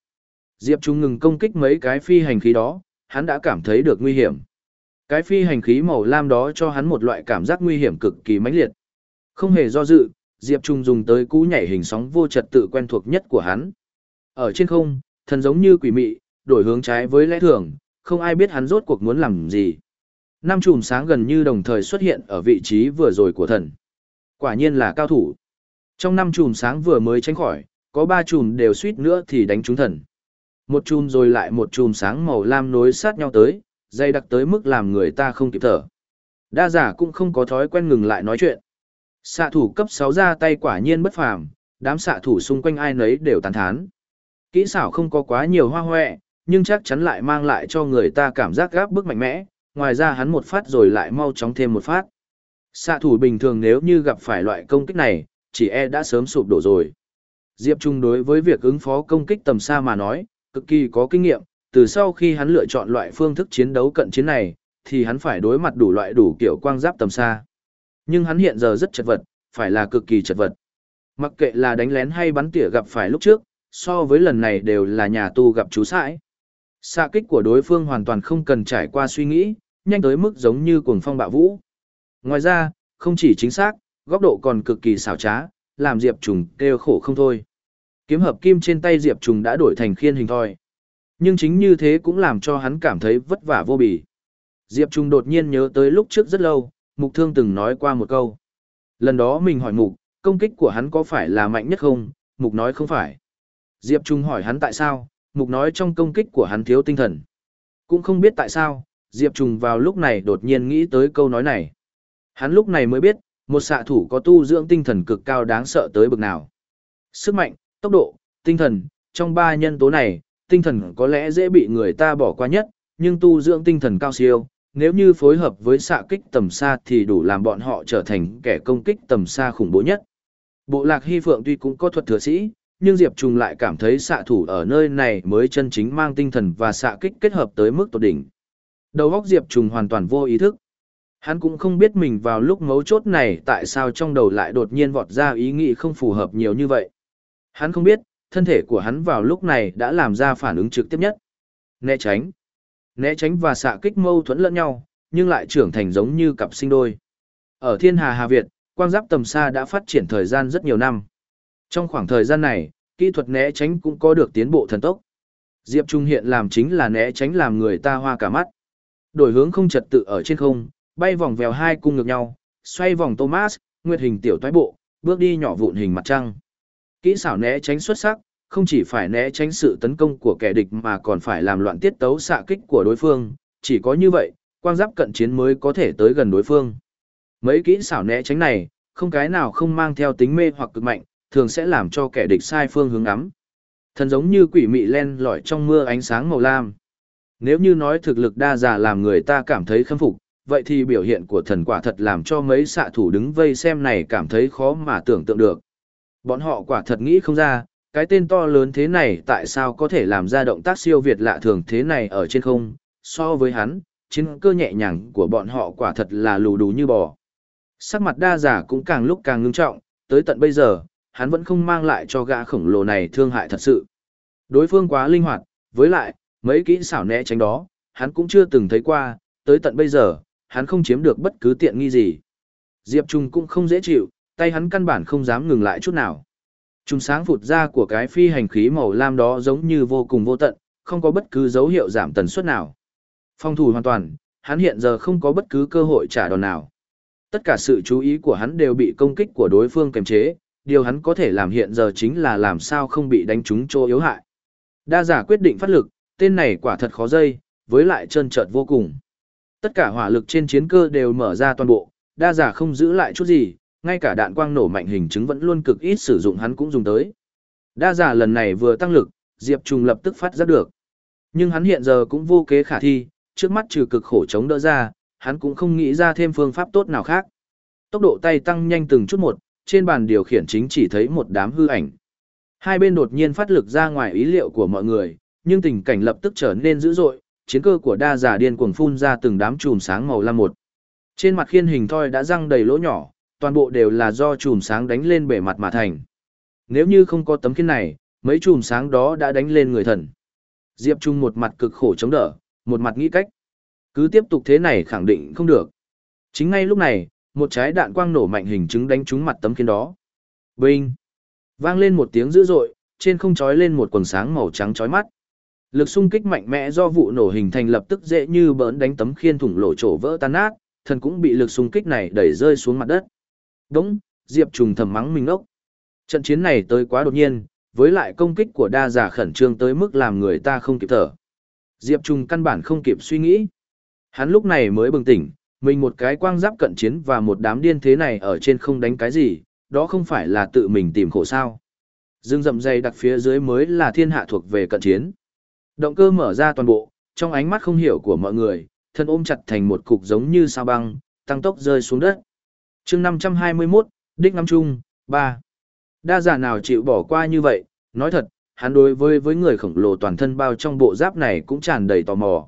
Diệp Trung ngừng công kích mấy cái phi hành khí đó, hắn đã cảm thấy được nguy hiểm. Cái phi hành khí màu lam đó cho hắn một loại cảm giác nguy hiểm cực kỳ mãnh liệt. Không hề do dự, Diệp Trung dùng tới cú nhảy hình sóng vô trật tự quen thuộc nhất của hắn. Ở trên không, thần giống như quỷ mị, đổi hướng trái với lẽ thường, không ai biết hắn rốt cuộc muốn làm gì. Năm chùm sáng gần như đồng thời xuất hiện ở vị trí vừa rồi của thần. Quả nhiên là cao thủ. Trong năm chùm sáng vừa mới tránh khỏi, có ba chùm đều suýt nữa thì đánh trúng thần. Một chùm rồi lại một chùm sáng màu lam nối sát nhau tới, dây đặc tới mức làm người ta không kịp thở. Đa giả cũng không có thói quen ngừng lại nói chuyện. Xạ thủ cấp 6 ra tay quả nhiên bất phàm, đám xạ thủ xung quanh ai nấy đều tán thán. Kỹ xảo không có quá nhiều hoa hoẹ, nhưng chắc chắn lại mang lại cho người ta cảm giác gáp bức mạnh mẽ, ngoài ra hắn một phát rồi lại mau chóng thêm một phát. Xạ thủ bình thường nếu như gặp phải loại công kích này, chỉ e đã sớm sụp đổ rồi. Diệp Trung đối với việc ứng phó công kích tầm xa mà nói, cực kỳ có kinh nghiệm, từ sau khi hắn lựa chọn loại phương thức chiến đấu cận chiến này, thì hắn phải đối mặt đủ loại đủ kiểu quang giáp tầm xa. Nhưng hắn hiện giờ rất chật vật, phải là cực kỳ chật vật. Mặc kệ là đánh lén hay bắn tỉa gặp phải lúc trước, so với lần này đều là nhà tu gặp chú sãi. Xạ kích của đối phương hoàn toàn không cần trải qua suy nghĩ, nhanh tới mức giống như cuồng phong bạo vũ. Ngoài ra, không chỉ chính xác, góc độ còn cực kỳ xảo trá, làm Diệp Trùng kêu khổ không thôi. Kiếm hợp kim trên tay Diệp Trùng đã đổi thành khiên hình thoi. Nhưng chính như thế cũng làm cho hắn cảm thấy vất vả vô bì. Diệp Trùng đột nhiên nhớ tới lúc trước rất lâu, Mục Thương từng nói qua một câu. Lần đó mình hỏi Mục, công kích của hắn có phải là mạnh nhất không? Mục nói không phải. Diệp Trung hỏi hắn tại sao, Mục nói trong công kích của hắn thiếu tinh thần. Cũng không biết tại sao, Diệp Trung vào lúc này đột nhiên nghĩ tới câu nói này. Hắn lúc này mới biết, một xạ thủ có tu dưỡng tinh thần cực cao đáng sợ tới bực nào. Sức mạnh, tốc độ, tinh thần, trong ba nhân tố này, tinh thần có lẽ dễ bị người ta bỏ qua nhất, nhưng tu dưỡng tinh thần cao siêu, nếu như phối hợp với xạ kích tầm xa thì đủ làm bọn họ trở thành kẻ công kích tầm xa khủng bố nhất. Bộ lạc hy phượng tuy cũng có thuật thừa sĩ, nhưng Diệp Trùng lại cảm thấy xạ thủ ở nơi này mới chân chính mang tinh thần và xạ kích kết hợp tới mức tột đỉnh. Đầu óc Diệp Trùng hoàn toàn vô ý thức. Hắn cũng không biết mình vào lúc mấu chốt này tại sao trong đầu lại đột nhiên vọt ra ý nghĩ không phù hợp nhiều như vậy. Hắn không biết, thân thể của hắn vào lúc này đã làm ra phản ứng trực tiếp nhất. Né tránh. Né tránh và xạ kích mâu thuẫn lẫn nhau, nhưng lại trưởng thành giống như cặp sinh đôi. Ở thiên hà Hà Việt, quang giáp tầm xa đã phát triển thời gian rất nhiều năm. Trong khoảng thời gian này, kỹ thuật né tránh cũng có được tiến bộ thần tốc. Diệp Trung hiện làm chính là né tránh làm người ta hoa cả mắt. Đổi hướng không trật tự ở trên không, bay vòng vèo hai cung ngược nhau, xoay vòng Thomas, nguyệt hình tiểu toái bộ, bước đi nhỏ vụn hình mặt trăng. Kỹ xảo né tránh xuất sắc, không chỉ phải né tránh sự tấn công của kẻ địch mà còn phải làm loạn tiết tấu xạ kích của đối phương, chỉ có như vậy, quang giáp cận chiến mới có thể tới gần đối phương. Mấy kỹ xảo né tránh này, không cái nào không mang theo tính mê hoặc cực mạnh, thường sẽ làm cho kẻ địch sai phương hướng ngắm. Thần giống như quỷ mị len lỏi trong mưa ánh sáng màu lam. Nếu như nói thực lực đa giả làm người ta cảm thấy khâm phục, vậy thì biểu hiện của thần quả thật làm cho mấy xạ thủ đứng vây xem này cảm thấy khó mà tưởng tượng được. Bọn họ quả thật nghĩ không ra, cái tên to lớn thế này tại sao có thể làm ra động tác siêu việt lạ thường thế này ở trên không, so với hắn, chiến cơ nhẹ nhàng của bọn họ quả thật là lù đù như bò. Sắc mặt đa giả cũng càng lúc càng ngưng trọng, tới tận bây giờ, hắn vẫn không mang lại cho gã khổng lồ này thương hại thật sự. Đối phương quá linh hoạt, với lại, mấy kỹ xảo né tránh đó, hắn cũng chưa từng thấy qua, tới tận bây giờ, hắn không chiếm được bất cứ tiện nghi gì. Diệp Trung cũng không dễ chịu, tay hắn căn bản không dám ngừng lại chút nào. Trung sáng phụt ra của cái phi hành khí màu lam đó giống như vô cùng vô tận, không có bất cứ dấu hiệu giảm tần suất nào. Phong thủ hoàn toàn, hắn hiện giờ không có bất cứ cơ hội trả đòn nào. Tất cả sự chú ý của hắn đều bị công kích của đối phương kềm chế, điều hắn có thể làm hiện giờ chính là làm sao không bị đánh trúng chỗ yếu hại. Đa giả quyết định phát lực, tên này quả thật khó dây, với lại trơn trợt vô cùng. Tất cả hỏa lực trên chiến cơ đều mở ra toàn bộ, đa giả không giữ lại chút gì, ngay cả đạn quang nổ mạnh hình chứng vẫn luôn cực ít sử dụng hắn cũng dùng tới. Đa giả lần này vừa tăng lực, Diệp Trùng lập tức phát giác được. Nhưng hắn hiện giờ cũng vô kế khả thi, trước mắt trừ cực khổ chống đỡ ra, hắn cũng không nghĩ ra thêm phương pháp tốt nào khác. Tốc độ tay tăng nhanh từng chút một, trên bàn điều khiển chính chỉ thấy một đám hư ảnh. Hai bên đột nhiên phát lực ra ngoài ý liệu của mọi người, nhưng tình cảnh lập tức trở nên dữ dội, chiến cơ của đa giả điên cuồng phun ra từng đám chùm sáng màu lam một. Trên mặt khiên hình thoi đã răng đầy lỗ nhỏ, toàn bộ đều là do chùm sáng đánh lên bề mặt mà thành. Nếu như không có tấm khiên này, mấy chùm sáng đó đã đánh lên người thần. Diệp Trung một mặt cực khổ chống đỡ, một mặt nghĩ cách. Cứ tiếp tục thế này khẳng định không được. Chính ngay lúc này, một trái đạn quang nổ mạnh hình chứng đánh trúng mặt tấm khiên đó. Binh! Vang lên một tiếng dữ dội, trên không trói lên một quần sáng màu trắng chói mắt. Lực xung kích mạnh mẽ do vụ nổ hình thành lập tức dễ như bỡn đánh tấm khiên thủng lỗ chỗ vỡ tan nát, thần cũng bị lực xung kích này đẩy rơi xuống mặt đất. Đúng, Diệp Trùng thầm mắng mình ốc. Trận chiến này tới quá đột nhiên, với lại công kích của đa giả khẩn trương tới mức làm người ta không kịp thở. Diệp Trùng căn bản không kịp suy nghĩ. Hắn lúc này mới bừng tỉnh, mình một cái quang giáp cận chiến và một đám điên thế này ở trên không đánh cái gì, đó không phải là tự mình tìm khổ sao. Dương rậm dày đặc phía dưới mới là thiên hạ thuộc về cận chiến. Động cơ mở ra toàn bộ, trong ánh mắt không hiểu của mọi người, thân ôm chặt thành một cục giống như sao băng, tăng tốc rơi xuống đất chương 521, Đích Ngắm Trung, 3. Đa giả nào chịu bỏ qua như vậy, nói thật, hắn đối với với người khổng lồ toàn thân bao trong bộ giáp này cũng tràn đầy tò mò.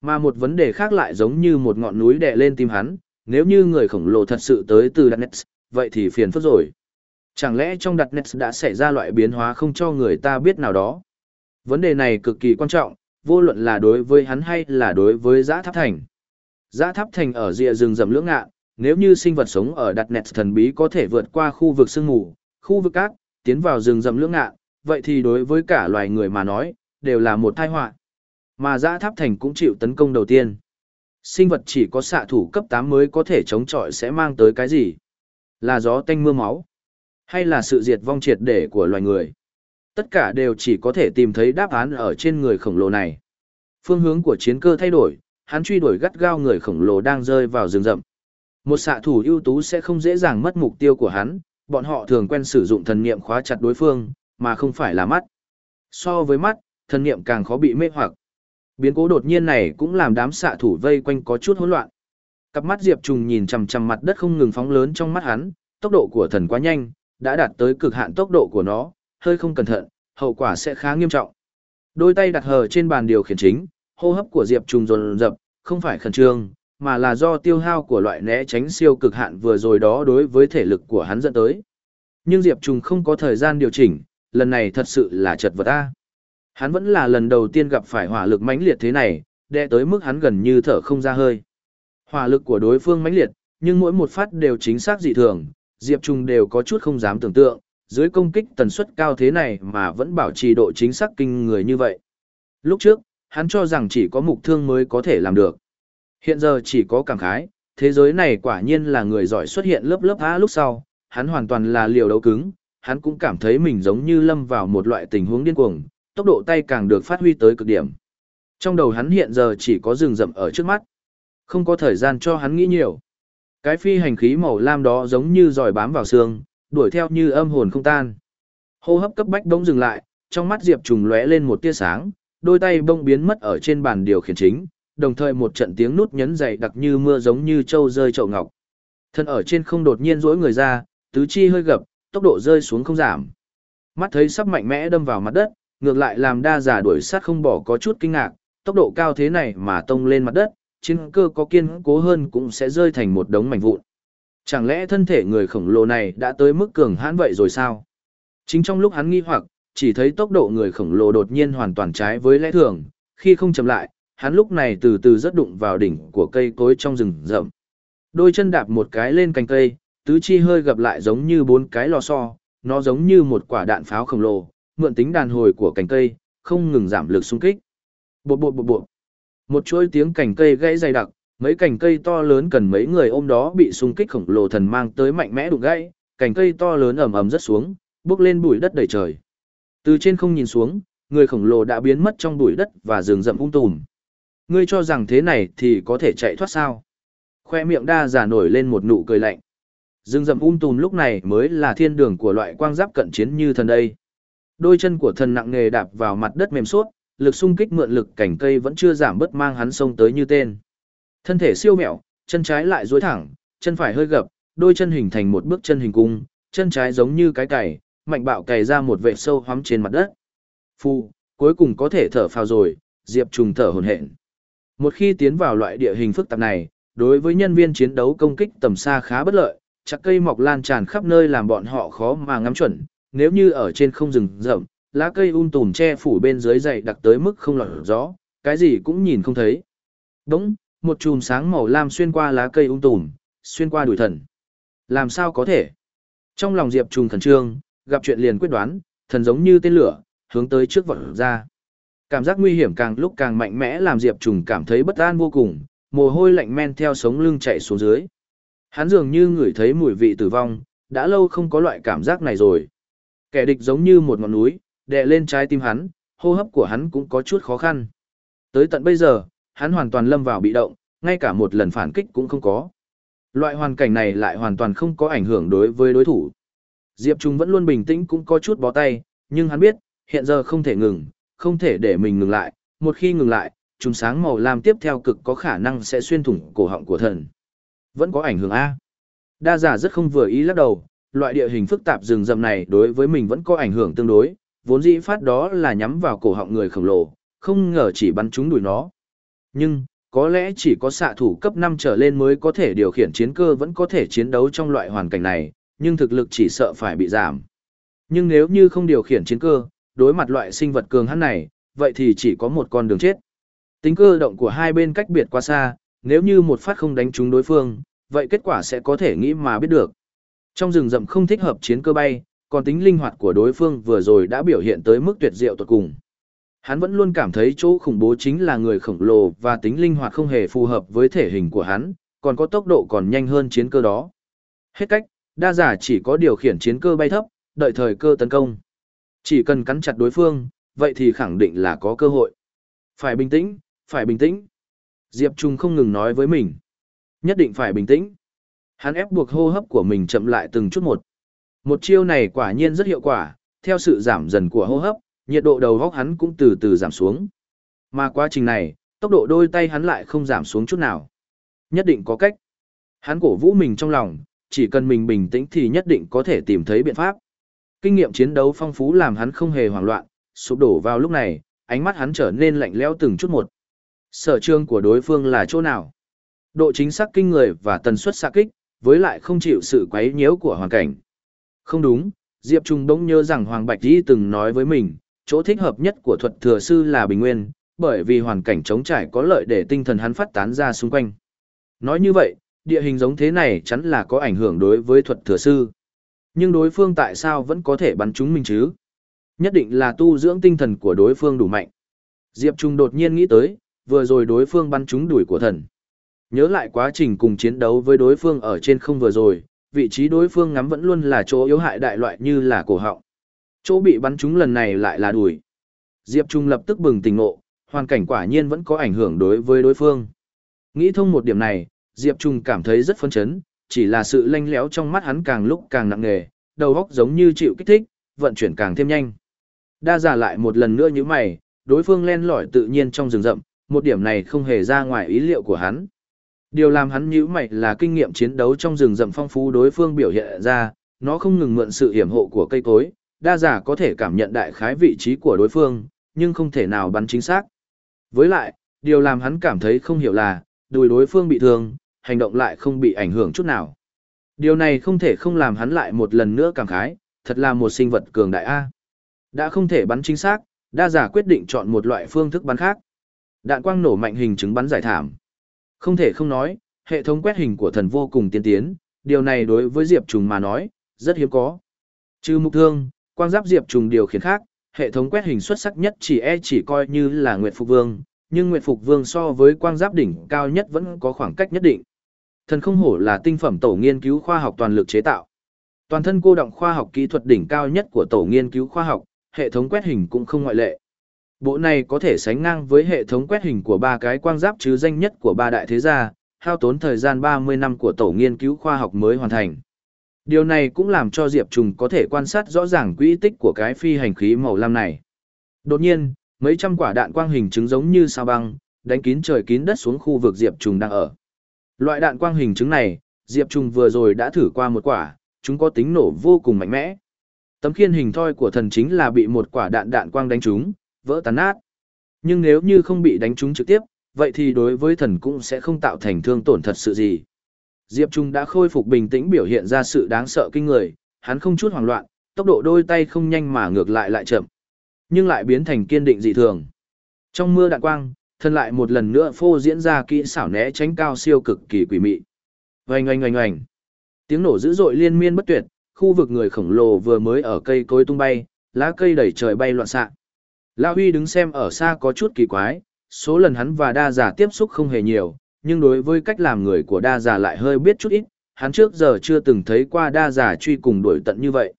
Mà một vấn đề khác lại giống như một ngọn núi đè lên tim hắn, nếu như người khổng lồ thật sự tới từ Darkness, vậy thì phiền phức rồi. Chẳng lẽ trong Darkness đã xảy ra loại biến hóa không cho người ta biết nào đó? Vấn đề này cực kỳ quan trọng, vô luận là đối với hắn hay là đối với giã tháp thành. Giã tháp thành ở rìa rừng rậm lưỡng ngạn, nếu như sinh vật sống ở Darkness thần bí có thể vượt qua khu vực sương mù, khu vực cát, tiến vào rừng rậm lưỡng ngạn, vậy thì đối với cả loài người mà nói, đều là một tai họa. Mà giã tháp thành cũng chịu tấn công đầu tiên. Sinh vật chỉ có xạ thủ cấp 8 mới có thể chống chọi sẽ mang tới cái gì? Là gió tanh mưa máu? Hay là sự diệt vong triệt để của loài người? Tất cả đều chỉ có thể tìm thấy đáp án ở trên người khổng lồ này. Phương hướng của chiến cơ thay đổi, hắn truy đuổi gắt gao người khổng lồ đang rơi vào rừng rậm. Một xạ thủ ưu tú sẽ không dễ dàng mất mục tiêu của hắn, bọn họ thường quen sử dụng thần niệm khóa chặt đối phương, mà không phải là mắt. So với mắt, thần niệm càng khó bị mê hoặc. Biến cố đột nhiên này cũng làm đám xạ thủ vây quanh có chút hỗn loạn. Cặp mắt Diệp Trùng nhìn chằm chằm mặt đất không ngừng phóng lớn trong mắt hắn, tốc độ của thần quá nhanh, đã đạt tới cực hạn tốc độ của nó, hơi không cẩn thận, hậu quả sẽ khá nghiêm trọng. Đôi tay đặt hờ trên bàn điều khiển chính, hô hấp của Diệp Trùng dồn dập, không phải khẩn trương, mà là do tiêu hao của loại né tránh siêu cực hạn vừa rồi đó đối với thể lực của hắn dẫn tới. Nhưng Diệp Trùng không có thời gian điều chỉnh, lần này thật sự là chật vật a. Hắn vẫn là lần đầu tiên gặp phải hỏa lực mãnh liệt thế này, đe tới mức hắn gần như thở không ra hơi. Hỏa lực của đối phương mãnh liệt, nhưng mỗi một phát đều chính xác dị thường, Diệp Trung đều có chút không dám tưởng tượng, dưới công kích tần suất cao thế này mà vẫn bảo trì độ chính xác kinh người như vậy. Lúc trước, hắn cho rằng chỉ có mục thương mới có thể làm được. Hiện giờ chỉ có cảm khái, thế giới này quả nhiên là người giỏi xuất hiện lớp lớp á lúc sau, hắn hoàn toàn là liều đấu cứng, hắn cũng cảm thấy mình giống như lâm vào một loại tình huống điên cuồng, tốc độ tay càng được phát huy tới cực điểm. Trong đầu hắn hiện giờ chỉ có rừng rậm ở trước mắt. Không có thời gian cho hắn nghĩ nhiều. Cái phi hành khí màu lam đó giống như giỏi bám vào xương, đuổi theo như âm hồn không tan. Hô hấp cấp bách bỗng dừng lại, trong mắt Diệp Trùng lóe lên một tia sáng, đôi tay bông biến mất ở trên bàn điều khiển chính, đồng thời một trận tiếng nút nhấn dày đặc như mưa giống như trâu rơi chậu ngọc. Thân ở trên không đột nhiên rỗi người ra, tứ chi hơi gập, tốc độ rơi xuống không giảm. Mắt thấy sắp mạnh mẽ đâm vào mặt đất, ngược lại làm đa giả đuổi sát không bỏ có chút kinh ngạc, tốc độ cao thế này mà tông lên mặt đất, chiến cơ có kiên cố hơn cũng sẽ rơi thành một đống mảnh vụn. Chẳng lẽ thân thể người khổng lồ này đã tới mức cường hãn vậy rồi sao? Chính trong lúc hắn nghi hoặc, chỉ thấy tốc độ người khổng lồ đột nhiên hoàn toàn trái với lẽ thường, khi không chậm lại, hắn lúc này từ từ rất đụng vào đỉnh của cây cối trong rừng rậm. Đôi chân đạp một cái lên cành cây, tứ chi hơi gặp lại giống như bốn cái lò xo, nó giống như một quả đạn pháo khổng lồ, mượn tính đàn hồi của cành cây, không ngừng giảm lực xung kích. Bộp bộp bộp bộp. Một chuỗi tiếng cành cây gãy dày đặc, mấy cành cây to lớn cần mấy người ôm đó bị xung kích khổng lồ thần mang tới mạnh mẽ đụng gãy, cành cây to lớn ầm ầm rất xuống, bước lên bụi đất đầy trời. Từ trên không nhìn xuống, người khổng lồ đã biến mất trong bụi đất và rừng rậm um tùm. Ngươi cho rằng thế này thì có thể chạy thoát sao? Khoe miệng đa giả nổi lên một nụ cười lạnh. Rừng rậm ung um tùm lúc này mới là thiên đường của loại quang giáp cận chiến như thần đây. Đôi chân của thần nặng nề đạp vào mặt đất mềm suốt, lực xung kích mượn lực cảnh cây vẫn chưa giảm bớt mang hắn xông tới như tên. Thân thể siêu mẹo, chân trái lại duỗi thẳng, chân phải hơi gập, đôi chân hình thành một bước chân hình cung, chân trái giống như cái cày, mạnh bạo cày ra một vệ sâu hoắm trên mặt đất. Phu, cuối cùng có thể thở phào rồi, Diệp Trùng thở hổn hển. Một khi tiến vào loại địa hình phức tạp này, đối với nhân viên chiến đấu công kích tầm xa khá bất lợi, chặt cây mọc lan tràn khắp nơi làm bọn họ khó mà ngắm chuẩn, nếu như ở trên không rừng rậm, lá cây um tùm che phủ bên dưới dày đặc tới mức không lọt rõ, cái gì cũng nhìn không thấy. Đúng, một chùm sáng màu lam xuyên qua lá cây um tùm, xuyên qua đuổi thần. Làm sao có thể? Trong lòng Diệp Trùng thần trương, gặp chuyện liền quyết đoán, thần giống như tên lửa, hướng tới trước vọt ra. Cảm giác nguy hiểm càng lúc càng mạnh mẽ làm Diệp Trùng cảm thấy bất an vô cùng, mồ hôi lạnh men theo sống lưng chạy xuống dưới. Hắn dường như ngửi thấy mùi vị tử vong, đã lâu không có loại cảm giác này rồi. Kẻ địch giống như một ngọn núi, đè lên trái tim hắn, hô hấp của hắn cũng có chút khó khăn. Tới tận bây giờ, hắn hoàn toàn lâm vào bị động, ngay cả một lần phản kích cũng không có. Loại hoàn cảnh này lại hoàn toàn không có ảnh hưởng đối với đối thủ. Diệp Trung vẫn luôn bình tĩnh cũng có chút bó tay, nhưng hắn biết, hiện giờ không thể ngừng, không thể để mình ngừng lại, một khi ngừng lại, trùng sáng màu lam tiếp theo cực có khả năng sẽ xuyên thủng cổ họng của thần. Vẫn có ảnh hưởng A. Đa giả rất không vừa ý lắc đầu, loại địa hình phức tạp rừng rậm này đối với mình vẫn có ảnh hưởng tương đối, vốn dĩ phát đó là nhắm vào cổ họng người khổng lồ, không ngờ chỉ bắn trúng đuổi nó. Nhưng, có lẽ chỉ có xạ thủ cấp 5 trở lên mới có thể điều khiển chiến cơ vẫn có thể chiến đấu trong loại hoàn cảnh này, nhưng thực lực chỉ sợ phải bị giảm. Nhưng nếu như không điều khiển chiến cơ, đối mặt loại sinh vật cường hãn này, vậy thì chỉ có một con đường chết. Tính cơ động của hai bên cách biệt quá xa, nếu như một phát không đánh trúng đối phương, vậy kết quả sẽ có thể nghĩ mà biết được. Trong rừng rậm không thích hợp chiến cơ bay, còn tính linh hoạt của đối phương vừa rồi đã biểu hiện tới mức tuyệt diệu tuyệt cùng. Hắn vẫn luôn cảm thấy chỗ khủng bố chính là người khổng lồ và tính linh hoạt không hề phù hợp với thể hình của hắn, còn có tốc độ còn nhanh hơn chiến cơ đó. Hết cách, đa giả chỉ có điều khiển chiến cơ bay thấp, đợi thời cơ tấn công. Chỉ cần cắn chặt đối phương, vậy thì khẳng định là có cơ hội. Phải bình tĩnh, phải bình tĩnh. Diệp Trung không ngừng nói với mình. Nhất định phải bình tĩnh. Hắn ép buộc hô hấp của mình chậm lại từng chút một. Một chiêu này quả nhiên rất hiệu quả, theo sự giảm dần của hô hấp, nhiệt độ đầu góc hắn cũng từ từ giảm xuống. Mà quá trình này, tốc độ đôi tay hắn lại không giảm xuống chút nào. Nhất định có cách. Hắn cổ vũ mình trong lòng, chỉ cần mình bình tĩnh thì nhất định có thể tìm thấy biện pháp. Kinh nghiệm chiến đấu phong phú làm hắn không hề hoảng loạn, sụp đổ vào lúc này, ánh mắt hắn trở nên lạnh lẽo từng chút một. Sở trường của đối phương là chỗ nào? Độ chính xác kinh người và tần suất xạ kích, với lại không chịu sự quấy nhiễu của hoàn cảnh. Không đúng, Diệp Trung bỗng nhớ rằng Hoàng Bạch Di từng nói với mình, chỗ thích hợp nhất của thuật thừa sư là bình nguyên, bởi vì hoàn cảnh trống trải có lợi để tinh thần hắn phát tán ra xung quanh. Nói như vậy, địa hình giống thế này chắn là có ảnh hưởng đối với thuật thừa sư. Nhưng đối phương tại sao vẫn có thể bắn chúng mình chứ? Nhất định là tu dưỡng tinh thần của đối phương đủ mạnh. Diệp Trung đột nhiên nghĩ tới, vừa rồi đối phương bắn chúng đuổi của thần. Nhớ lại quá trình cùng chiến đấu với đối phương ở trên không vừa rồi, vị trí đối phương ngắm vẫn luôn là chỗ yếu hại đại loại như là cổ họng. Chỗ bị bắn trúng lần này lại là đuổi. Diệp Trung lập tức bừng tỉnh ngộ, hoàn cảnh quả nhiên vẫn có ảnh hưởng đối với đối phương. Nghĩ thông một điểm này, Diệp Trung cảm thấy rất phấn chấn, chỉ là sự lanh léo trong mắt hắn càng lúc càng nặng nề, đầu óc giống như chịu kích thích, vận chuyển càng thêm nhanh. Đa giả lại một lần nữa như mày, đối phương len lỏi tự nhiên trong rừng rậm, một điểm này không hề ra ngoài ý liệu của hắn. Điều làm hắn nhíu mày là kinh nghiệm chiến đấu trong rừng rậm phong phú đối phương biểu hiện ra, nó không ngừng mượn sự hiểm hộ của cây cối, đa giả có thể cảm nhận đại khái vị trí của đối phương, nhưng không thể nào bắn chính xác. Với lại, điều làm hắn cảm thấy không hiểu là, đùi đối phương bị thương, hành động lại không bị ảnh hưởng chút nào. Điều này không thể không làm hắn lại một lần nữa cảm khái, thật là một sinh vật cường đại A. Đã không thể bắn chính xác, đa giả quyết định chọn một loại phương thức bắn khác. Đạn quang nổ mạnh hình chứng bắn giải thảm. Không thể không nói, hệ thống quét hình của thần vô cùng tiên tiến, điều này đối với Diệp Trùng mà nói, rất hiếm có. Trừ mục thương, quang giáp Diệp Trùng điều khiển khác, hệ thống quét hình xuất sắc nhất chỉ e chỉ coi như là Nguyệt Phục Vương, nhưng Nguyệt Phục Vương so với quang giáp đỉnh cao nhất vẫn có khoảng cách nhất định. Thần không hổ là tinh phẩm tổ nghiên cứu khoa học toàn lực chế tạo. Toàn thân cô động khoa học kỹ thuật đỉnh cao nhất của tổ nghiên cứu khoa học, hệ thống quét hình cũng không ngoại lệ. Bộ này có thể sánh ngang với hệ thống quét hình của ba cái quang giáp chứ danh nhất của ba đại thế gia, hao tốn thời gian 30 năm của tổ nghiên cứu khoa học mới hoàn thành. Điều này cũng làm cho Diệp Trùng có thể quan sát rõ ràng quỹ tích của cái phi hành khí màu lam này. Đột nhiên, mấy trăm quả đạn quang hình chứng giống như sao băng, đánh kín trời kín đất xuống khu vực Diệp Trùng đang ở. Loại đạn quang hình chứng này, Diệp Trung vừa rồi đã thử qua một quả, chúng có tính nổ vô cùng mạnh mẽ. Tấm khiên hình thoi của thần chính là bị một quả đạn đạn quang đánh trúng, vỡ tan nát. Nhưng nếu như không bị đánh trúng trực tiếp, vậy thì đối với thần cũng sẽ không tạo thành thương tổn thật sự gì. Diệp Trung đã khôi phục bình tĩnh biểu hiện ra sự đáng sợ kinh người, hắn không chút hoảng loạn, tốc độ đôi tay không nhanh mà ngược lại lại chậm, nhưng lại biến thành kiên định dị thường. Trong mưa đạn quang, thân lại một lần nữa phô diễn ra kỹ xảo né tránh cao siêu cực kỳ quỷ mị. Oanh oanh oanh oanh. Tiếng nổ dữ dội liên miên bất tuyệt, khu vực người khổng lồ vừa mới ở cây cối tung bay, lá cây đầy trời bay loạn xạ. La Huy đứng xem ở xa có chút kỳ quái, số lần hắn và đa giả tiếp xúc không hề nhiều, nhưng đối với cách làm người của đa giả lại hơi biết chút ít, hắn trước giờ chưa từng thấy qua đa giả truy cùng đuổi tận như vậy.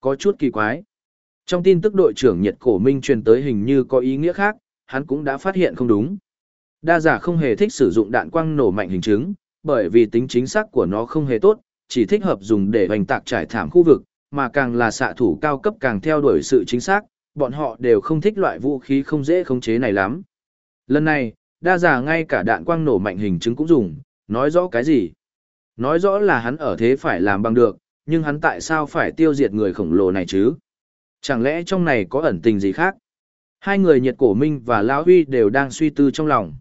Có chút kỳ quái. Trong tin tức đội trưởng nhiệt Cổ Minh truyền tới hình như có ý nghĩa khác, hắn cũng đã phát hiện không đúng. Đa giả không hề thích sử dụng đạn quang nổ mạnh hình chứng, bởi vì tính chính xác của nó không hề tốt, chỉ thích hợp dùng để hoành tạc trải thảm khu vực, mà càng là xạ thủ cao cấp càng theo đuổi sự chính xác, bọn họ đều không thích loại vũ khí không dễ khống chế này lắm. Lần này, đa giả ngay cả đạn quang nổ mạnh hình chứng cũng dùng, nói rõ cái gì? Nói rõ là hắn ở thế phải làm bằng được, nhưng hắn tại sao phải tiêu diệt người khổng lồ này chứ? Chẳng lẽ trong này có ẩn tình gì khác? Hai người nhiệt cổ minh và Lão Huy đều đang suy tư trong lòng.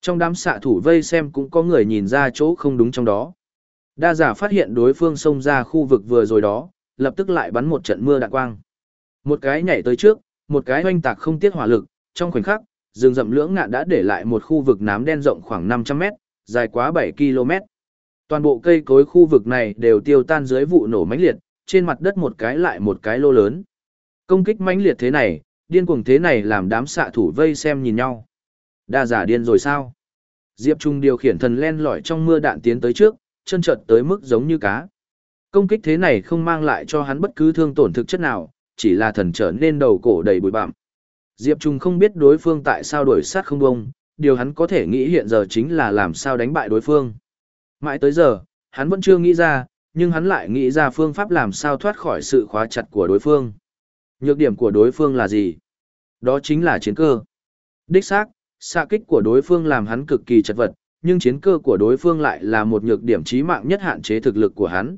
Trong đám xạ thủ vây xem cũng có người nhìn ra chỗ không đúng trong đó. Đa giả phát hiện đối phương xông ra khu vực vừa rồi đó, lập tức lại bắn một trận mưa đạn quang. Một cái nhảy tới trước, một cái hoanh tạc không tiết hỏa lực, trong khoảnh khắc, rừng rậm lưỡng ngạn đã để lại một khu vực nám đen rộng khoảng 500 mét, dài quá 7 km. Toàn bộ cây cối khu vực này đều tiêu tan dưới vụ nổ mãnh liệt, trên mặt đất một cái lại một cái lô lớn. Công kích mãnh liệt thế này, điên cuồng thế này làm đám xạ thủ vây xem nhìn nhau. Đa giả điên rồi sao? Diệp Trung điều khiển thần len lỏi trong mưa đạn tiến tới trước, chân trợt tới mức giống như cá. Công kích thế này không mang lại cho hắn bất cứ thương tổn thực chất nào, chỉ là thần trở nên đầu cổ đầy bụi bặm. Diệp Trung không biết đối phương tại sao đuổi sát không bông, điều hắn có thể nghĩ hiện giờ chính là làm sao đánh bại đối phương. Mãi tới giờ, hắn vẫn chưa nghĩ ra, nhưng hắn lại nghĩ ra phương pháp làm sao thoát khỏi sự khóa chặt của đối phương. Nhược điểm của đối phương là gì? Đó chính là chiến cơ. Đích xác, xạ kích của đối phương làm hắn cực kỳ chật vật, nhưng chiến cơ của đối phương lại là một nhược điểm chí mạng nhất hạn chế thực lực của hắn.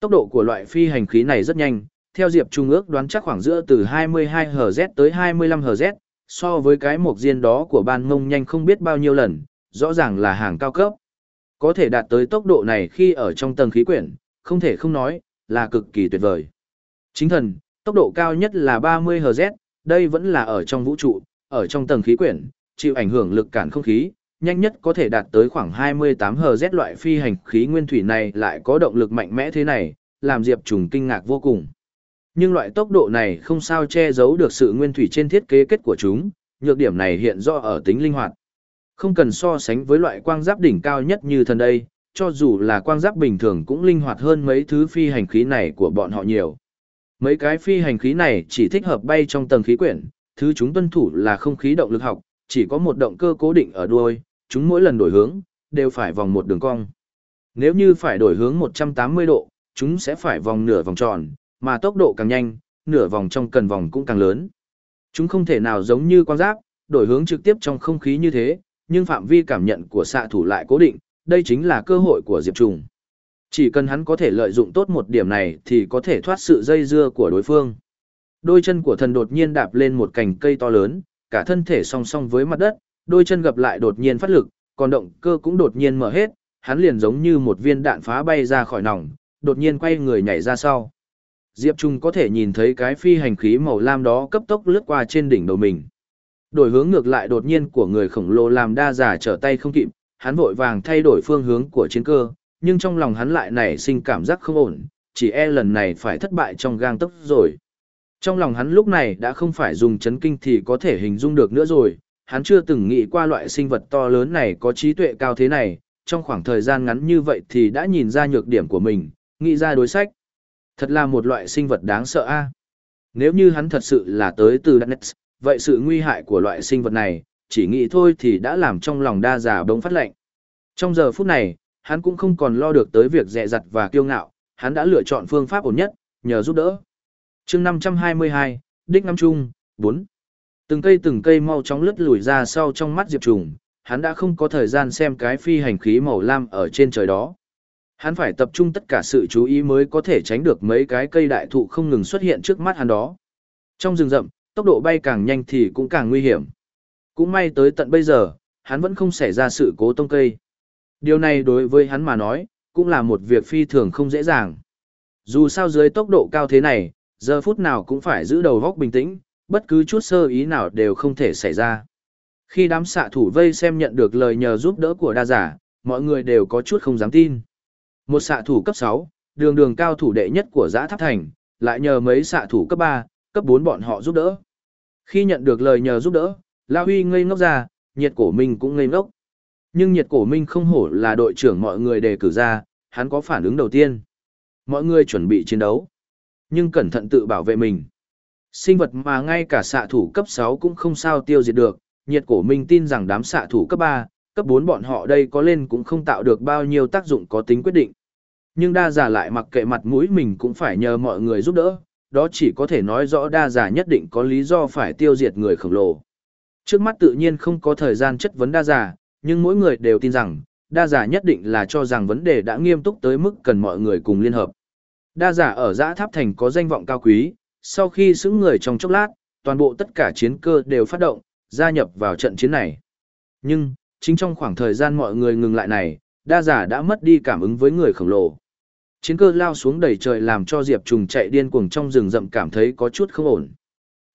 Tốc độ của loại phi hành khí này rất nhanh, theo Diệp Trung ước đoán chắc khoảng giữa từ 22 Hz tới 25 Hz, so với cái mộc diên đó của ban ngông nhanh không biết bao nhiêu lần, rõ ràng là hàng cao cấp. Có thể đạt tới tốc độ này khi ở trong tầng khí quyển, không thể không nói, là cực kỳ tuyệt vời. Chính thần, tốc độ cao nhất là 30 Hz, đây vẫn là ở trong vũ trụ, ở trong tầng khí quyển, chịu ảnh hưởng lực cản không khí, nhanh nhất có thể đạt tới khoảng 28 Hz loại phi hành khí nguyên thủy này lại có động lực mạnh mẽ thế này, làm Diệp Trùng kinh ngạc vô cùng. Nhưng loại tốc độ này không sao che giấu được sự nguyên thủy trên thiết kế kết của chúng, nhược điểm này hiện rõ ở tính linh hoạt. Không cần so sánh với loại quang giáp đỉnh cao nhất như thần đây, cho dù là quang giáp bình thường cũng linh hoạt hơn mấy thứ phi hành khí này của bọn họ nhiều. Mấy cái phi hành khí này chỉ thích hợp bay trong tầng khí quyển, thứ chúng tuân thủ là không khí động lực học, chỉ có một động cơ cố định ở đuôi, chúng mỗi lần đổi hướng, đều phải vòng một đường cong. Nếu như phải đổi hướng 180 độ, chúng sẽ phải vòng nửa vòng tròn, mà tốc độ càng nhanh, nửa vòng trong cần vòng cũng càng lớn. Chúng không thể nào giống như quan giáp, đổi hướng trực tiếp trong không khí như thế, nhưng phạm vi cảm nhận của xạ thủ lại cố định, đây chính là cơ hội của Diệp Trùng. Chỉ cần hắn có thể lợi dụng tốt một điểm này thì có thể thoát sự dây dưa của đối phương. Đôi chân của thần đột nhiên đạp lên một cành cây to lớn, cả thân thể song song với mặt đất, đôi chân gập lại đột nhiên phát lực, còn động cơ cũng đột nhiên mở hết, hắn liền giống như một viên đạn phá bay ra khỏi nòng, đột nhiên quay người nhảy ra sau. Diệp Trung có thể nhìn thấy cái phi hành khí màu lam đó cấp tốc lướt qua trên đỉnh đầu mình. Đổi hướng ngược lại đột nhiên của người khổng lồ làm đa giả trở tay không kịp, hắn vội vàng thay đổi phương hướng của chiến cơ, nhưng trong lòng hắn lại nảy sinh cảm giác không ổn, chỉ e lần này phải thất bại trong gang tấc rồi. Trong lòng hắn lúc này đã không phải dùng chấn kinh thì có thể hình dung được nữa rồi, hắn chưa từng nghĩ qua loại sinh vật to lớn này có trí tuệ cao thế này, trong khoảng thời gian ngắn như vậy thì đã nhìn ra nhược điểm của mình, nghĩ ra đối sách. Thật là một loại sinh vật đáng sợ a. Nếu như hắn thật sự là tới từ Danet, vậy sự nguy hại của loại sinh vật này, chỉ nghĩ thôi thì đã làm trong lòng đa già bỗng phát lệnh. Trong giờ phút này, hắn cũng không còn lo được tới việc dè dặt và kiêu ngạo, hắn đã lựa chọn phương pháp ổn nhất, nhờ giúp đỡ. chương 522, Đích Năm Trung, 4. Từng cây từng cây mau chóng lướt lùi ra sau trong mắt Diệp Trùng, hắn đã không có thời gian xem cái phi hành khí màu lam ở trên trời đó. Hắn phải tập trung tất cả sự chú ý mới có thể tránh được mấy cái cây đại thụ không ngừng xuất hiện trước mắt hắn đó. Trong rừng rậm, tốc độ bay càng nhanh thì cũng càng nguy hiểm. Cũng may tới tận bây giờ, hắn vẫn không xảy ra sự cố tông cây. Điều này đối với hắn mà nói, cũng là một việc phi thường không dễ dàng. Dù sao dưới tốc độ cao thế này, giờ phút nào cũng phải giữ đầu góc bình tĩnh, bất cứ chút sơ ý nào đều không thể xảy ra. Khi đám xạ thủ vây xem nhận được lời nhờ giúp đỡ của đa giả, mọi người đều có chút không dám tin. Một xạ thủ cấp 6, đường đường cao thủ đệ nhất của giã tháp thành, lại nhờ mấy xạ thủ cấp 3, cấp 4 bọn họ giúp đỡ. Khi nhận được lời nhờ giúp đỡ, La Huy ngây ngốc ra, nhiệt cổ mình cũng ngây ngốc. Nhưng nhiệt cổ minh không hổ là đội trưởng mọi người đề cử ra, hắn có phản ứng đầu tiên. Mọi người chuẩn bị chiến đấu, nhưng cẩn thận tự bảo vệ mình. Sinh vật mà ngay cả xạ thủ cấp 6 cũng không sao tiêu diệt được, nhiệt cổ minh tin rằng đám xạ thủ cấp 3, cấp 4 bọn họ đây có lên cũng không tạo được bao nhiêu tác dụng có tính quyết định. Nhưng đa giả lại mặc kệ mặt mũi mình cũng phải nhờ mọi người giúp đỡ, đó chỉ có thể nói rõ đa giả nhất định có lý do phải tiêu diệt người khổng lồ. Trước mắt tự nhiên không có thời gian chất vấn đa giả, nhưng mỗi người đều tin rằng, đa giả nhất định là cho rằng vấn đề đã nghiêm túc tới mức cần mọi người cùng liên hợp. Đa giả ở giã tháp thành có danh vọng cao quý, sau khi xứng người trong chốc lát, toàn bộ tất cả chiến cơ đều phát động, gia nhập vào trận chiến này. Nhưng, chính trong khoảng thời gian mọi người ngừng lại này, đa giả đã mất đi cảm ứng với người khổng lồ. Chiến cơ lao xuống đầy trời làm cho Diệp Trùng chạy điên cuồng trong rừng rậm cảm thấy có chút không ổn.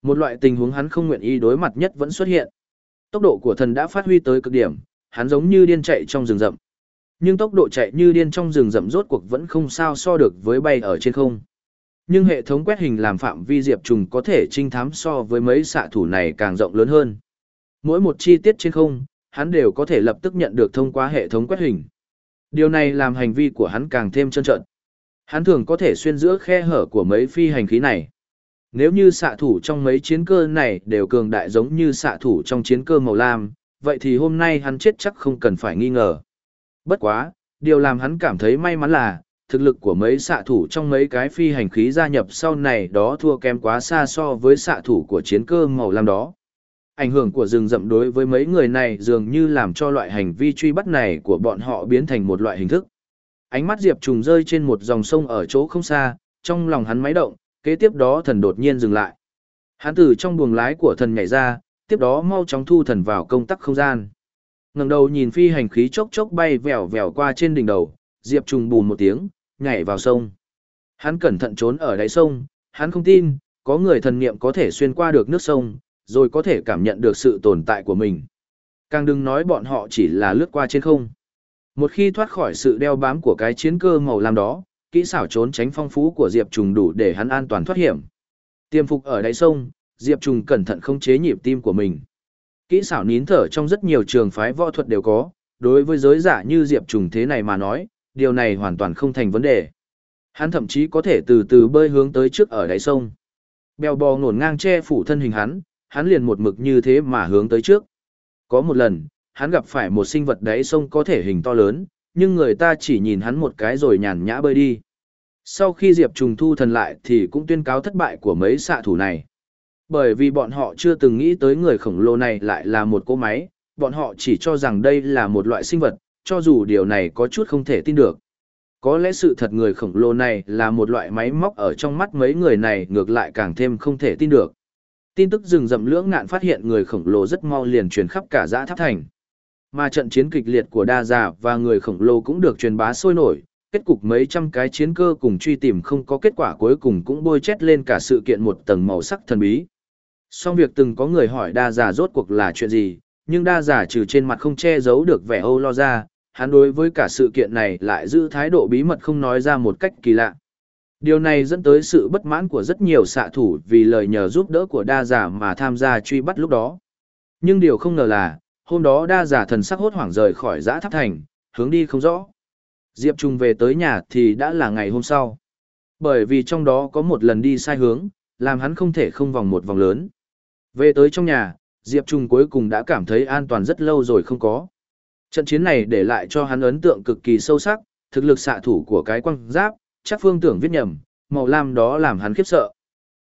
Một loại tình huống hắn không nguyện ý đối mặt nhất vẫn xuất hiện. Tốc độ của thần đã phát huy tới cực điểm, hắn giống như điên chạy trong rừng rậm. Nhưng tốc độ chạy như điên trong rừng rậm rốt cuộc vẫn không sao so được với bay ở trên không. Nhưng hệ thống quét hình làm phạm vi Diệp Trùng có thể trinh thám so với mấy xạ thủ này càng rộng lớn hơn. Mỗi một chi tiết trên không, hắn đều có thể lập tức nhận được thông qua hệ thống quét hình. Điều này làm hành vi của hắn càng thêm trơn trợn. Hắn thường có thể xuyên giữa khe hở của mấy phi hành khí này. Nếu như xạ thủ trong mấy chiến cơ này đều cường đại giống như xạ thủ trong chiến cơ màu lam, vậy thì hôm nay hắn chết chắc không cần phải nghi ngờ. Bất quá, điều làm hắn cảm thấy may mắn là, thực lực của mấy xạ thủ trong mấy cái phi hành khí gia nhập sau này đó thua kém quá xa so với xạ thủ của chiến cơ màu lam đó. Ảnh hưởng của rừng rậm đối với mấy người này dường như làm cho loại hành vi truy bắt này của bọn họ biến thành một loại hình thức. Ánh mắt Diệp Trùng rơi trên một dòng sông ở chỗ không xa, trong lòng hắn máy động, kế tiếp đó thần đột nhiên dừng lại. Hắn từ trong buồng lái của thần nhảy ra, tiếp đó mau chóng thu thần vào công tắc không gian. Ngẩng đầu nhìn phi hành khí chốc chốc bay vèo vèo qua trên đỉnh đầu, Diệp Trùng bùn một tiếng, nhảy vào sông. Hắn cẩn thận trốn ở đáy sông, hắn không tin, có người thần niệm có thể xuyên qua được nước sông, rồi có thể cảm nhận được sự tồn tại của mình. Càng đừng nói bọn họ chỉ là lướt qua trên không. Một khi thoát khỏi sự đeo bám của cái chiến cơ màu lam đó, kỹ xảo trốn tránh phong phú của Diệp Trùng đủ để hắn an toàn thoát hiểm. Tiêm phục ở đáy sông, Diệp Trùng cẩn thận khống chế nhịp tim của mình. Kỹ xảo nín thở trong rất nhiều trường phái võ thuật đều có, đối với giới giả như Diệp Trùng thế này mà nói, điều này hoàn toàn không thành vấn đề. Hắn thậm chí có thể từ từ bơi hướng tới trước ở đáy sông. Bèo bò ngổn ngang che phủ thân hình hắn, hắn liền một mực như thế mà hướng tới trước. Có một lần, hắn gặp phải một sinh vật đáy sông có thể hình to lớn, nhưng người ta chỉ nhìn hắn một cái rồi nhàn nhã bơi đi. Sau khi Diệp Trùng thu thần lại thì cũng tuyên cáo thất bại của mấy xạ thủ này. Bởi vì bọn họ chưa từng nghĩ tới người khổng lồ này lại là một cô máy, bọn họ chỉ cho rằng đây là một loại sinh vật, cho dù điều này có chút không thể tin được. Có lẽ sự thật người khổng lồ này là một loại máy móc ở trong mắt mấy người này ngược lại càng thêm không thể tin được. Tin tức rừng rậm lưỡng ngạn phát hiện người khổng lồ rất mau liền truyền khắp cả dã tháp thành. Mà trận chiến kịch liệt của đa giả và người khổng lồ cũng được truyền bá sôi nổi, kết cục mấy trăm cái chiến cơ cùng truy tìm không có kết quả cuối cùng cũng bôi chét lên cả sự kiện một tầng màu sắc thần bí. Song việc từng có người hỏi đa giả rốt cuộc là chuyện gì, nhưng đa giả trừ trên mặt không che giấu được vẻ âu lo ra, hắn đối với cả sự kiện này lại giữ thái độ bí mật không nói ra một cách kỳ lạ. Điều này dẫn tới sự bất mãn của rất nhiều xạ thủ vì lời nhờ giúp đỡ của đa giả mà tham gia truy bắt lúc đó. Nhưng điều không ngờ là, hôm đó đa giả thần sắc hốt hoảng rời khỏi giã tháp thành, hướng đi không rõ. Diệp Trung về tới nhà thì đã là ngày hôm sau. Bởi vì trong đó có một lần đi sai hướng, làm hắn không thể không vòng một vòng lớn. Về tới trong nhà, Diệp Trung cuối cùng đã cảm thấy an toàn rất lâu rồi không có. Trận chiến này để lại cho hắn ấn tượng cực kỳ sâu sắc, thực lực xạ thủ của cái quăng giáp, chắc phương tưởng viết nhầm, màu lam đó làm hắn khiếp sợ.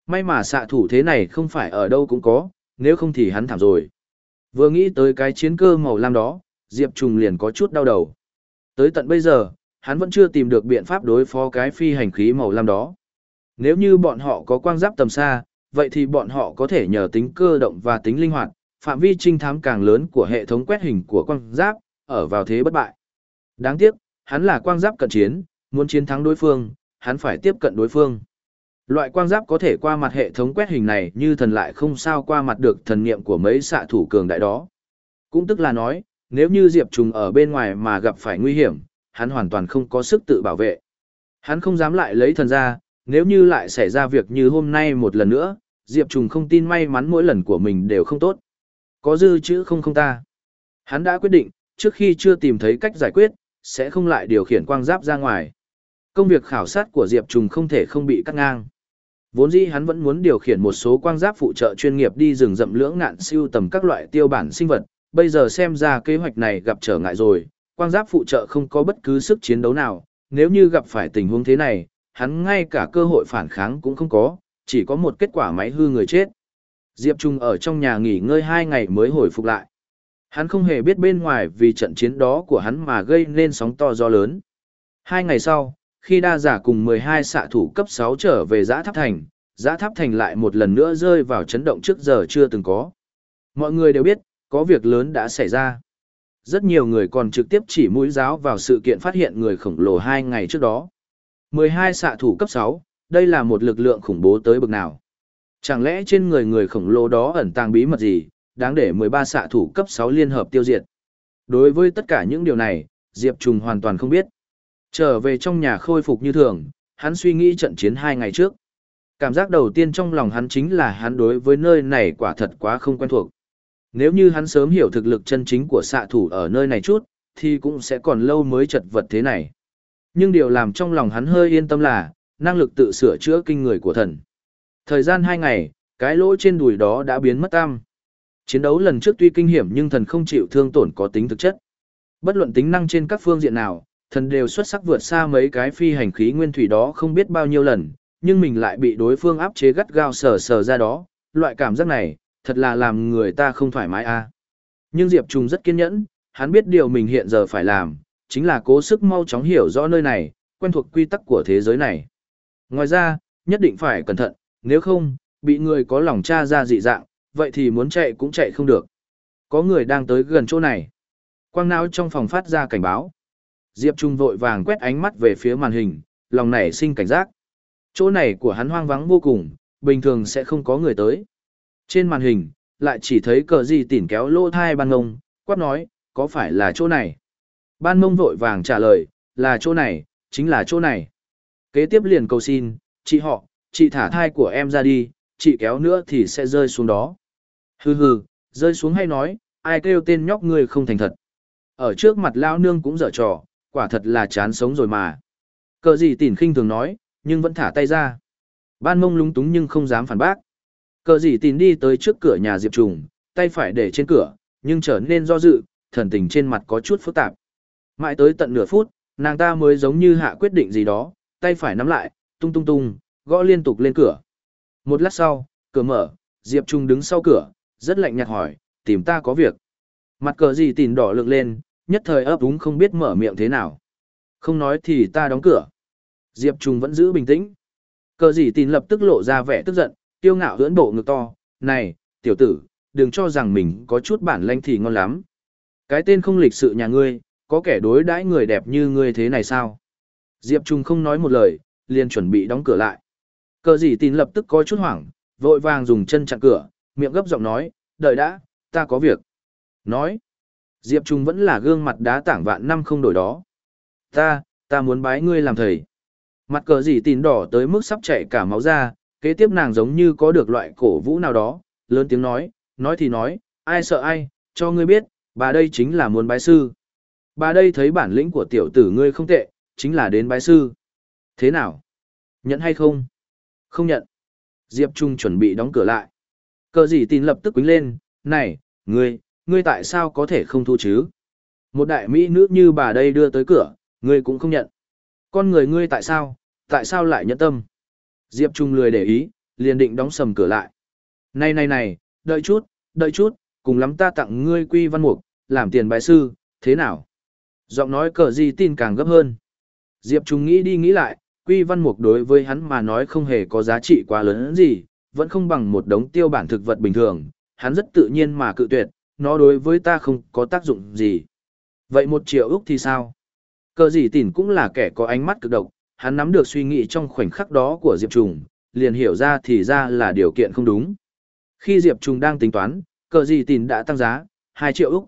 May mà xạ thủ thế này không phải ở đâu cũng có, nếu không thì hắn thảm rồi. Vừa nghĩ tới cái chiến cơ màu lam đó, Diệp Trùng liền có chút đau đầu. Tới tận bây giờ, hắn vẫn chưa tìm được biện pháp đối phó cái phi hành khí màu lam đó. Nếu như bọn họ có quang giáp tầm xa, vậy thì bọn họ có thể nhờ tính cơ động và tính linh hoạt, phạm vi trinh thám càng lớn của hệ thống quét hình của quang giáp, ở vào thế bất bại. Đáng tiếc, hắn là quang giáp cận chiến, muốn chiến thắng đối phương, hắn phải tiếp cận đối phương. Loại quang giáp có thể qua mặt hệ thống quét hình này như thần lại không sao qua mặt được thần niệm của mấy xạ thủ cường đại đó. Cũng tức là nói, nếu như Diệp Trùng ở bên ngoài mà gặp phải nguy hiểm, hắn hoàn toàn không có sức tự bảo vệ. Hắn không dám lại lấy thần ra, nếu như lại xảy ra việc như hôm nay một lần nữa, Diệp Trùng không tin may mắn mỗi lần của mình đều không tốt. Có dư chữ không không ta. Hắn đã quyết định, trước khi chưa tìm thấy cách giải quyết, sẽ không lại điều khiển quang giáp ra ngoài. Công việc khảo sát của Diệp Trùng không thể không bị cắt ngang. Vốn dĩ hắn vẫn muốn điều khiển một số quang giáp phụ trợ chuyên nghiệp đi rừng rậm lưỡng ngạn siêu tầm các loại tiêu bản sinh vật, bây giờ xem ra kế hoạch này gặp trở ngại rồi, quang giáp phụ trợ không có bất cứ sức chiến đấu nào, nếu như gặp phải tình huống thế này, hắn ngay cả cơ hội phản kháng cũng không có, chỉ có một kết quả máy hư người chết. Diệp Trung ở trong nhà nghỉ ngơi hai ngày mới hồi phục lại. Hắn không hề biết bên ngoài vì trận chiến đó của hắn mà gây nên sóng to gió lớn. Hai ngày sau, khi đa giả cùng 12 xạ thủ cấp 6 trở về giã tháp thành, giã tháp thành lại một lần nữa rơi vào chấn động trước giờ chưa từng có. Mọi người đều biết, có việc lớn đã xảy ra. Rất nhiều người còn trực tiếp chỉ mũi giáo vào sự kiện phát hiện người khổng lồ hai ngày trước đó. 12 xạ thủ cấp 6, đây là một lực lượng khủng bố tới bực nào. Chẳng lẽ trên người người khổng lồ đó ẩn tàng bí mật gì, đáng để 13 xạ thủ cấp 6 liên hợp tiêu diệt. Đối với tất cả những điều này, Diệp Trùng hoàn toàn không biết. Trở về trong nhà khôi phục như thường, hắn suy nghĩ trận chiến hai ngày trước. Cảm giác đầu tiên trong lòng hắn chính là hắn đối với nơi này quả thật quá không quen thuộc. Nếu như hắn sớm hiểu thực lực chân chính của xạ thủ ở nơi này chút, thì cũng sẽ còn lâu mới chật vật thế này. Nhưng điều làm trong lòng hắn hơi yên tâm là, năng lực tự sửa chữa kinh người của thần. Thời gian hai ngày, cái lỗ trên đùi đó đã biến mất tam. Chiến đấu lần trước tuy kinh hiểm nhưng thần không chịu thương tổn có tính thực chất. Bất luận tính năng trên các phương diện nào, thần đều xuất sắc vượt xa mấy cái phi hành khí nguyên thủy đó không biết bao nhiêu lần, nhưng mình lại bị đối phương áp chế gắt gao sờ sờ ra đó, loại cảm giác này, thật là làm người ta không thoải mái a. Nhưng Diệp Trung rất kiên nhẫn, hắn biết điều mình hiện giờ phải làm, chính là cố sức mau chóng hiểu rõ nơi này, quen thuộc quy tắc của thế giới này. Ngoài ra, nhất định phải cẩn thận, nếu không, bị người có lòng tra ra dị dạng, vậy thì muốn chạy cũng chạy không được. Có người đang tới gần chỗ này. Quang não trong phòng phát ra cảnh báo. Diệp Trung vội vàng quét ánh mắt về phía màn hình, lòng nảy sinh cảnh giác. Chỗ này của hắn hoang vắng vô cùng, bình thường sẽ không có người tới. Trên màn hình, lại chỉ thấy cờ gì tỉn kéo lô thai ban ngông, quát nói, có phải là chỗ này? Ban mông vội vàng trả lời, là chỗ này, chính là chỗ này. Kế tiếp liền cầu xin, chị họ, chị thả thai của em ra đi, chị kéo nữa thì sẽ rơi xuống đó. Hừ hừ, rơi xuống hay nói, ai kêu tên nhóc người không thành thật. Ở trước mặt lao nương cũng dở trò, quả thật là chán sống rồi mà. Cờ gì tỉn khinh thường nói, nhưng vẫn thả tay ra. Ban mông lúng túng nhưng không dám phản bác. Cờ gì tỉn đi tới trước cửa nhà Diệp Trùng, tay phải để trên cửa, nhưng trở nên do dự, thần tình trên mặt có chút phức tạp. Mãi tới tận nửa phút, nàng ta mới giống như hạ quyết định gì đó, tay phải nắm lại, tung tung tung, gõ liên tục lên cửa. Một lát sau, cửa mở, Diệp Trung đứng sau cửa, rất lạnh nhạt hỏi, tìm ta có việc. Mặt cờ gì tìm đỏ lượng lên, nhất thời ấp úng không biết mở miệng thế nào. Không nói thì ta đóng cửa. Diệp Trung vẫn giữ bình tĩnh. Cờ gì tìm lập tức lộ ra vẻ tức giận, tiêu ngạo hưỡn bộ ngực to. Này, tiểu tử, đừng cho rằng mình có chút bản lanh thì ngon lắm. Cái tên không lịch sự nhà ngươi, có kẻ đối đãi người đẹp như ngươi thế này sao? Diệp Trung không nói một lời, liền chuẩn bị đóng cửa lại. Cờ gì tin lập tức có chút hoảng, vội vàng dùng chân chặn cửa, miệng gấp giọng nói, đợi đã, ta có việc. Nói, Diệp Trung vẫn là gương mặt đá tảng vạn năm không đổi đó. Ta, ta muốn bái ngươi làm thầy. Mặt cờ gì tin đỏ tới mức sắp chảy cả máu ra, kế tiếp nàng giống như có được loại cổ vũ nào đó, lớn tiếng nói, nói thì nói, ai sợ ai, cho ngươi biết, bà đây chính là muốn bái sư. Bà đây thấy bản lĩnh của tiểu tử ngươi không tệ, chính là đến bái sư. Thế nào? Nhận hay không? Không nhận. Diệp Trung chuẩn bị đóng cửa lại. Cờ gì tin lập tức quýnh lên, này, ngươi, ngươi tại sao có thể không thu chứ? Một đại mỹ nữ như bà đây đưa tới cửa, ngươi cũng không nhận. Con người ngươi tại sao, tại sao lại nhẫn tâm? Diệp Trung lười để ý, liền định đóng sầm cửa lại. Này này này, đợi chút, đợi chút, cùng lắm ta tặng ngươi quy văn mục, làm tiền bài sư, thế nào? Giọng nói cờ gì tin càng gấp hơn. Diệp Trung nghĩ đi nghĩ lại, quy văn mục đối với hắn mà nói không hề có giá trị quá lớn gì, vẫn không bằng một đống tiêu bản thực vật bình thường, hắn rất tự nhiên mà cự tuyệt, nó đối với ta không có tác dụng gì. Vậy một triệu ức thì sao? Cờ gì tỉn cũng là kẻ có ánh mắt cực độc, hắn nắm được suy nghĩ trong khoảnh khắc đó của Diệp Trùng, liền hiểu ra thì ra là điều kiện không đúng. Khi Diệp Trùng đang tính toán, cờ gì tỉn đã tăng giá, 2 triệu ức.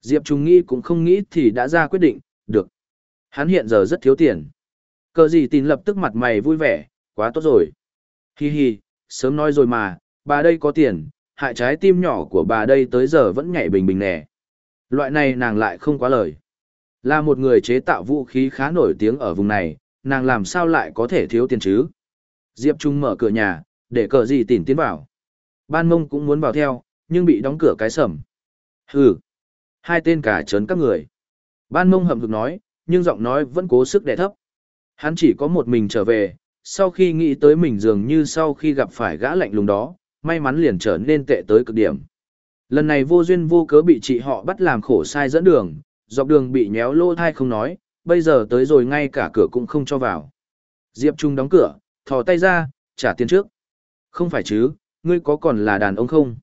Diệp Trung nghĩ cũng không nghĩ thì đã ra quyết định, được. Hắn hiện giờ rất thiếu tiền. Cờ gì tin lập tức mặt mày vui vẻ, quá tốt rồi. Hi hi, sớm nói rồi mà, bà đây có tiền, hại trái tim nhỏ của bà đây tới giờ vẫn nhảy bình bình nè. Loại này nàng lại không quá lời. Là một người chế tạo vũ khí khá nổi tiếng ở vùng này, nàng làm sao lại có thể thiếu tiền chứ? Diệp Trung mở cửa nhà, để cờ gì tỉnh tiến vào. Ban mông cũng muốn vào theo, nhưng bị đóng cửa cái sầm. Hừ, hai tên cả trấn các người. Ban mông hậm hực nói, nhưng giọng nói vẫn cố sức đè thấp. Hắn chỉ có một mình trở về, sau khi nghĩ tới mình dường như sau khi gặp phải gã lạnh lùng đó, may mắn liền trở nên tệ tới cực điểm. Lần này vô duyên vô cớ bị chị họ bắt làm khổ sai dẫn đường, dọc đường bị nhéo lô thai không nói, bây giờ tới rồi ngay cả cửa cũng không cho vào. Diệp Trung đóng cửa, thò tay ra, trả tiền trước. Không phải chứ, ngươi có còn là đàn ông không?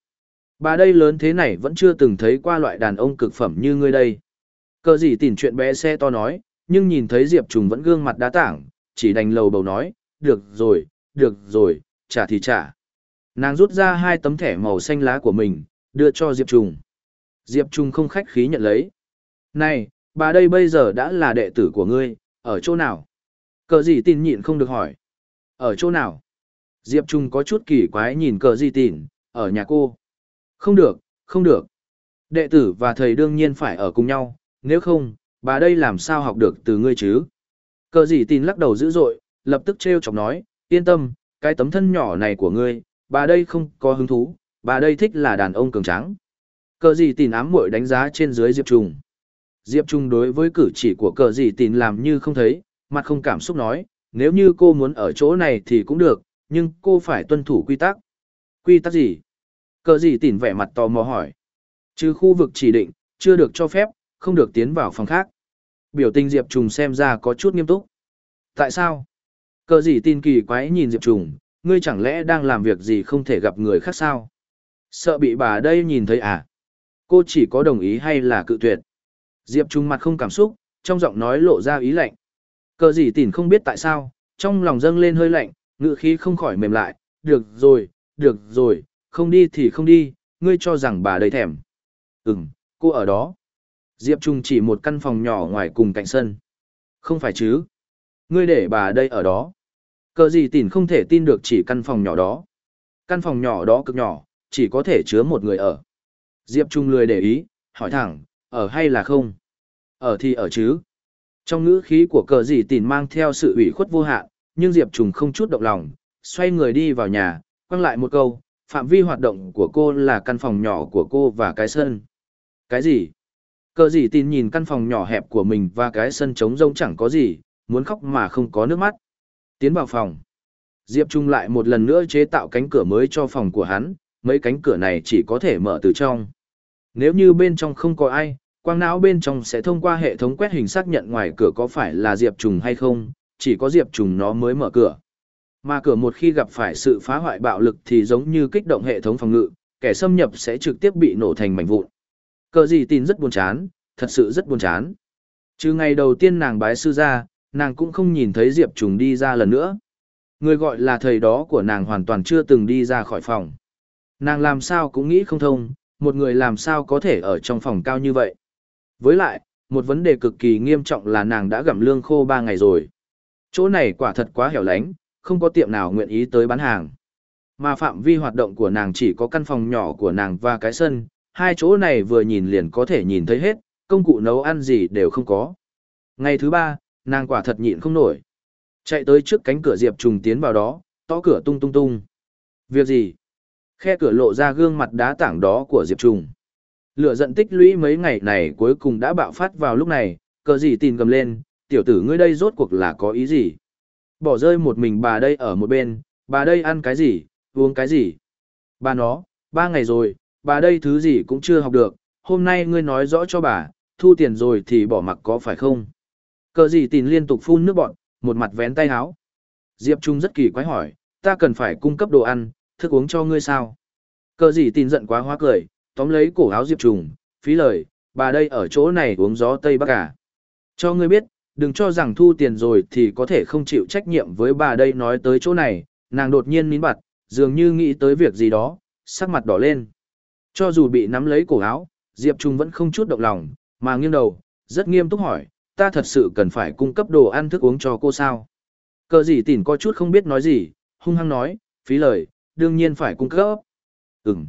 Bà đây lớn thế này vẫn chưa từng thấy qua loại đàn ông cực phẩm như ngươi đây. Cờ gì tìm chuyện bé xe to nói, nhưng nhìn thấy Diệp Trùng vẫn gương mặt đá tảng, chỉ đành lầu bầu nói, được rồi, được rồi, trả thì trả. Nàng rút ra hai tấm thẻ màu xanh lá của mình, đưa cho Diệp Trùng. Diệp Trùng không khách khí nhận lấy. Này, bà đây bây giờ đã là đệ tử của ngươi, ở chỗ nào? Cờ gì tin nhịn không được hỏi. Ở chỗ nào? Diệp Trung có chút kỳ quái nhìn cờ gì tin, ở nhà cô. Không được, không được. Đệ tử và thầy đương nhiên phải ở cùng nhau, nếu không, bà đây làm sao học được từ ngươi chứ? Cờ gì tin lắc đầu dữ dội, lập tức treo chọc nói, yên tâm, cái tấm thân nhỏ này của ngươi, bà đây không có hứng thú, bà đây thích là đàn ông cường tráng. Cờ gì tin ám muội đánh giá trên dưới Diệp Trung. Diệp Trung đối với cử chỉ của cờ gì tin làm như không thấy, mặt không cảm xúc nói, nếu như cô muốn ở chỗ này thì cũng được, nhưng cô phải tuân thủ quy tắc. Quy tắc gì? Cờ gì tỉn vẻ mặt tò mò hỏi. chứ khu vực chỉ định, chưa được cho phép, không được tiến vào phòng khác. Biểu tình Diệp Trùng xem ra có chút nghiêm túc. Tại sao? Cờ gì tin kỳ quái nhìn Diệp Trùng, ngươi chẳng lẽ đang làm việc gì không thể gặp người khác sao? Sợ bị bà đây nhìn thấy à? Cô chỉ có đồng ý hay là cự tuyệt? Diệp trùng mặt không cảm xúc, trong giọng nói lộ ra ý lạnh. Cờ gì tỉn không biết tại sao, trong lòng dâng lên hơi lạnh, ngự khí không khỏi mềm lại. Được rồi, được rồi, không đi thì không đi, ngươi cho rằng bà đầy thèm. Ừm, cô ở đó. Diệp Trung chỉ một căn phòng nhỏ ngoài cùng cạnh sân. Không phải chứ. Ngươi để bà đây ở đó. Cờ gì tỉn không thể tin được chỉ căn phòng nhỏ đó. Căn phòng nhỏ đó cực nhỏ, chỉ có thể chứa một người ở. Diệp Trung lười để ý, hỏi thẳng, ở hay là không? Ở thì ở chứ. Trong ngữ khí của cờ gì tỉn mang theo sự ủy khuất vô hạn, nhưng Diệp Trung không chút động lòng, xoay người đi vào nhà, quăng lại một câu, phạm vi hoạt động của cô là căn phòng nhỏ của cô và cái sân. Cái gì? Cờ gì tin nhìn căn phòng nhỏ hẹp của mình và cái sân trống rông chẳng có gì, muốn khóc mà không có nước mắt. Tiến vào phòng. Diệp Trung lại một lần nữa chế tạo cánh cửa mới cho phòng của hắn, mấy cánh cửa này chỉ có thể mở từ trong. Nếu như bên trong không có ai, quang não bên trong sẽ thông qua hệ thống quét hình xác nhận ngoài cửa có phải là Diệp Trùng hay không, chỉ có Diệp Trùng nó mới mở cửa. Mà cửa một khi gặp phải sự phá hoại bạo lực thì giống như kích động hệ thống phòng ngự, kẻ xâm nhập sẽ trực tiếp bị nổ thành mảnh vụn. Cờ gì tin rất buồn chán, thật sự rất buồn chán. Chứ ngày đầu tiên nàng bái sư ra, nàng cũng không nhìn thấy Diệp Trùng đi ra lần nữa. Người gọi là thầy đó của nàng hoàn toàn chưa từng đi ra khỏi phòng. Nàng làm sao cũng nghĩ không thông, một người làm sao có thể ở trong phòng cao như vậy. Với lại, một vấn đề cực kỳ nghiêm trọng là nàng đã gặm lương khô ba ngày rồi. Chỗ này quả thật quá hẻo lánh, không có tiệm nào nguyện ý tới bán hàng. Mà phạm vi hoạt động của nàng chỉ có căn phòng nhỏ của nàng và cái sân, hai chỗ này vừa nhìn liền có thể nhìn thấy hết, công cụ nấu ăn gì đều không có. Ngày thứ ba, nàng quả thật nhịn không nổi. Chạy tới trước cánh cửa Diệp Trùng tiến vào đó, to cửa tung tung tung. Việc gì? Khe cửa lộ ra gương mặt đá tảng đó của Diệp Trùng. Lửa giận tích lũy mấy ngày này cuối cùng đã bạo phát vào lúc này, cờ gì tin gầm lên, tiểu tử ngươi đây rốt cuộc là có ý gì? Bỏ rơi một mình bà đây ở một bên, bà đây ăn cái gì, uống cái gì? Bà nó, ba ngày rồi, bà đây thứ gì cũng chưa học được, hôm nay ngươi nói rõ cho bà, thu tiền rồi thì bỏ mặc có phải không? Cờ gì tìn liên tục phun nước bọn, một mặt vén tay áo. Diệp Trung rất kỳ quái hỏi, ta cần phải cung cấp đồ ăn, thức uống cho ngươi sao? Cờ gì tin giận quá hóa cười, tóm lấy cổ áo Diệp Trùng, phí lời, bà đây ở chỗ này uống gió Tây Bắc à. Cho ngươi biết, đừng cho rằng thu tiền rồi thì có thể không chịu trách nhiệm với bà đây nói tới chỗ này, nàng đột nhiên nín bặt, dường như nghĩ tới việc gì đó, sắc mặt đỏ lên. Cho dù bị nắm lấy cổ áo, Diệp Trung vẫn không chút động lòng, mà nghiêng đầu, rất nghiêm túc hỏi, ta thật sự cần phải cung cấp đồ ăn thức uống cho cô sao? Cờ gì tỉn có chút không biết nói gì, hung hăng nói, phí lời, đương nhiên phải cung cấp. Ừm.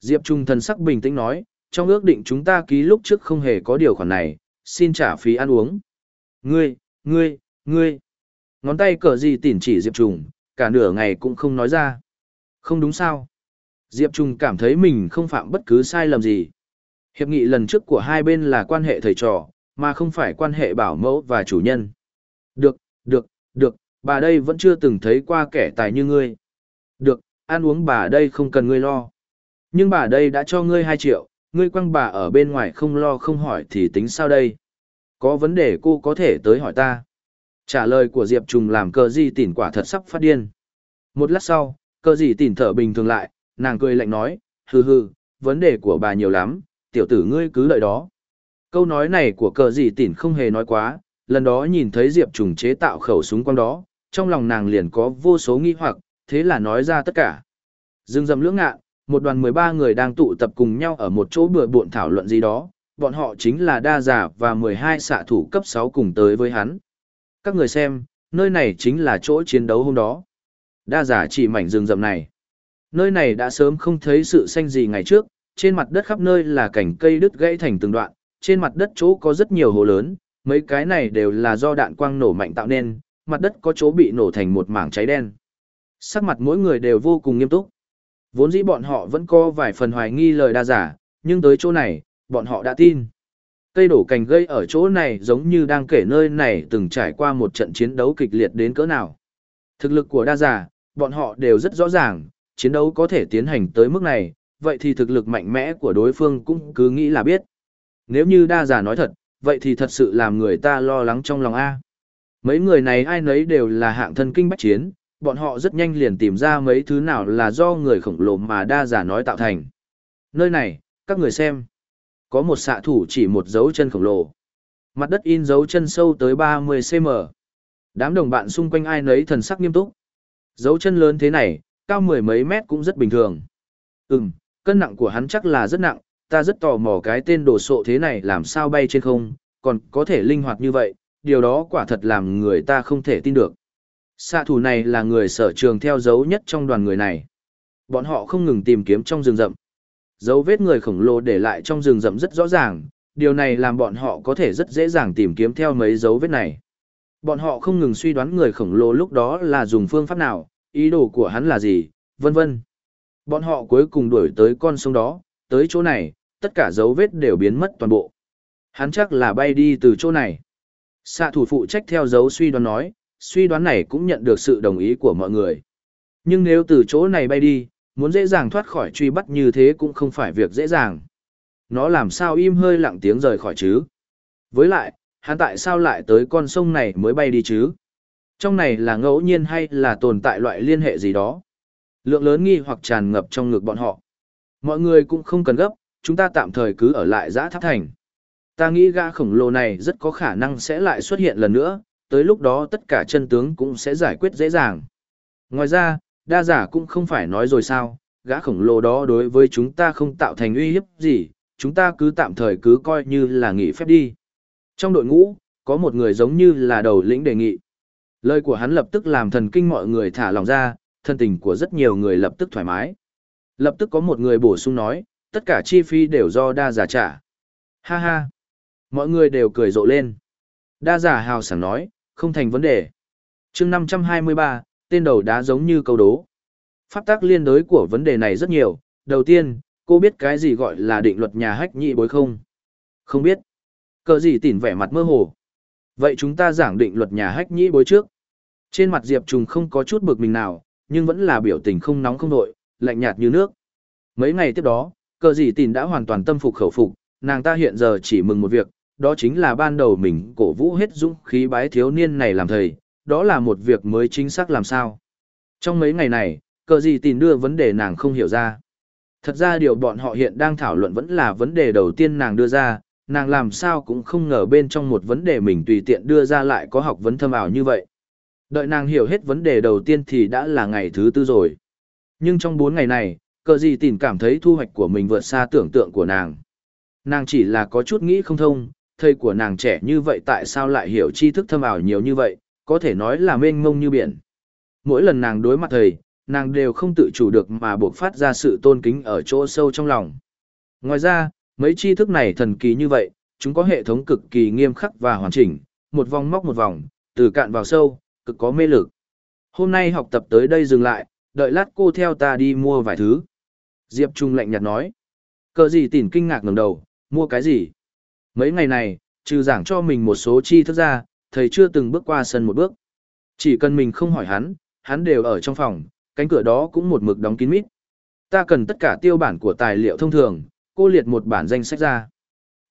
Diệp Trung thần sắc bình tĩnh nói, trong ước định chúng ta ký lúc trước không hề có điều khoản này, xin trả phí ăn uống. Ngươi, ngươi, ngươi. Ngón tay cờ gì tỉn chỉ Diệp Trung, cả nửa ngày cũng không nói ra. Không đúng sao? Diệp Trung cảm thấy mình không phạm bất cứ sai lầm gì. Hiệp nghị lần trước của hai bên là quan hệ thầy trò, mà không phải quan hệ bảo mẫu và chủ nhân. Được, được, được, bà đây vẫn chưa từng thấy qua kẻ tài như ngươi. Được, ăn uống bà đây không cần ngươi lo. Nhưng bà đây đã cho ngươi 2 triệu, ngươi quăng bà ở bên ngoài không lo không hỏi thì tính sao đây? Có vấn đề cô có thể tới hỏi ta. Trả lời của Diệp Trùng làm cờ gì tỉn quả thật sắp phát điên. Một lát sau, cờ gì tỉn thở bình thường lại, nàng cười lạnh nói, hừ hừ, vấn đề của bà nhiều lắm, tiểu tử ngươi cứ lợi đó. Câu nói này của cờ gì tỉn không hề nói quá, lần đó nhìn thấy Diệp Trùng chế tạo khẩu súng quang đó, trong lòng nàng liền có vô số nghi hoặc, thế là nói ra tất cả. Dương dầm lưỡng ngạ, một đoàn 13 người đang tụ tập cùng nhau ở một chỗ bừa bộn thảo luận gì đó, bọn họ chính là đa giả và 12 xạ thủ cấp 6 cùng tới với hắn. Các người xem, nơi này chính là chỗ chiến đấu hôm đó. Đa giả chỉ mảnh rừng rậm này. Nơi này đã sớm không thấy sự xanh gì ngày trước, trên mặt đất khắp nơi là cảnh cây đứt gãy thành từng đoạn, trên mặt đất chỗ có rất nhiều hồ lớn, mấy cái này đều là do đạn quang nổ mạnh tạo nên, mặt đất có chỗ bị nổ thành một mảng cháy đen. Sắc mặt mỗi người đều vô cùng nghiêm túc. Vốn dĩ bọn họ vẫn có vài phần hoài nghi lời đa giả, nhưng tới chỗ này, bọn họ đã tin. Cây đổ cành gây ở chỗ này giống như đang kể nơi này từng trải qua một trận chiến đấu kịch liệt đến cỡ nào. Thực lực của đa giả, bọn họ đều rất rõ ràng, chiến đấu có thể tiến hành tới mức này, vậy thì thực lực mạnh mẽ của đối phương cũng cứ nghĩ là biết. Nếu như đa giả nói thật, vậy thì thật sự làm người ta lo lắng trong lòng A. Mấy người này ai nấy đều là hạng thân kinh bách chiến, bọn họ rất nhanh liền tìm ra mấy thứ nào là do người khổng lồ mà đa giả nói tạo thành. Nơi này, các người xem. Có một xạ thủ chỉ một dấu chân khổng lồ. Mặt đất in dấu chân sâu tới 30cm. Đám đồng bạn xung quanh ai nấy thần sắc nghiêm túc. Dấu chân lớn thế này, cao mười mấy mét cũng rất bình thường. Ừm, cân nặng của hắn chắc là rất nặng, ta rất tò mò cái tên đồ sộ thế này làm sao bay trên không, còn có thể linh hoạt như vậy, điều đó quả thật làm người ta không thể tin được. Xạ thủ này là người sở trường theo dấu nhất trong đoàn người này. Bọn họ không ngừng tìm kiếm trong rừng rậm. Dấu vết người khổng lồ để lại trong rừng rậm rất rõ ràng, điều này làm bọn họ có thể rất dễ dàng tìm kiếm theo mấy dấu vết này. Bọn họ không ngừng suy đoán người khổng lồ lúc đó là dùng phương pháp nào, ý đồ của hắn là gì, vân vân. Bọn họ cuối cùng đuổi tới con sông đó, tới chỗ này, tất cả dấu vết đều biến mất toàn bộ. Hắn chắc là bay đi từ chỗ này. Xạ thủ phụ trách theo dấu suy đoán nói, suy đoán này cũng nhận được sự đồng ý của mọi người. Nhưng nếu từ chỗ này bay đi, muốn dễ dàng thoát khỏi truy bắt như thế cũng không phải việc dễ dàng. Nó làm sao im hơi lặng tiếng rời khỏi chứ? Với lại, hắn tại sao lại tới con sông này mới bay đi chứ? Trong này là ngẫu nhiên hay là tồn tại loại liên hệ gì đó? Lượng lớn nghi hoặc tràn ngập trong ngực bọn họ. Mọi người cũng không cần gấp, chúng ta tạm thời cứ ở lại giã tháp thành. Ta nghĩ gã khổng lồ này rất có khả năng sẽ lại xuất hiện lần nữa, tới lúc đó tất cả chân tướng cũng sẽ giải quyết dễ dàng. Ngoài ra, đa giả cũng không phải nói rồi sao, gã khổng lồ đó đối với chúng ta không tạo thành uy hiếp gì, chúng ta cứ tạm thời cứ coi như là nghỉ phép đi. Trong đội ngũ, có một người giống như là đầu lĩnh đề nghị. Lời của hắn lập tức làm thần kinh mọi người thả lòng ra, thân tình của rất nhiều người lập tức thoải mái. Lập tức có một người bổ sung nói, tất cả chi phí đều do đa giả trả. Ha ha. Mọi người đều cười rộ lên. Đa giả hào sảng nói, không thành vấn đề. chương 523, tên đầu đá giống như câu đố. Pháp tác liên đối của vấn đề này rất nhiều. Đầu tiên, cô biết cái gì gọi là định luật nhà hách nhị bối không? Không biết. Cờ gì tỉn vẻ mặt mơ hồ. Vậy chúng ta giảng định luật nhà hách nhị bối trước. Trên mặt Diệp Trùng không có chút bực mình nào, nhưng vẫn là biểu tình không nóng không nội, lạnh nhạt như nước. Mấy ngày tiếp đó, cờ gì tỉn đã hoàn toàn tâm phục khẩu phục, nàng ta hiện giờ chỉ mừng một việc, đó chính là ban đầu mình cổ vũ hết dũng khí bái thiếu niên này làm thầy, đó là một việc mới chính xác làm sao. Trong mấy ngày này, cờ gì tìm đưa vấn đề nàng không hiểu ra. Thật ra điều bọn họ hiện đang thảo luận vẫn là vấn đề đầu tiên nàng đưa ra, nàng làm sao cũng không ngờ bên trong một vấn đề mình tùy tiện đưa ra lại có học vấn thâm ảo như vậy. Đợi nàng hiểu hết vấn đề đầu tiên thì đã là ngày thứ tư rồi. Nhưng trong bốn ngày này, cờ gì tìm cảm thấy thu hoạch của mình vượt xa tưởng tượng của nàng. Nàng chỉ là có chút nghĩ không thông, thầy của nàng trẻ như vậy tại sao lại hiểu tri thức thâm ảo nhiều như vậy, có thể nói là mênh mông như biển. Mỗi lần nàng đối mặt thầy, nàng đều không tự chủ được mà buộc phát ra sự tôn kính ở chỗ sâu trong lòng. Ngoài ra, mấy tri thức này thần kỳ như vậy, chúng có hệ thống cực kỳ nghiêm khắc và hoàn chỉnh, một vòng móc một vòng, từ cạn vào sâu, cực có mê lực. Hôm nay học tập tới đây dừng lại, đợi lát cô theo ta đi mua vài thứ. Diệp Trung lạnh nhạt nói. Cờ gì tỉn kinh ngạc ngẩng đầu, mua cái gì? Mấy ngày này, trừ giảng cho mình một số tri thức ra, thầy chưa từng bước qua sân một bước. Chỉ cần mình không hỏi hắn, hắn đều ở trong phòng, cánh cửa đó cũng một mực đóng kín mít. Ta cần tất cả tiêu bản của tài liệu thông thường, cô liệt một bản danh sách ra.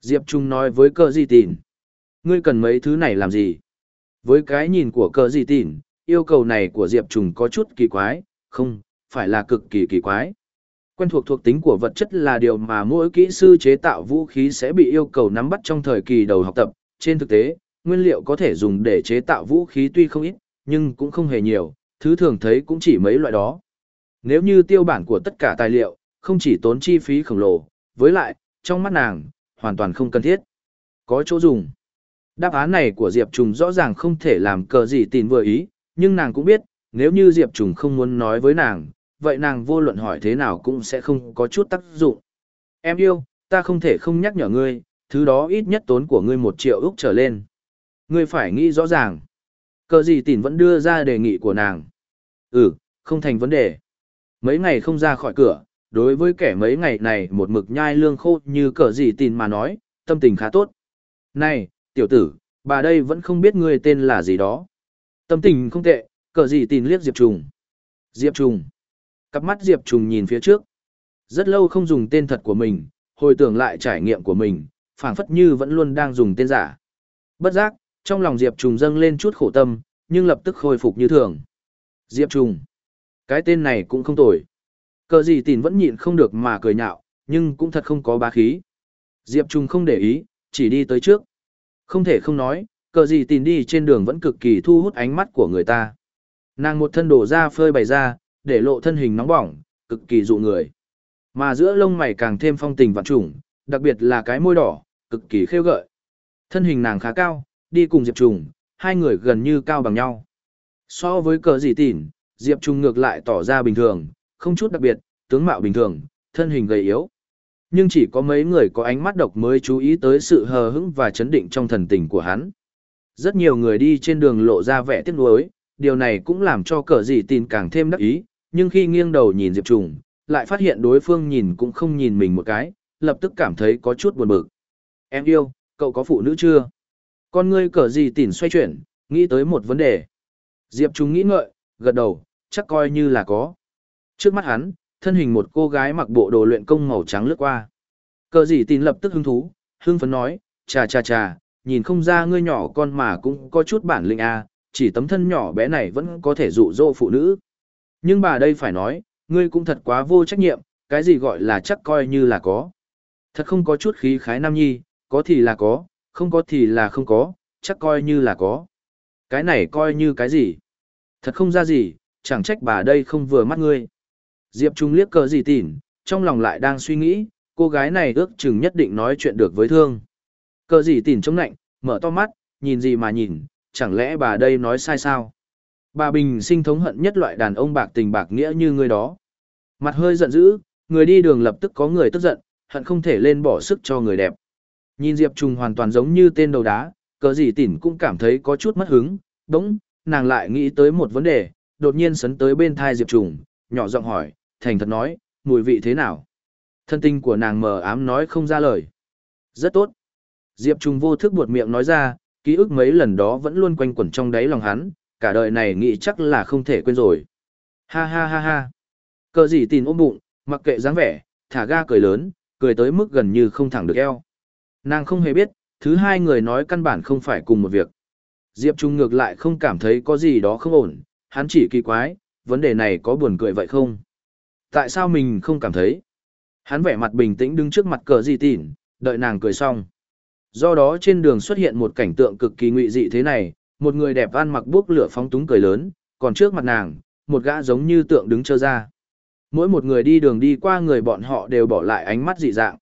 Diệp Trung nói với cờ gì tìn. Ngươi cần mấy thứ này làm gì? Với cái nhìn của cờ gì tìn, yêu cầu này của Diệp Trung có chút kỳ quái, không, phải là cực kỳ kỳ quái. Quen thuộc thuộc tính của vật chất là điều mà mỗi kỹ sư chế tạo vũ khí sẽ bị yêu cầu nắm bắt trong thời kỳ đầu học tập. Trên thực tế, nguyên liệu có thể dùng để chế tạo vũ khí tuy không ít, nhưng cũng không hề nhiều, thứ thường thấy cũng chỉ mấy loại đó. Nếu như tiêu bản của tất cả tài liệu, không chỉ tốn chi phí khổng lồ, với lại, trong mắt nàng, hoàn toàn không cần thiết. Có chỗ dùng. Đáp án này của Diệp Trùng rõ ràng không thể làm cờ gì tin vừa ý, nhưng nàng cũng biết, nếu như Diệp Trùng không muốn nói với nàng, vậy nàng vô luận hỏi thế nào cũng sẽ không có chút tác dụng. Em yêu, ta không thể không nhắc nhở ngươi, thứ đó ít nhất tốn của ngươi một triệu ức trở lên. Ngươi phải nghĩ rõ ràng. Cờ gì tỉn vẫn đưa ra đề nghị của nàng. Ừ, không thành vấn đề. Mấy ngày không ra khỏi cửa, đối với kẻ mấy ngày này một mực nhai lương khô như cờ gì tỉn mà nói, tâm tình khá tốt. Này, tiểu tử, bà đây vẫn không biết ngươi tên là gì đó. Tâm tình không tệ, cờ gì tỉn liếc Diệp Trùng. Diệp Trùng. Cặp mắt Diệp Trùng nhìn phía trước. Rất lâu không dùng tên thật của mình, hồi tưởng lại trải nghiệm của mình, phảng phất như vẫn luôn đang dùng tên giả. Bất giác, trong lòng Diệp Trùng dâng lên chút khổ tâm, nhưng lập tức khôi phục như thường. Diệp Trùng. Cái tên này cũng không tồi. Cờ gì tìn vẫn nhịn không được mà cười nhạo, nhưng cũng thật không có bá khí. Diệp Trùng không để ý, chỉ đi tới trước. Không thể không nói, cờ gì tìn đi trên đường vẫn cực kỳ thu hút ánh mắt của người ta. Nàng một thân đổ ra phơi bày ra, để lộ thân hình nóng bỏng, cực kỳ dụ người. Mà giữa lông mày càng thêm phong tình vạn trùng, đặc biệt là cái môi đỏ, cực kỳ khêu gợi. Thân hình nàng khá cao, đi cùng Diệp Trùng, hai người gần như cao bằng nhau. So với cờ dị tỉn, Diệp Trùng ngược lại tỏ ra bình thường, không chút đặc biệt, tướng mạo bình thường, thân hình gầy yếu. Nhưng chỉ có mấy người có ánh mắt độc mới chú ý tới sự hờ hững và chấn định trong thần tình của hắn. Rất nhiều người đi trên đường lộ ra vẻ tiếc nuối, điều này cũng làm cho cờ dị tin càng thêm đắc ý, nhưng khi nghiêng đầu nhìn Diệp Trùng, lại phát hiện đối phương nhìn cũng không nhìn mình một cái, lập tức cảm thấy có chút buồn bực. Em yêu, Cậu có phụ nữ chưa? Con ngươi cờ gì tỉn xoay chuyển, nghĩ tới một vấn đề. Diệp Trung nghĩ ngợi, gật đầu, chắc coi như là có. Trước mắt hắn, thân hình một cô gái mặc bộ đồ luyện công màu trắng lướt qua. Cờ gì tin lập tức hứng thú, hưng phấn nói, chà chà chà, nhìn không ra ngươi nhỏ con mà cũng có chút bản lĩnh à, chỉ tấm thân nhỏ bé này vẫn có thể dụ dỗ phụ nữ. Nhưng bà đây phải nói, ngươi cũng thật quá vô trách nhiệm, cái gì gọi là chắc coi như là có. Thật không có chút khí khái nam nhi, có thì là có, không có thì là không có, chắc coi như là có. Cái này coi như cái gì? Thật không ra gì, chẳng trách bà đây không vừa mắt ngươi. Diệp Trung liếc cờ gì tỉn, trong lòng lại đang suy nghĩ, cô gái này ước chừng nhất định nói chuyện được với thương. Cờ gì tỉn chống nạnh, mở to mắt, nhìn gì mà nhìn, chẳng lẽ bà đây nói sai sao? Bà Bình sinh thống hận nhất loại đàn ông bạc tình bạc nghĩa như người đó. Mặt hơi giận dữ, người đi đường lập tức có người tức giận, hận không thể lên bỏ sức cho người đẹp. Nhìn Diệp Trung hoàn toàn giống như tên đầu đá, cờ gì tỉn cũng cảm thấy có chút mất hứng, Đúng, nàng lại nghĩ tới một vấn đề, đột nhiên sấn tới bên thai Diệp Trung, nhỏ giọng hỏi, thành thật nói, mùi vị thế nào? Thân tình của nàng mờ ám nói không ra lời. Rất tốt. Diệp Trung vô thức buột miệng nói ra, ký ức mấy lần đó vẫn luôn quanh quẩn trong đáy lòng hắn, cả đời này nghĩ chắc là không thể quên rồi. Ha ha ha ha. Cờ gì Tỉnh ôm bụng, mặc kệ dáng vẻ, thả ga cười lớn, cười tới mức gần như không thẳng được eo. Nàng không hề biết, thứ hai người nói căn bản không phải cùng một việc. Diệp Trung ngược lại không cảm thấy có gì đó không ổn, hắn chỉ kỳ quái, vấn đề này có buồn cười vậy không? Tại sao mình không cảm thấy? Hắn vẻ mặt bình tĩnh đứng trước mặt cờ gì tỉn, đợi nàng cười xong. Do đó trên đường xuất hiện một cảnh tượng cực kỳ ngụy dị thế này, một người đẹp ăn mặc bước lửa phóng túng cười lớn, còn trước mặt nàng, một gã giống như tượng đứng trơ ra. Mỗi một người đi đường đi qua người bọn họ đều bỏ lại ánh mắt dị dạng.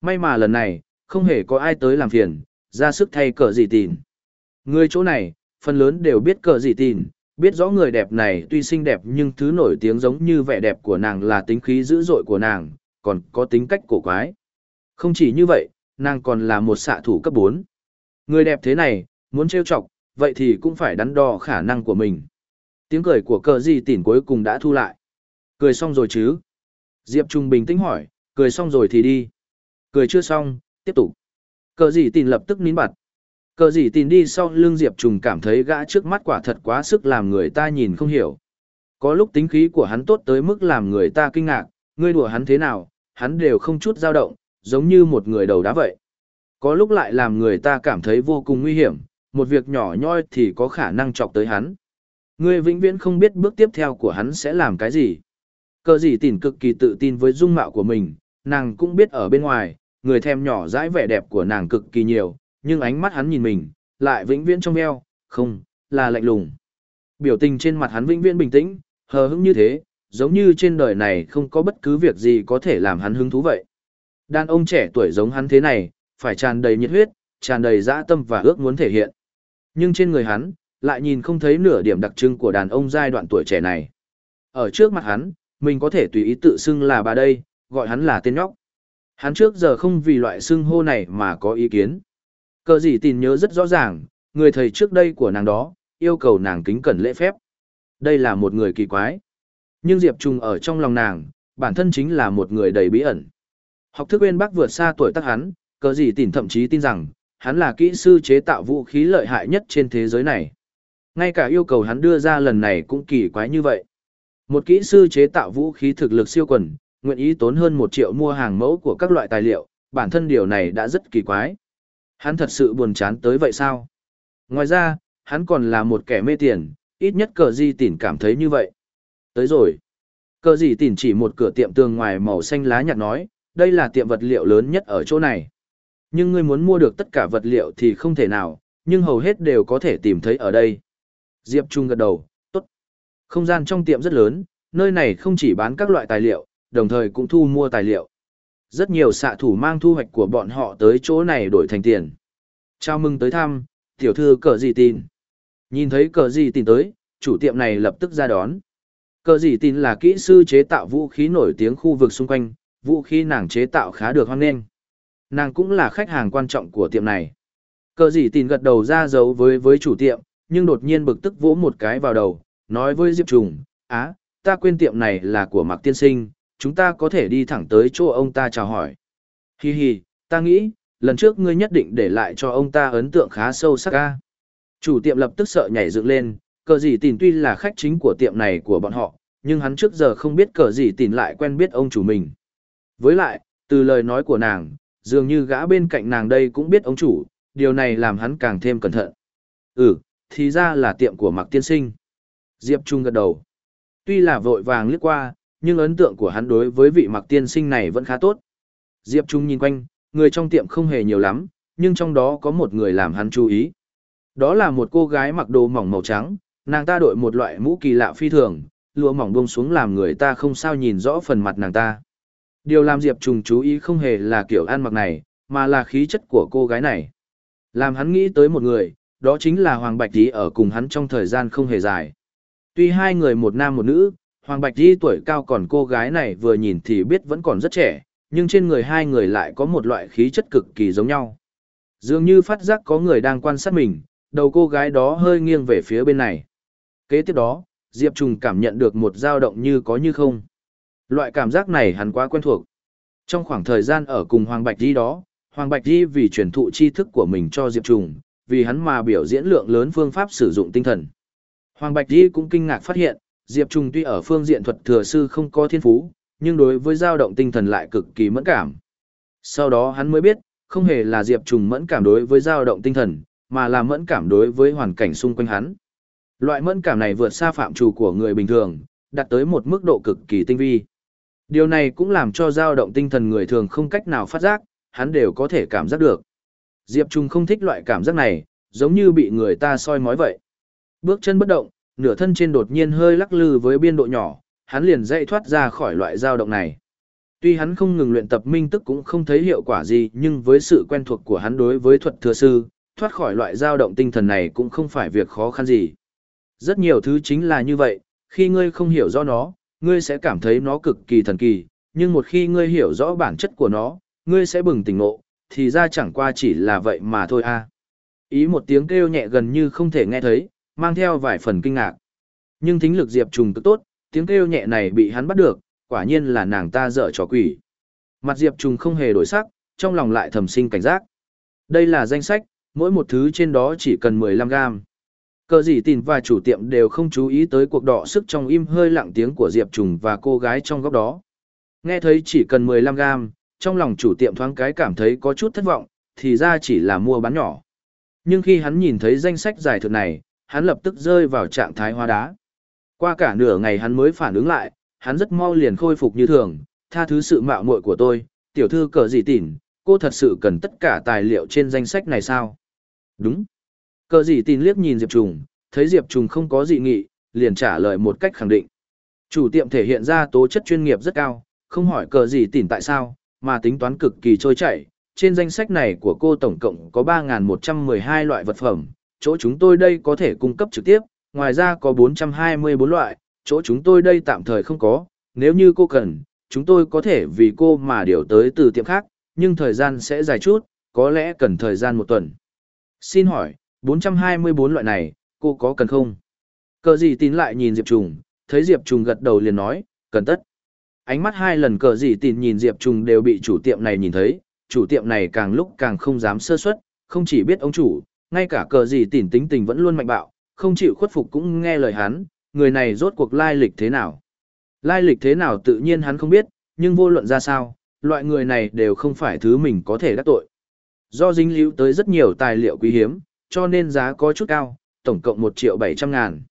May mà lần này, không hề có ai tới làm phiền, ra sức thay cờ gì tìn. Người chỗ này, phần lớn đều biết cờ gì tìn, biết rõ người đẹp này tuy xinh đẹp nhưng thứ nổi tiếng giống như vẻ đẹp của nàng là tính khí dữ dội của nàng, còn có tính cách cổ quái. Không chỉ như vậy, nàng còn là một xạ thủ cấp 4. Người đẹp thế này, muốn trêu chọc, vậy thì cũng phải đắn đo khả năng của mình. Tiếng cười của cờ gì tỉn cuối cùng đã thu lại. Cười xong rồi chứ? Diệp Trung bình tĩnh hỏi, cười xong rồi thì đi. Cười chưa xong, tiếp tục. Cờ gì tin lập tức nín bặt. Cờ gì tin đi sau lưng Diệp trùng cảm thấy gã trước mắt quả thật quá sức làm người ta nhìn không hiểu. Có lúc tính khí của hắn tốt tới mức làm người ta kinh ngạc, ngươi đùa hắn thế nào, hắn đều không chút dao động, giống như một người đầu đá vậy. Có lúc lại làm người ta cảm thấy vô cùng nguy hiểm, một việc nhỏ nhoi thì có khả năng chọc tới hắn. Ngươi vĩnh viễn không biết bước tiếp theo của hắn sẽ làm cái gì. Cờ gì tỉn cực kỳ tự tin với dung mạo của mình, nàng cũng biết ở bên ngoài, người thèm nhỏ dãi vẻ đẹp của nàng cực kỳ nhiều, nhưng ánh mắt hắn nhìn mình, lại vĩnh viễn trong eo, không, là lạnh lùng. Biểu tình trên mặt hắn vĩnh viễn bình tĩnh, hờ hững như thế, giống như trên đời này không có bất cứ việc gì có thể làm hắn hứng thú vậy. Đàn ông trẻ tuổi giống hắn thế này, phải tràn đầy nhiệt huyết, tràn đầy dã tâm và ước muốn thể hiện. Nhưng trên người hắn, lại nhìn không thấy nửa điểm đặc trưng của đàn ông giai đoạn tuổi trẻ này. Ở trước mặt hắn, mình có thể tùy ý tự xưng là bà đây, gọi hắn là tên nhóc. Hắn trước giờ không vì loại xưng hô này mà có ý kiến. Cờ gì tin nhớ rất rõ ràng, người thầy trước đây của nàng đó, yêu cầu nàng kính cẩn lễ phép. Đây là một người kỳ quái. Nhưng Diệp Trung ở trong lòng nàng, bản thân chính là một người đầy bí ẩn. Học thức bên bác vượt xa tuổi tác hắn, cờ gì tin thậm chí tin rằng, hắn là kỹ sư chế tạo vũ khí lợi hại nhất trên thế giới này. Ngay cả yêu cầu hắn đưa ra lần này cũng kỳ quái như vậy. Một kỹ sư chế tạo vũ khí thực lực siêu quần, nguyện ý tốn hơn một triệu mua hàng mẫu của các loại tài liệu, bản thân điều này đã rất kỳ quái. Hắn thật sự buồn chán tới vậy sao? Ngoài ra, hắn còn là một kẻ mê tiền, ít nhất cờ di tỉn cảm thấy như vậy. Tới rồi. Cờ di tỉn chỉ một cửa tiệm tường ngoài màu xanh lá nhạt nói, đây là tiệm vật liệu lớn nhất ở chỗ này. Nhưng ngươi muốn mua được tất cả vật liệu thì không thể nào, nhưng hầu hết đều có thể tìm thấy ở đây. Diệp Trung gật đầu, tốt. Không gian trong tiệm rất lớn, nơi này không chỉ bán các loại tài liệu, đồng thời cũng thu mua tài liệu. Rất nhiều xạ thủ mang thu hoạch của bọn họ tới chỗ này đổi thành tiền. Chào mừng tới thăm, tiểu thư cờ gì tin. Nhìn thấy cờ gì tin tới, chủ tiệm này lập tức ra đón. Cờ gì tin là kỹ sư chế tạo vũ khí nổi tiếng khu vực xung quanh, vũ khí nàng chế tạo khá được hoan nghênh. Nàng cũng là khách hàng quan trọng của tiệm này. Cờ gì tin gật đầu ra dấu với với chủ tiệm, nhưng đột nhiên bực tức vỗ một cái vào đầu, nói với Diệp Trùng, á, ta quên tiệm này là của Mạc Tiên Sinh, chúng ta có thể đi thẳng tới chỗ ông ta chào hỏi. Hi hi, ta nghĩ, lần trước ngươi nhất định để lại cho ông ta ấn tượng khá sâu sắc ca. Chủ tiệm lập tức sợ nhảy dựng lên, cờ gì tìn tuy là khách chính của tiệm này của bọn họ, nhưng hắn trước giờ không biết cờ gì tìn lại quen biết ông chủ mình. Với lại, từ lời nói của nàng, dường như gã bên cạnh nàng đây cũng biết ông chủ, điều này làm hắn càng thêm cẩn thận. Ừ, thì ra là tiệm của Mạc Tiên Sinh. Diệp Trung gật đầu. Tuy là vội vàng liếc qua, nhưng ấn tượng của hắn đối với vị mặc Tiên Sinh này vẫn khá tốt. Diệp Trung nhìn quanh, người trong tiệm không hề nhiều lắm, nhưng trong đó có một người làm hắn chú ý. Đó là một cô gái mặc đồ mỏng màu trắng, nàng ta đội một loại mũ kỳ lạ phi thường, lụa mỏng buông xuống làm người ta không sao nhìn rõ phần mặt nàng ta. Điều làm Diệp Trùng chú ý không hề là kiểu ăn mặc này, mà là khí chất của cô gái này. Làm hắn nghĩ tới một người, đó chính là Hoàng Bạch Tý ở cùng hắn trong thời gian không hề dài. Tuy hai người một nam một nữ, Hoàng Bạch Di tuổi cao còn cô gái này vừa nhìn thì biết vẫn còn rất trẻ, nhưng trên người hai người lại có một loại khí chất cực kỳ giống nhau. Dường như phát giác có người đang quan sát mình, đầu cô gái đó hơi nghiêng về phía bên này. Kế tiếp đó, Diệp Trùng cảm nhận được một dao động như có như không. Loại cảm giác này hắn quá quen thuộc. Trong khoảng thời gian ở cùng Hoàng Bạch Di đó, Hoàng Bạch Di vì truyền thụ tri thức của mình cho Diệp Trùng, vì hắn mà biểu diễn lượng lớn phương pháp sử dụng tinh thần. Hoàng Bạch Di cũng kinh ngạc phát hiện, Diệp Trùng tuy ở phương diện thuật thừa sư không có thiên phú, nhưng đối với dao động tinh thần lại cực kỳ mẫn cảm. Sau đó hắn mới biết, không hề là Diệp Trùng mẫn cảm đối với dao động tinh thần, mà là mẫn cảm đối với hoàn cảnh xung quanh hắn. Loại mẫn cảm này vượt xa phạm trù của người bình thường, đạt tới một mức độ cực kỳ tinh vi. Điều này cũng làm cho dao động tinh thần người thường không cách nào phát giác, hắn đều có thể cảm giác được. Diệp Trung không thích loại cảm giác này, giống như bị người ta soi mói vậy. Bước chân bất động, nửa thân trên đột nhiên hơi lắc lư với biên độ nhỏ, hắn liền dậy thoát ra khỏi loại dao động này. Tuy hắn không ngừng luyện tập minh tức cũng không thấy hiệu quả gì, nhưng với sự quen thuộc của hắn đối với thuật thừa sư, thoát khỏi loại dao động tinh thần này cũng không phải việc khó khăn gì. Rất nhiều thứ chính là như vậy, khi ngươi không hiểu rõ nó, ngươi sẽ cảm thấy nó cực kỳ thần kỳ, nhưng một khi ngươi hiểu rõ bản chất của nó, ngươi sẽ bừng tỉnh ngộ, thì ra chẳng qua chỉ là vậy mà thôi a. Ý một tiếng kêu nhẹ gần như không thể nghe thấy, mang theo vài phần kinh ngạc. Nhưng thính lực Diệp Trùng cực tốt, tiếng kêu nhẹ này bị hắn bắt được, quả nhiên là nàng ta dở trò quỷ. Mặt Diệp Trùng không hề đổi sắc, trong lòng lại thầm sinh cảnh giác. Đây là danh sách, mỗi một thứ trên đó chỉ cần 15 gram. Cờ gì tìm và chủ tiệm đều không chú ý tới cuộc đọ sức trong im hơi lặng tiếng của Diệp Trùng và cô gái trong góc đó. Nghe thấy chỉ cần 15 gram, trong lòng chủ tiệm thoáng cái cảm thấy có chút thất vọng, thì ra chỉ là mua bán nhỏ. Nhưng khi hắn nhìn thấy danh sách giải thưởng này, hắn lập tức rơi vào trạng thái hóa đá. Qua cả nửa ngày hắn mới phản ứng lại, hắn rất mau liền khôi phục như thường, tha thứ sự mạo muội của tôi, tiểu thư cờ gì tỉn, cô thật sự cần tất cả tài liệu trên danh sách này sao? Đúng. Cờ gì tin liếc nhìn Diệp Trùng, thấy Diệp Trùng không có dị nghị, liền trả lời một cách khẳng định. Chủ tiệm thể hiện ra tố chất chuyên nghiệp rất cao, không hỏi cờ gì tỉn tại sao, mà tính toán cực kỳ trôi chảy. Trên danh sách này của cô tổng cộng có 3.112 loại vật phẩm, chỗ chúng tôi đây có thể cung cấp trực tiếp, ngoài ra có 424 loại, chỗ chúng tôi đây tạm thời không có, nếu như cô cần, chúng tôi có thể vì cô mà điều tới từ tiệm khác, nhưng thời gian sẽ dài chút, có lẽ cần thời gian một tuần. Xin hỏi, 424 loại này, cô có cần không? Cờ gì tín lại nhìn Diệp Trùng, thấy Diệp Trùng gật đầu liền nói, cần tất. Ánh mắt hai lần cờ gì tín nhìn Diệp Trùng đều bị chủ tiệm này nhìn thấy, chủ tiệm này càng lúc càng không dám sơ suất, không chỉ biết ông chủ, ngay cả cờ gì tỉn tính tình vẫn luôn mạnh bạo, không chịu khuất phục cũng nghe lời hắn, người này rốt cuộc lai lịch thế nào. Lai lịch thế nào tự nhiên hắn không biết, nhưng vô luận ra sao, loại người này đều không phải thứ mình có thể đắc tội. Do dính líu tới rất nhiều tài liệu quý hiếm, cho nên giá có chút cao, tổng cộng 1 triệu 700 ngàn.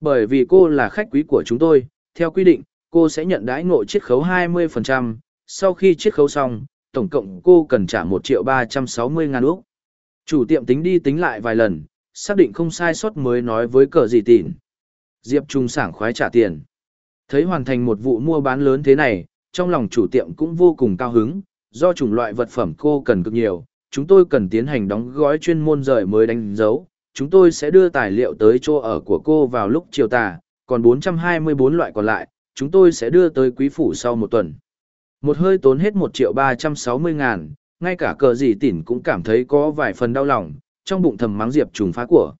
Bởi vì cô là khách quý của chúng tôi, theo quy định, cô sẽ nhận đãi ngộ chiết khấu 20%, sau khi chiết khấu xong, tổng cộng cô cần trả 1 triệu 360 ngàn úc. Chủ tiệm tính đi tính lại vài lần, xác định không sai sót mới nói với cờ gì tỉn. Diệp Trung sảng khoái trả tiền. Thấy hoàn thành một vụ mua bán lớn thế này, trong lòng chủ tiệm cũng vô cùng cao hứng, do chủng loại vật phẩm cô cần cực nhiều, chúng tôi cần tiến hành đóng gói chuyên môn rời mới đánh dấu. Chúng tôi sẽ đưa tài liệu tới chỗ ở của cô vào lúc chiều tà, còn 424 loại còn lại, chúng tôi sẽ đưa tới quý phủ sau một tuần. Một hơi tốn hết 1 triệu 360 ngàn, ngay cả cờ gì tỉn cũng cảm thấy có vài phần đau lòng, trong bụng thầm mắng Diệp Trùng phá của.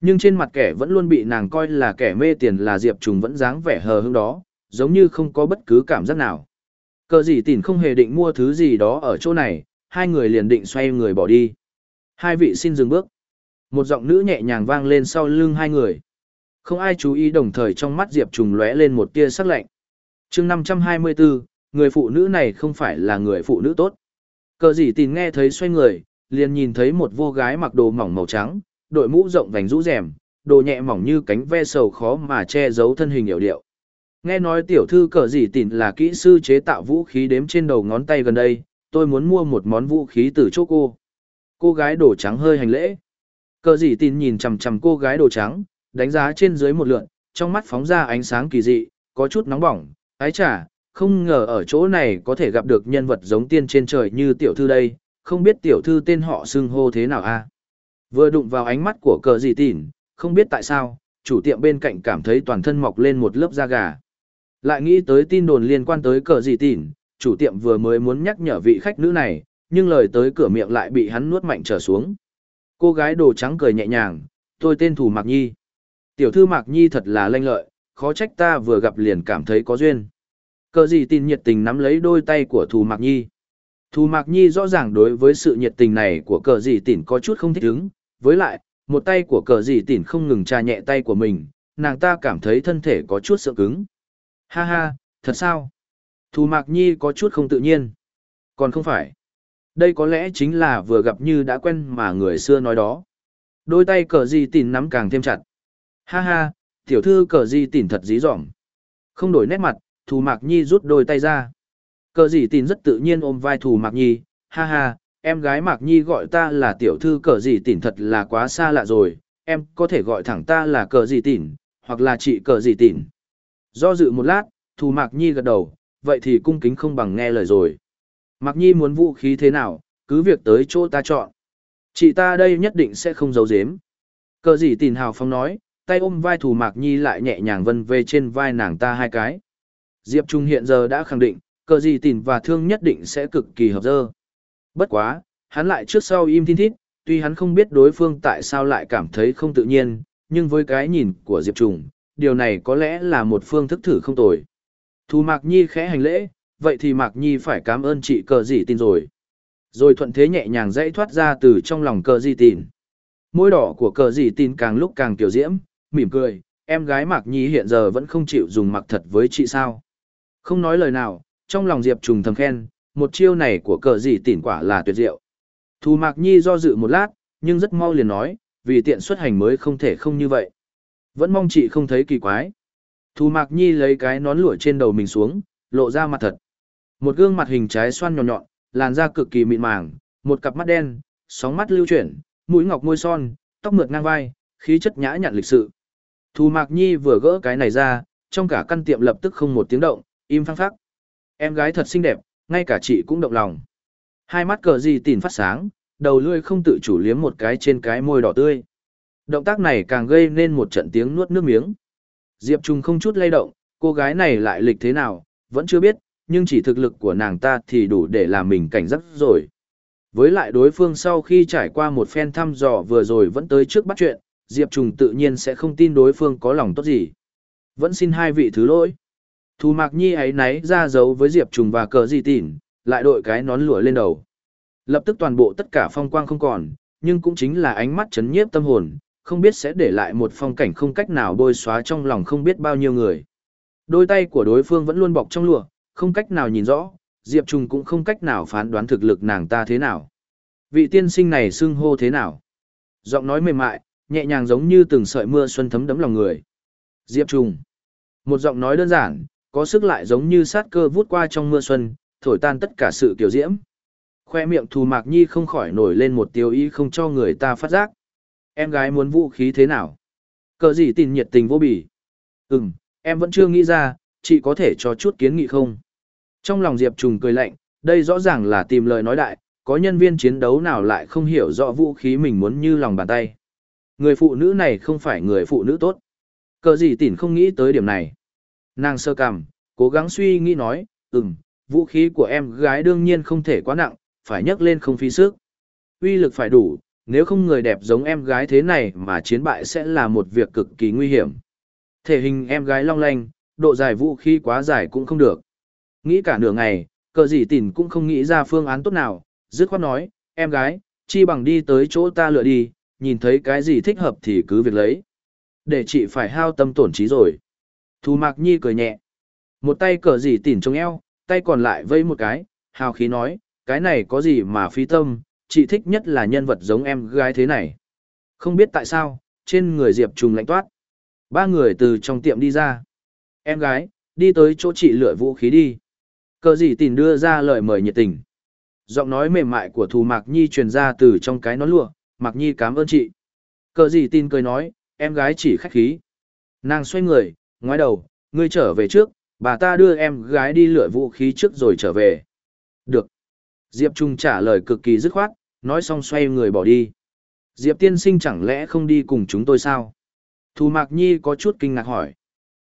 Nhưng trên mặt kẻ vẫn luôn bị nàng coi là kẻ mê tiền là Diệp Trùng vẫn dáng vẻ hờ hững đó, giống như không có bất cứ cảm giác nào. Cờ gì tỉn không hề định mua thứ gì đó ở chỗ này, hai người liền định xoay người bỏ đi. Hai vị xin dừng bước. Một giọng nữ nhẹ nhàng vang lên sau lưng hai người. Không ai chú ý đồng thời trong mắt Diệp Trùng lóe lên một tia sắc lạnh. chương 524, người phụ nữ này không phải là người phụ nữ tốt. Cờ gì tìn nghe thấy xoay người, liền nhìn thấy một vô gái mặc đồ mỏng màu trắng, đội mũ rộng vành rũ rèm, đồ nhẹ mỏng như cánh ve sầu khó mà che giấu thân hình hiểu điệu. Nghe nói tiểu thư cờ gì tỉn là kỹ sư chế tạo vũ khí đếm trên đầu ngón tay gần đây, tôi muốn mua một món vũ khí từ chỗ cô. Cô gái đồ trắng hơi hành lễ. Cờ gì tỉn nhìn chằm chằm cô gái đồ trắng, đánh giá trên dưới một lượn, trong mắt phóng ra ánh sáng kỳ dị, có chút nóng bỏng, ái chả không ngờ ở chỗ này có thể gặp được nhân vật giống tiên trên trời như tiểu thư đây, không biết tiểu thư tên họ xưng hô thế nào a à? Vừa đụng vào ánh mắt của cờ gì tỉn, không biết tại sao, chủ tiệm bên cạnh cảm thấy toàn thân mọc lên một lớp da gà. Lại nghĩ tới tin đồn liên quan tới cờ gì tỉn, chủ tiệm vừa mới muốn nhắc nhở vị khách nữ này, nhưng lời tới cửa miệng lại bị hắn nuốt mạnh trở xuống. Cô gái đồ trắng cười nhẹ nhàng, tôi tên Thủ Mạc Nhi. Tiểu thư Mạc Nhi thật là lanh lợi, khó trách ta vừa gặp liền cảm thấy có duyên. Cờ gì tin nhiệt tình nắm lấy đôi tay của Thù Mạc Nhi. Thù Mạc Nhi rõ ràng đối với sự nhiệt tình này của cờ gì tin có chút không thích ứng, với lại, một tay của cờ gì tin không ngừng tra nhẹ tay của mình, nàng ta cảm thấy thân thể có chút sợ cứng. Ha ha, thật sao? Thù Mạc Nhi có chút không tự nhiên. Còn không phải. Đây có lẽ chính là vừa gặp như đã quen mà người xưa nói đó. Đôi tay cờ gì tỉn nắm càng thêm chặt. Ha ha, tiểu thư cờ gì tỉn thật dí dỏm. Không đổi nét mặt, Thù Mạc Nhi rút đôi tay ra. Cờ gì tin rất tự nhiên ôm vai Thù Mạc Nhi. Ha ha, em gái Mạc Nhi gọi ta là tiểu thư cờ gì tin thật là quá xa lạ rồi. Em có thể gọi thẳng ta là cờ gì tin, hoặc là chị cờ gì tin. Do dự một lát, Thù Mạc Nhi gật đầu, vậy thì cung kính không bằng nghe lời rồi. Mạc Nhi muốn vũ khí thế nào, cứ việc tới chỗ ta chọn. Chị ta đây nhất định sẽ không giấu giếm. Cờ gì tin hào phong nói, tay ôm vai Thù Mạc Nhi lại nhẹ nhàng vân về trên vai nàng ta hai cái. Diệp Trung hiện giờ đã khẳng định, cờ gì tìn và thương nhất định sẽ cực kỳ hợp dơ. Bất quá, hắn lại trước sau im thiên thít, tuy hắn không biết đối phương tại sao lại cảm thấy không tự nhiên, nhưng với cái nhìn của Diệp Trung, điều này có lẽ là một phương thức thử không tồi. Thu Mạc Nhi khẽ hành lễ, vậy thì Mạc Nhi phải cảm ơn chị cờ gì tin rồi. Rồi thuận thế nhẹ nhàng dãy thoát ra từ trong lòng cờ gì tin. Môi đỏ của cờ gì tin càng lúc càng tiểu diễm, mỉm cười, em gái Mạc Nhi hiện giờ vẫn không chịu dùng mặc thật với chị sao. Không nói lời nào, trong lòng Diệp trùng thầm khen, một chiêu này của cờ gì tỉn quả là tuyệt diệu. Thù Mạc Nhi do dự một lát, nhưng rất mau liền nói, vì tiện xuất hành mới không thể không như vậy. Vẫn mong chị không thấy kỳ quái. Thù Mạc Nhi lấy cái nón lụa trên đầu mình xuống, lộ ra mặt thật. Một gương mặt hình trái xoan nhọn nhọn, làn da cực kỳ mịn màng, một cặp mắt đen, sóng mắt lưu chuyển, mũi ngọc môi son, tóc mượt ngang vai, khí chất nhã nhặn lịch sự. Thù Mạc Nhi vừa gỡ cái này ra, trong cả căn tiệm lập tức không một tiếng động, im phăng phắc. Em gái thật xinh đẹp, ngay cả chị cũng động lòng. Hai mắt cờ gì tìn phát sáng, đầu lưỡi không tự chủ liếm một cái trên cái môi đỏ tươi. Động tác này càng gây nên một trận tiếng nuốt nước miếng. Diệp Trung không chút lay động, cô gái này lại lịch thế nào, vẫn chưa biết, nhưng chỉ thực lực của nàng ta thì đủ để làm mình cảnh giác rồi. Với lại đối phương sau khi trải qua một phen thăm dò vừa rồi vẫn tới trước bắt chuyện, Diệp Trùng tự nhiên sẽ không tin đối phương có lòng tốt gì. Vẫn xin hai vị thứ lỗi. Thù Mạc Nhi ấy náy ra dấu với Diệp Trùng và cờ di tỉn, lại đội cái nón lụa lên đầu. Lập tức toàn bộ tất cả phong quang không còn, nhưng cũng chính là ánh mắt chấn nhiếp tâm hồn, không biết sẽ để lại một phong cảnh không cách nào bôi xóa trong lòng không biết bao nhiêu người. Đôi tay của đối phương vẫn luôn bọc trong lụa, không cách nào nhìn rõ, Diệp Trung cũng không cách nào phán đoán thực lực nàng ta thế nào. Vị tiên sinh này xưng hô thế nào? Giọng nói mềm mại, nhẹ nhàng giống như từng sợi mưa xuân thấm đấm lòng người. Diệp Trung. Một giọng nói đơn giản, có sức lại giống như sát cơ vút qua trong mưa xuân, thổi tan tất cả sự kiểu diễm. Khoe miệng Thù Mạc Nhi không khỏi nổi lên một tiêu ý không cho người ta phát giác. Em gái muốn vũ khí thế nào? Cờ gì tình nhiệt tình vô bỉ. Ừm, em vẫn chưa nghĩ ra, chị có thể cho chút kiến nghị không? Trong lòng Diệp Trùng cười lạnh, đây rõ ràng là tìm lời nói đại, có nhân viên chiến đấu nào lại không hiểu rõ vũ khí mình muốn như lòng bàn tay. Người phụ nữ này không phải người phụ nữ tốt. Cờ gì tỉn không nghĩ tới điểm này. Nàng sơ cằm, cố gắng suy nghĩ nói, ừm, vũ khí của em gái đương nhiên không thể quá nặng, phải nhấc lên không phí sức. Uy lực phải đủ, nếu không người đẹp giống em gái thế này mà chiến bại sẽ là một việc cực kỳ nguy hiểm. Thể hình em gái long lanh, độ dài vũ khí quá dài cũng không được. Nghĩ cả nửa ngày, cờ gì tỉn cũng không nghĩ ra phương án tốt nào, Dứt khoát nói, em gái, chi bằng đi tới chỗ ta lựa đi, nhìn thấy cái gì thích hợp thì cứ việc lấy. Để chị phải hao tâm tổn trí rồi. Thu Mạc Nhi cười nhẹ. Một tay cờ gì tỉn trong eo, tay còn lại vây một cái, hào khí nói, cái này có gì mà phí tâm, chị thích nhất là nhân vật giống em gái thế này. Không biết tại sao, trên người Diệp Trùng lạnh toát. Ba người từ trong tiệm đi ra. Em gái, đi tới chỗ chị lựa vũ khí đi. Cờ gì tỉn đưa ra lời mời nhiệt tình. Giọng nói mềm mại của Thù Mạc Nhi truyền ra từ trong cái nón lụa, Mạc Nhi cảm ơn chị. Cờ gì tin cười nói, em gái chỉ khách khí. Nàng xoay người, ngoái đầu, ngươi trở về trước, bà ta đưa em gái đi lựa vũ khí trước rồi trở về. Được. Diệp Trung trả lời cực kỳ dứt khoát, nói xong xoay người bỏ đi. Diệp tiên sinh chẳng lẽ không đi cùng chúng tôi sao? Thù Mạc Nhi có chút kinh ngạc hỏi.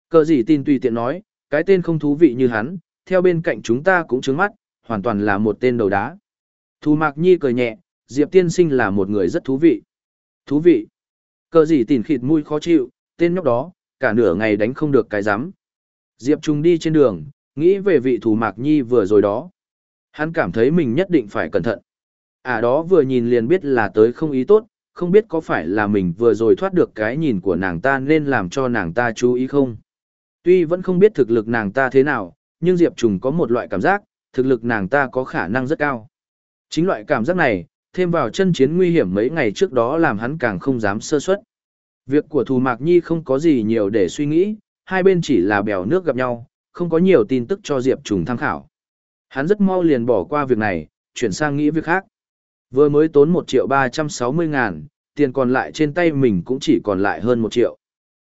Cờ gì tin tùy tiện nói, cái tên không thú vị như hắn, theo bên cạnh chúng ta cũng trướng mắt, hoàn toàn là một tên đầu đá. Thù Mạc Nhi cười nhẹ, Diệp tiên sinh là một người rất thú vị. Thú vị. Cờ gì tỉn khịt mũi khó chịu, tên nhóc đó, cả nửa ngày đánh không được cái rắm Diệp Trung đi trên đường, nghĩ về vị thù Mạc Nhi vừa rồi đó. Hắn cảm thấy mình nhất định phải cẩn thận. À đó vừa nhìn liền biết là tới không ý tốt, không biết có phải là mình vừa rồi thoát được cái nhìn của nàng ta nên làm cho nàng ta chú ý không. Tuy vẫn không biết thực lực nàng ta thế nào, nhưng Diệp Trùng có một loại cảm giác, thực lực nàng ta có khả năng rất cao. Chính loại cảm giác này, thêm vào chân chiến nguy hiểm mấy ngày trước đó làm hắn càng không dám sơ suất. Việc của Thù Mạc Nhi không có gì nhiều để suy nghĩ, hai bên chỉ là bèo nước gặp nhau, không có nhiều tin tức cho Diệp Trùng tham khảo. Hắn rất mau liền bỏ qua việc này, chuyển sang nghĩ việc khác. Vừa mới tốn 1 triệu 360 ngàn, tiền còn lại trên tay mình cũng chỉ còn lại hơn 1 triệu.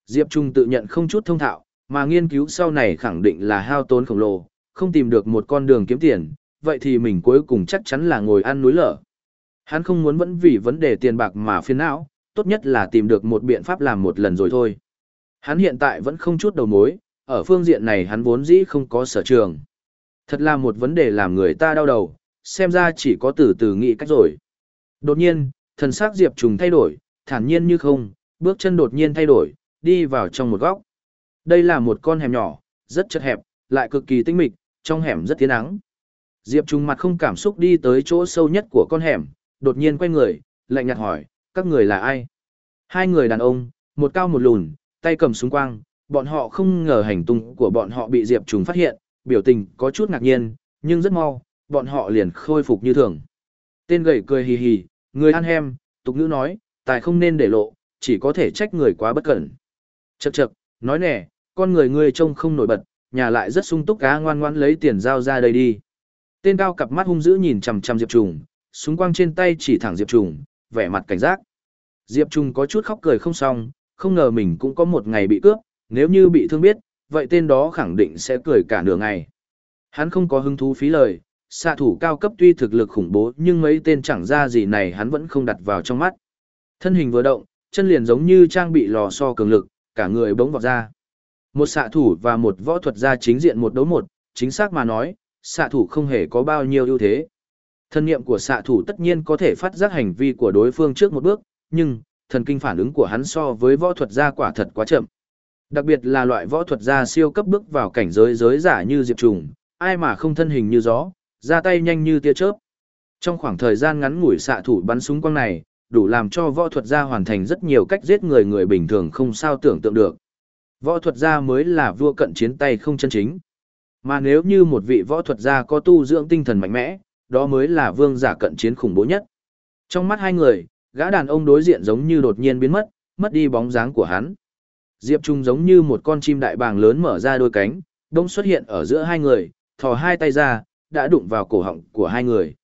Diệp Trung tự nhận không chút thông thạo, mà nghiên cứu sau này khẳng định là hao tốn khổng lồ, không tìm được một con đường kiếm tiền, vậy thì mình cuối cùng chắc chắn là ngồi ăn núi lở. Hắn không muốn vẫn vì vấn đề tiền bạc mà phiền não, tốt nhất là tìm được một biện pháp làm một lần rồi thôi. Hắn hiện tại vẫn không chút đầu mối, ở phương diện này hắn vốn dĩ không có sở trường. Thật là một vấn đề làm người ta đau đầu, xem ra chỉ có từ từ nghĩ cách rồi. Đột nhiên, thần sắc Diệp Trùng thay đổi, thản nhiên như không, bước chân đột nhiên thay đổi, đi vào trong một góc. Đây là một con hẻm nhỏ, rất chật hẹp, lại cực kỳ tinh mịch, trong hẻm rất tiến nắng. Diệp Trùng mặt không cảm xúc đi tới chỗ sâu nhất của con hẻm, đột nhiên quay người, lạnh nhạt hỏi, các người là ai? Hai người đàn ông, một cao một lùn, tay cầm súng quang, bọn họ không ngờ hành tung của bọn họ bị Diệp Trùng phát hiện, biểu tình có chút ngạc nhiên, nhưng rất mau, bọn họ liền khôi phục như thường. Tên gầy cười hì hì, người ăn hem, tục ngữ nói, tài không nên để lộ, chỉ có thể trách người quá bất cẩn. Chậc chậc, nói nè, con người ngươi trông không nổi bật, nhà lại rất sung túc cá ngoan ngoãn lấy tiền giao ra đây đi. Tên cao cặp mắt hung dữ nhìn chằm chằm Diệp Trùng, súng quang trên tay chỉ thẳng Diệp Trùng, vẻ mặt cảnh giác. Diệp Trung có chút khóc cười không xong, không ngờ mình cũng có một ngày bị cướp, nếu như bị thương biết, vậy tên đó khẳng định sẽ cười cả nửa ngày. Hắn không có hứng thú phí lời, xạ thủ cao cấp tuy thực lực khủng bố nhưng mấy tên chẳng ra gì này hắn vẫn không đặt vào trong mắt. Thân hình vừa động, chân liền giống như trang bị lò xo cường lực, cả người bỗng vọt ra. Một xạ thủ và một võ thuật gia chính diện một đấu một, chính xác mà nói, xạ thủ không hề có bao nhiêu ưu thế thần niệm của xạ thủ tất nhiên có thể phát giác hành vi của đối phương trước một bước, nhưng, thần kinh phản ứng của hắn so với võ thuật gia quả thật quá chậm. Đặc biệt là loại võ thuật gia siêu cấp bước vào cảnh giới giới giả như Diệp Trùng, ai mà không thân hình như gió, ra tay nhanh như tia chớp. Trong khoảng thời gian ngắn ngủi xạ thủ bắn súng quang này, đủ làm cho võ thuật gia hoàn thành rất nhiều cách giết người người bình thường không sao tưởng tượng được. Võ thuật gia mới là vua cận chiến tay không chân chính. Mà nếu như một vị võ thuật gia có tu dưỡng tinh thần mạnh mẽ, đó mới là vương giả cận chiến khủng bố nhất. Trong mắt hai người, gã đàn ông đối diện giống như đột nhiên biến mất, mất đi bóng dáng của hắn. Diệp Trung giống như một con chim đại bàng lớn mở ra đôi cánh, đông xuất hiện ở giữa hai người, thò hai tay ra, đã đụng vào cổ họng của hai người.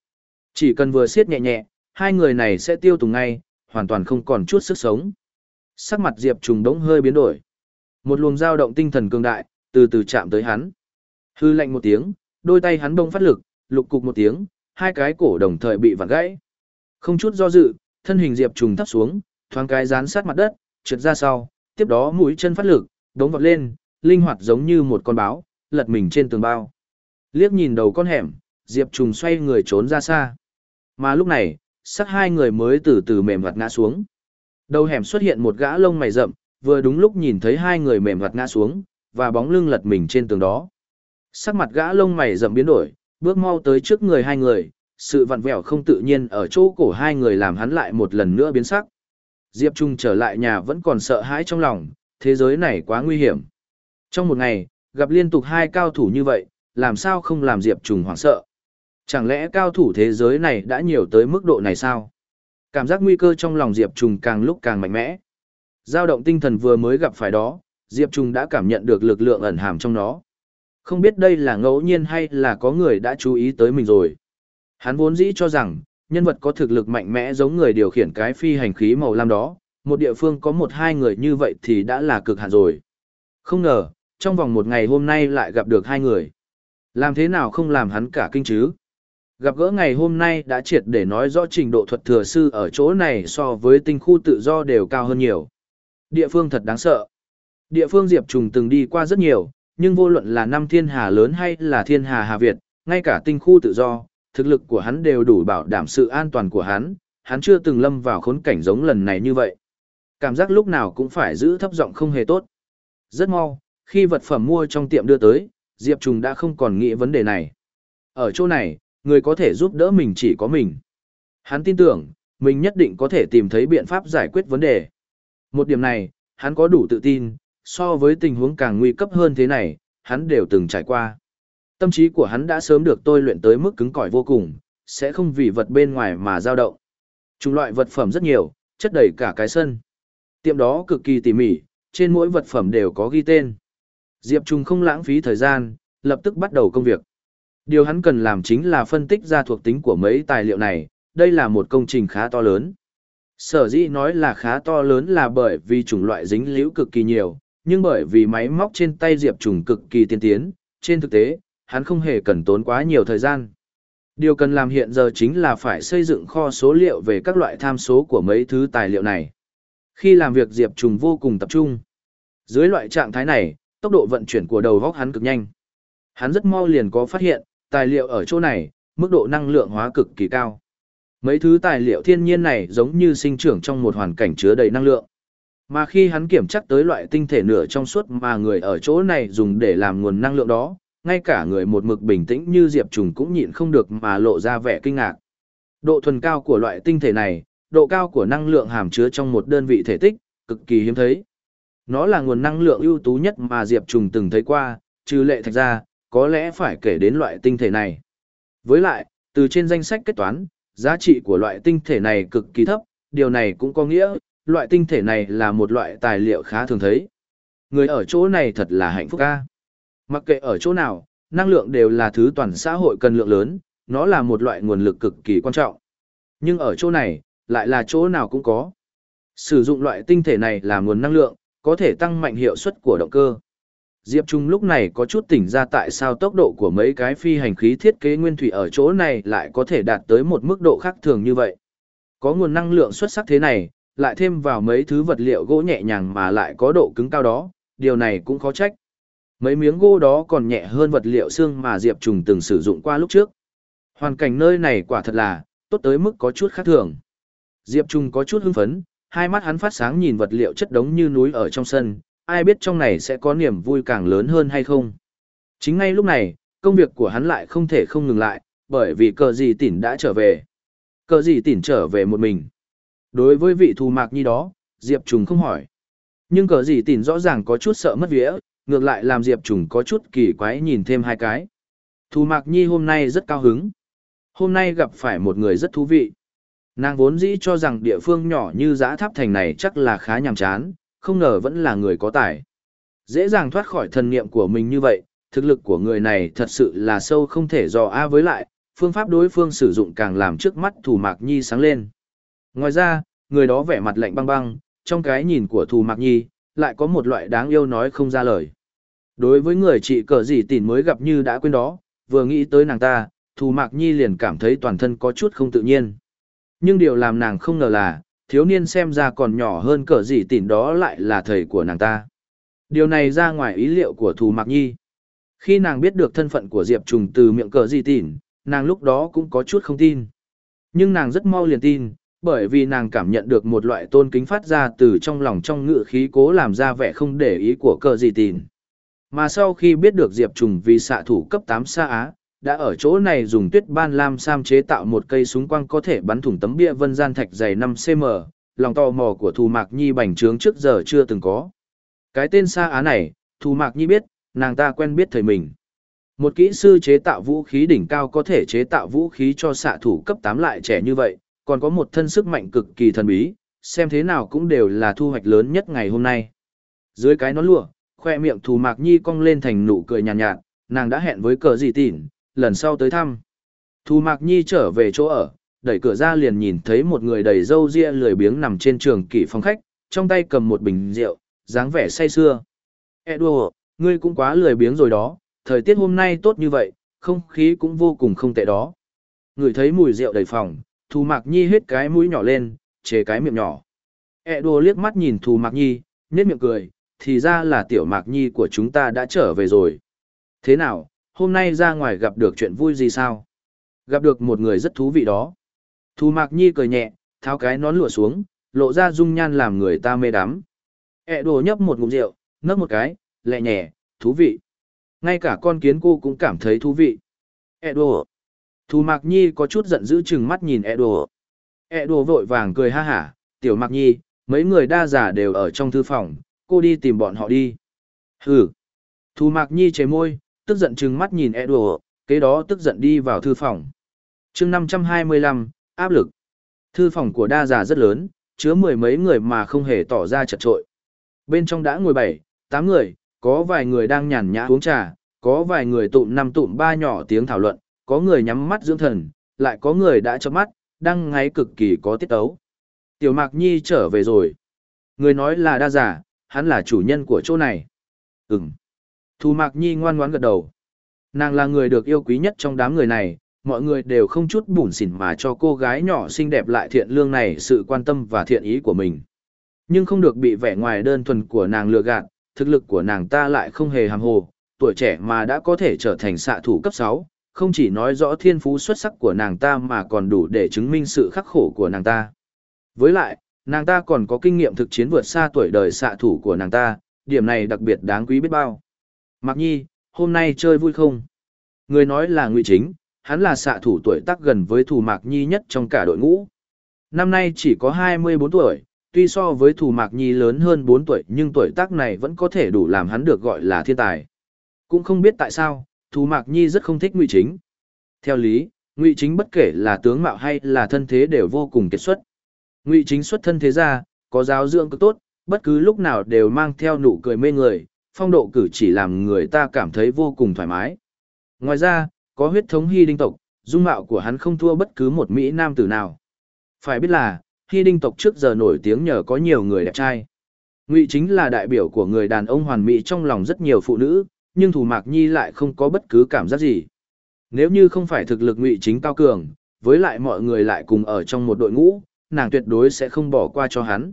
Chỉ cần vừa siết nhẹ nhẹ, hai người này sẽ tiêu tùng ngay, hoàn toàn không còn chút sức sống. Sắc mặt Diệp Trung đống hơi biến đổi. Một luồng dao động tinh thần cường đại, từ từ chạm tới hắn. Hư lạnh một tiếng, đôi tay hắn bông phát lực, lục cục một tiếng, hai cái cổ đồng thời bị vặn gãy. Không chút do dự, thân hình Diệp Trùng thấp xuống, thoáng cái dán sát mặt đất, trượt ra sau, tiếp đó mũi chân phát lực, đống vọt lên, linh hoạt giống như một con báo, lật mình trên tường bao. Liếc nhìn đầu con hẻm, Diệp Trùng xoay người trốn ra xa. Mà lúc này, sắc hai người mới từ từ mềm vặt ngã xuống. Đầu hẻm xuất hiện một gã lông mày rậm, vừa đúng lúc nhìn thấy hai người mềm vặt ngã xuống, và bóng lưng lật mình trên tường đó. Sắc mặt gã lông mày rậm biến đổi, bước mau tới trước người hai người, sự vặn vẹo không tự nhiên ở chỗ cổ hai người làm hắn lại một lần nữa biến sắc. Diệp Trung trở lại nhà vẫn còn sợ hãi trong lòng, thế giới này quá nguy hiểm. Trong một ngày, gặp liên tục hai cao thủ như vậy, làm sao không làm Diệp Trung hoảng sợ. Chẳng lẽ cao thủ thế giới này đã nhiều tới mức độ này sao? Cảm giác nguy cơ trong lòng Diệp Trung càng lúc càng mạnh mẽ. Giao động tinh thần vừa mới gặp phải đó, Diệp Trung đã cảm nhận được lực lượng ẩn hàm trong nó. Không biết đây là ngẫu nhiên hay là có người đã chú ý tới mình rồi. Hắn vốn dĩ cho rằng, nhân vật có thực lực mạnh mẽ giống người điều khiển cái phi hành khí màu lam đó, một địa phương có một hai người như vậy thì đã là cực hạn rồi. Không ngờ, trong vòng một ngày hôm nay lại gặp được hai người. Làm thế nào không làm hắn cả kinh chứ? Gặp gỡ ngày hôm nay đã triệt để nói rõ trình độ thuật thừa sư ở chỗ này so với tinh khu tự do đều cao hơn nhiều. Địa phương thật đáng sợ. Địa phương Diệp Trùng từng đi qua rất nhiều, nhưng vô luận là năm thiên hà lớn hay là thiên hà Hà Việt, ngay cả tinh khu tự do, thực lực của hắn đều đủ bảo đảm sự an toàn của hắn, hắn chưa từng lâm vào khốn cảnh giống lần này như vậy. Cảm giác lúc nào cũng phải giữ thấp giọng không hề tốt. Rất mau, khi vật phẩm mua trong tiệm đưa tới, Diệp Trùng đã không còn nghĩ vấn đề này. Ở chỗ này, người có thể giúp đỡ mình chỉ có mình. Hắn tin tưởng, mình nhất định có thể tìm thấy biện pháp giải quyết vấn đề. Một điểm này, hắn có đủ tự tin, so với tình huống càng nguy cấp hơn thế này, hắn đều từng trải qua. Tâm trí của hắn đã sớm được tôi luyện tới mức cứng cỏi vô cùng, sẽ không vì vật bên ngoài mà dao động. Chủng loại vật phẩm rất nhiều, chất đầy cả cái sân. Tiệm đó cực kỳ tỉ mỉ, trên mỗi vật phẩm đều có ghi tên. Diệp Trung không lãng phí thời gian, lập tức bắt đầu công việc. Điều hắn cần làm chính là phân tích ra thuộc tính của mấy tài liệu này, đây là một công trình khá to lớn. Sở dĩ nói là khá to lớn là bởi vì chủng loại dính liễu cực kỳ nhiều, nhưng bởi vì máy móc trên tay Diệp Trùng cực kỳ tiên tiến, trên thực tế, hắn không hề cần tốn quá nhiều thời gian. Điều cần làm hiện giờ chính là phải xây dựng kho số liệu về các loại tham số của mấy thứ tài liệu này. Khi làm việc Diệp Trùng vô cùng tập trung. Dưới loại trạng thái này, tốc độ vận chuyển của đầu góc hắn cực nhanh. Hắn rất mau liền có phát hiện, tài liệu ở chỗ này, mức độ năng lượng hóa cực kỳ cao. Mấy thứ tài liệu thiên nhiên này giống như sinh trưởng trong một hoàn cảnh chứa đầy năng lượng. Mà khi hắn kiểm chắc tới loại tinh thể nửa trong suốt mà người ở chỗ này dùng để làm nguồn năng lượng đó, ngay cả người một mực bình tĩnh như Diệp Trùng cũng nhịn không được mà lộ ra vẻ kinh ngạc. Độ thuần cao của loại tinh thể này, độ cao của năng lượng hàm chứa trong một đơn vị thể tích, cực kỳ hiếm thấy. Nó là nguồn năng lượng ưu tú nhất mà Diệp Trùng từng thấy qua, trừ lệ thạch ra, có lẽ phải kể đến loại tinh thể này. Với lại, từ trên danh sách kết toán, giá trị của loại tinh thể này cực kỳ thấp, điều này cũng có nghĩa, loại tinh thể này là một loại tài liệu khá thường thấy. Người ở chỗ này thật là hạnh phúc ca. Mặc kệ ở chỗ nào, năng lượng đều là thứ toàn xã hội cần lượng lớn, nó là một loại nguồn lực cực kỳ quan trọng. Nhưng ở chỗ này, lại là chỗ nào cũng có. Sử dụng loại tinh thể này làm nguồn năng lượng, có thể tăng mạnh hiệu suất của động cơ. Diệp Trung lúc này có chút tỉnh ra tại sao tốc độ của mấy cái phi hành khí thiết kế nguyên thủy ở chỗ này lại có thể đạt tới một mức độ khác thường như vậy. Có nguồn năng lượng xuất sắc thế này, lại thêm vào mấy thứ vật liệu gỗ nhẹ nhàng mà lại có độ cứng cao đó, điều này cũng khó trách. Mấy miếng gỗ đó còn nhẹ hơn vật liệu xương mà Diệp Trùng từng sử dụng qua lúc trước. Hoàn cảnh nơi này quả thật là, tốt tới mức có chút khác thường. Diệp Trùng có chút hưng phấn, hai mắt hắn phát sáng nhìn vật liệu chất đống như núi ở trong sân, ai biết trong này sẽ có niềm vui càng lớn hơn hay không. Chính ngay lúc này, công việc của hắn lại không thể không ngừng lại, bởi vì cờ gì tỉn đã trở về. Cờ gì tỉn trở về một mình. Đối với vị thù mạc nhi đó, Diệp Trùng không hỏi. Nhưng cờ gì tỉn rõ ràng có chút sợ mất vía, ngược lại làm Diệp Trùng có chút kỳ quái nhìn thêm hai cái. Thù mạc nhi hôm nay rất cao hứng. Hôm nay gặp phải một người rất thú vị. Nàng vốn dĩ cho rằng địa phương nhỏ như giã tháp thành này chắc là khá nhàm chán, không ngờ vẫn là người có tài. Dễ dàng thoát khỏi thần niệm của mình như vậy, thực lực của người này thật sự là sâu không thể dò a với lại, phương pháp đối phương sử dụng càng làm trước mắt Thù Mạc Nhi sáng lên. Ngoài ra, người đó vẻ mặt lạnh băng băng, trong cái nhìn của Thù Mạc Nhi, lại có một loại đáng yêu nói không ra lời. Đối với người chị cờ gì tỉn mới gặp như đã quên đó, vừa nghĩ tới nàng ta, Thù Mạc Nhi liền cảm thấy toàn thân có chút không tự nhiên. Nhưng điều làm nàng không ngờ là, thiếu niên xem ra còn nhỏ hơn cờ gì tỉn đó lại là thầy của nàng ta. Điều này ra ngoài ý liệu của Thù Mạc Nhi. Khi nàng biết được thân phận của Diệp Trùng từ miệng cờ gì tỉn, nàng lúc đó cũng có chút không tin. Nhưng nàng rất mau liền tin, bởi vì nàng cảm nhận được một loại tôn kính phát ra từ trong lòng trong ngự khí cố làm ra vẻ không để ý của cờ gì tìn. Mà sau khi biết được Diệp Trùng vì xạ thủ cấp 8 xa Á, đã ở chỗ này dùng tuyết ban lam sam chế tạo một cây súng quang có thể bắn thủng tấm bia vân gian thạch dày 5cm, lòng tò mò của Thù Mạc Nhi bành trướng trước giờ chưa từng có. Cái tên xa á này, Thù Mạc Nhi biết, nàng ta quen biết thầy mình. Một kỹ sư chế tạo vũ khí đỉnh cao có thể chế tạo vũ khí cho xạ thủ cấp 8 lại trẻ như vậy, còn có một thân sức mạnh cực kỳ thần bí, xem thế nào cũng đều là thu hoạch lớn nhất ngày hôm nay. Dưới cái nón lụa, khoe miệng Thù Mạc Nhi cong lên thành nụ cười nhàn nhạt, nhạt, nàng đã hẹn với cờ gì tỉn, lần sau tới thăm. Thù Mạc Nhi trở về chỗ ở, đẩy cửa ra liền nhìn thấy một người đầy râu ria lười biếng nằm trên trường kỷ phòng khách, trong tay cầm một bình rượu, dáng vẻ say sưa. Edward, ngươi cũng quá lười biếng rồi đó, thời tiết hôm nay tốt như vậy, không khí cũng vô cùng không tệ đó. Người thấy mùi rượu đầy phòng, Thù Mạc Nhi hết cái mũi nhỏ lên, chế cái miệng nhỏ. Edward liếc mắt nhìn Thù Mạc Nhi, nhếch miệng cười, thì ra là tiểu Mạc Nhi của chúng ta đã trở về rồi. Thế nào, hôm nay ra ngoài gặp được chuyện vui gì sao? Gặp được một người rất thú vị đó. Thù Mạc Nhi cười nhẹ, tháo cái nón lụa xuống, lộ ra dung nhan làm người ta mê đắm. E đồ nhấp một ngụm rượu, nấc một cái, lẹ nhẹ, thú vị. Ngay cả con kiến cô cũng cảm thấy thú vị. E đồ. Thù Mạc Nhi có chút giận dữ chừng mắt nhìn E đồ. E đồ vội vàng cười ha hả, tiểu Mạc Nhi, mấy người đa giả đều ở trong thư phòng, cô đi tìm bọn họ đi. Hừ. Thù Mạc Nhi chế môi, tức giận chừng mắt nhìn E đồ, kế đó tức giận đi vào thư phòng. chương 525, áp lực. Thư phòng của đa giả rất lớn, chứa mười mấy người mà không hề tỏ ra chật trội. Bên trong đã ngồi bảy, tám người, có vài người đang nhàn nhã uống trà, có vài người tụm năm tụm ba nhỏ tiếng thảo luận, có người nhắm mắt dưỡng thần, lại có người đã chớp mắt, đang ngáy cực kỳ có tiết ấu. Tiểu Mạc Nhi trở về rồi. Người nói là đa giả, hắn là chủ nhân của chỗ này. Ừm. Thu Mạc Nhi ngoan ngoãn gật đầu. Nàng là người được yêu quý nhất trong đám người này, mọi người đều không chút bủn xỉn mà cho cô gái nhỏ xinh đẹp lại thiện lương này sự quan tâm và thiện ý của mình. Nhưng không được bị vẻ ngoài đơn thuần của nàng lừa gạt, thực lực của nàng ta lại không hề hàm hồ, tuổi trẻ mà đã có thể trở thành xạ thủ cấp 6, không chỉ nói rõ thiên phú xuất sắc của nàng ta mà còn đủ để chứng minh sự khắc khổ của nàng ta. Với lại, nàng ta còn có kinh nghiệm thực chiến vượt xa tuổi đời xạ thủ của nàng ta, điểm này đặc biệt đáng quý biết bao. Mạc Nhi, hôm nay chơi vui không? Người nói là Ngụy Chính, hắn là xạ thủ tuổi tác gần với Thù Mạc Nhi nhất trong cả đội ngũ. Năm nay chỉ có 24 tuổi, tuy so với Thù Mạc Nhi lớn hơn 4 tuổi nhưng tuổi tác này vẫn có thể đủ làm hắn được gọi là thiên tài. Cũng không biết tại sao, Thù Mạc Nhi rất không thích Ngụy Chính. Theo lý, Ngụy Chính bất kể là tướng mạo hay là thân thế đều vô cùng kiệt xuất. Ngụy Chính xuất thân thế gia, có giáo dưỡng cực tốt, bất cứ lúc nào đều mang theo nụ cười mê người, phong độ cử chỉ làm người ta cảm thấy vô cùng thoải mái. Ngoài ra, có huyết thống hy đinh tộc, dung mạo của hắn không thua bất cứ một Mỹ nam tử nào. Phải biết là, hy đinh tộc trước giờ nổi tiếng nhờ có nhiều người đẹp trai. Ngụy chính là đại biểu của người đàn ông hoàn mỹ trong lòng rất nhiều phụ nữ, nhưng Thủ Mạc Nhi lại không có bất cứ cảm giác gì. Nếu như không phải thực lực Ngụy chính cao cường, với lại mọi người lại cùng ở trong một đội ngũ, nàng tuyệt đối sẽ không bỏ qua cho hắn.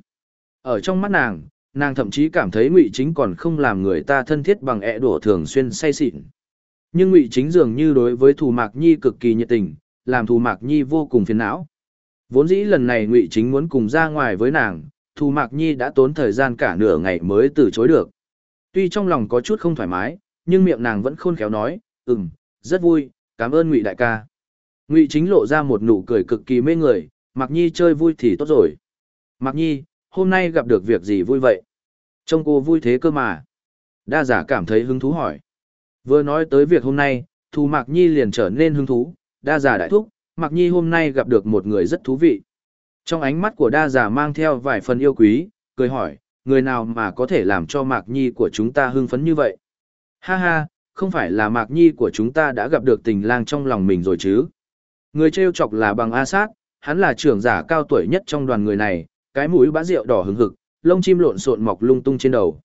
Ở trong mắt nàng, nàng thậm chí cảm thấy Ngụy chính còn không làm người ta thân thiết bằng ẹ đổ thường xuyên say xịn. Nhưng Ngụy Chính dường như đối với Thù Mạc Nhi cực kỳ nhiệt tình, làm Thù Mạc Nhi vô cùng phiền não. Vốn dĩ lần này Ngụy Chính muốn cùng ra ngoài với nàng, Thù Mạc Nhi đã tốn thời gian cả nửa ngày mới từ chối được. Tuy trong lòng có chút không thoải mái, nhưng miệng nàng vẫn khôn khéo nói, ừm, rất vui, cảm ơn Ngụy đại ca. Ngụy Chính lộ ra một nụ cười cực kỳ mê người, Mạc Nhi chơi vui thì tốt rồi. Mạc Nhi, hôm nay gặp được việc gì vui vậy? Trông cô vui thế cơ mà. Đa giả cảm thấy hứng thú hỏi. Vừa nói tới việc hôm nay, Thu Mạc Nhi liền trở nên hứng thú, đa giả đại thúc, Mạc Nhi hôm nay gặp được một người rất thú vị. Trong ánh mắt của đa giả mang theo vài phần yêu quý, cười hỏi, người nào mà có thể làm cho Mạc Nhi của chúng ta hưng phấn như vậy? Ha ha, không phải là Mạc Nhi của chúng ta đã gặp được tình lang trong lòng mình rồi chứ? Người trêu chọc là bằng A Sát, hắn là trưởng giả cao tuổi nhất trong đoàn người này, cái mũi bã rượu đỏ hứng hực, lông chim lộn xộn mọc lung tung trên đầu.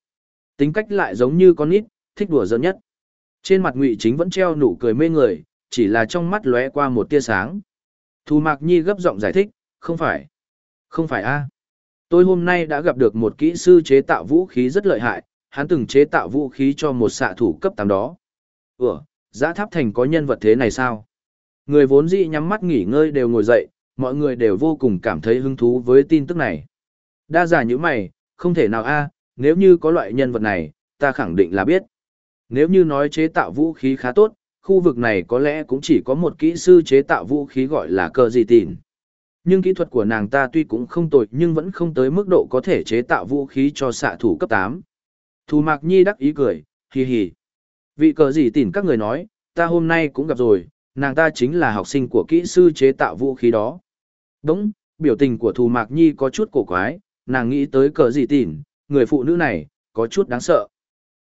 Tính cách lại giống như con nít, thích đùa giỡn nhất. Trên mặt Ngụy Chính vẫn treo nụ cười mê người, chỉ là trong mắt lóe qua một tia sáng. Thu Mạc Nhi gấp giọng giải thích, không phải. Không phải a. Tôi hôm nay đã gặp được một kỹ sư chế tạo vũ khí rất lợi hại, hắn từng chế tạo vũ khí cho một xạ thủ cấp 8 đó. Ủa, giã tháp thành có nhân vật thế này sao? Người vốn dĩ nhắm mắt nghỉ ngơi đều ngồi dậy, mọi người đều vô cùng cảm thấy hứng thú với tin tức này. Đa giả như mày, không thể nào a, nếu như có loại nhân vật này, ta khẳng định là biết nếu như nói chế tạo vũ khí khá tốt, khu vực này có lẽ cũng chỉ có một kỹ sư chế tạo vũ khí gọi là Cơ gì tìn. Nhưng kỹ thuật của nàng ta tuy cũng không tồi nhưng vẫn không tới mức độ có thể chế tạo vũ khí cho xạ thủ cấp 8. Thu Mạc Nhi đắc ý cười, hì hì. Vị cờ gì tỉn các người nói, ta hôm nay cũng gặp rồi, nàng ta chính là học sinh của kỹ sư chế tạo vũ khí đó. Đúng, biểu tình của Thu Mạc Nhi có chút cổ quái, nàng nghĩ tới cờ gì tỉn, người phụ nữ này, có chút đáng sợ.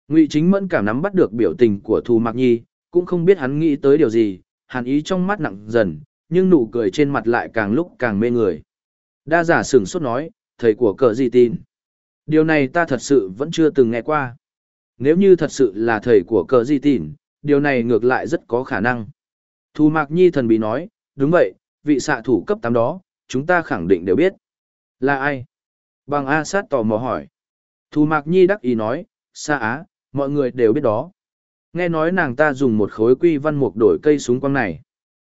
Ngụy Chính Mẫn cảm nắm bắt được biểu tình của Thu Mạc Nhi, cũng không biết hắn nghĩ tới điều gì, hàn ý trong mắt nặng dần, nhưng nụ cười trên mặt lại càng lúc càng mê người. Đa giả sửng sốt nói, thầy của cờ gì tin. Điều này ta thật sự vẫn chưa từng nghe qua. Nếu như thật sự là thầy của cờ Di Tỉn, điều này ngược lại rất có khả năng. Thu Mạc Nhi thần bí nói, đúng vậy, vị xạ thủ cấp 8 đó, chúng ta khẳng định đều biết. Là ai? Bằng A sát tò mò hỏi. Thu Mạc Nhi đắc ý nói, xa á, mọi người đều biết đó. Nghe nói nàng ta dùng một khối quy văn mục đổi cây súng quang này.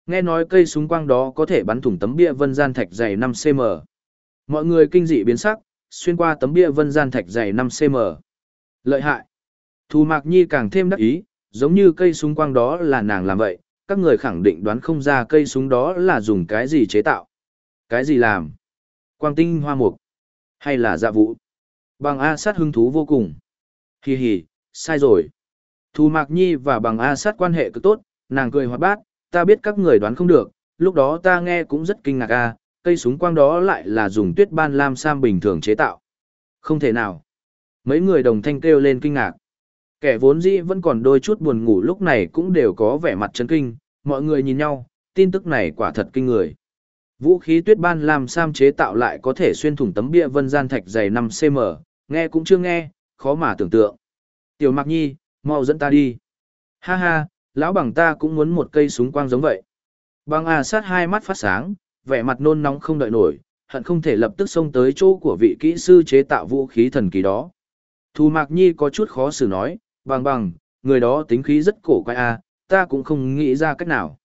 Nghe nói cây súng quang đó có thể bắn thủng tấm bia vân gian thạch dày 5cm. Mọi người kinh dị biến sắc, xuyên qua tấm bia vân gian thạch dày 5cm. Lợi hại. Thu Mạc Nhi càng thêm đắc ý, giống như cây súng quang đó là nàng làm vậy, các người khẳng định đoán không ra cây súng đó là dùng cái gì chế tạo. Cái gì làm? Quang tinh hoa mục. Hay là dạ vụ? Bằng A sát hứng thú vô cùng. Hì hì, sai rồi. Thu Mạc Nhi và bằng A sát quan hệ cực tốt, nàng cười hoạt bát, ta biết các người đoán không được, lúc đó ta nghe cũng rất kinh ngạc a, cây súng quang đó lại là dùng tuyết ban lam sam bình thường chế tạo. Không thể nào. Mấy người đồng thanh kêu lên kinh ngạc. Kẻ vốn dĩ vẫn còn đôi chút buồn ngủ lúc này cũng đều có vẻ mặt chấn kinh, mọi người nhìn nhau, tin tức này quả thật kinh người. Vũ khí tuyết ban lam sam chế tạo lại có thể xuyên thủng tấm bia vân gian thạch dày 5cm, nghe cũng chưa nghe, khó mà tưởng tượng. Tiểu Mạc Nhi, mau dẫn ta đi. Ha ha, lão bằng ta cũng muốn một cây súng quang giống vậy. Bằng à sát hai mắt phát sáng, vẻ mặt nôn nóng không đợi nổi, hận không thể lập tức xông tới chỗ của vị kỹ sư chế tạo vũ khí thần kỳ đó. Thu Mạc Nhi có chút khó xử nói, bằng bằng, người đó tính khí rất cổ quái a, à, ta cũng không nghĩ ra cách nào.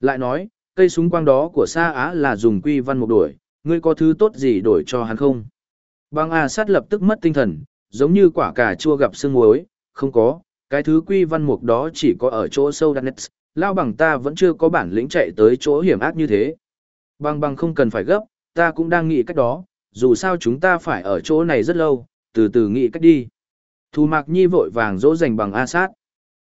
Lại nói, cây súng quang đó của Sa Á là dùng quy văn một đổi, ngươi có thứ tốt gì đổi cho hắn không? Bang à sát lập tức mất tinh thần, giống như quả cà chua gặp sương muối, không có, cái thứ quy văn mục đó chỉ có ở chỗ sâu đan lao bằng ta vẫn chưa có bản lĩnh chạy tới chỗ hiểm ác như thế. Bằng bằng không cần phải gấp, ta cũng đang nghĩ cách đó, dù sao chúng ta phải ở chỗ này rất lâu, từ từ nghĩ cách đi. Thu Mạc Nhi vội vàng dỗ dành bằng A sát.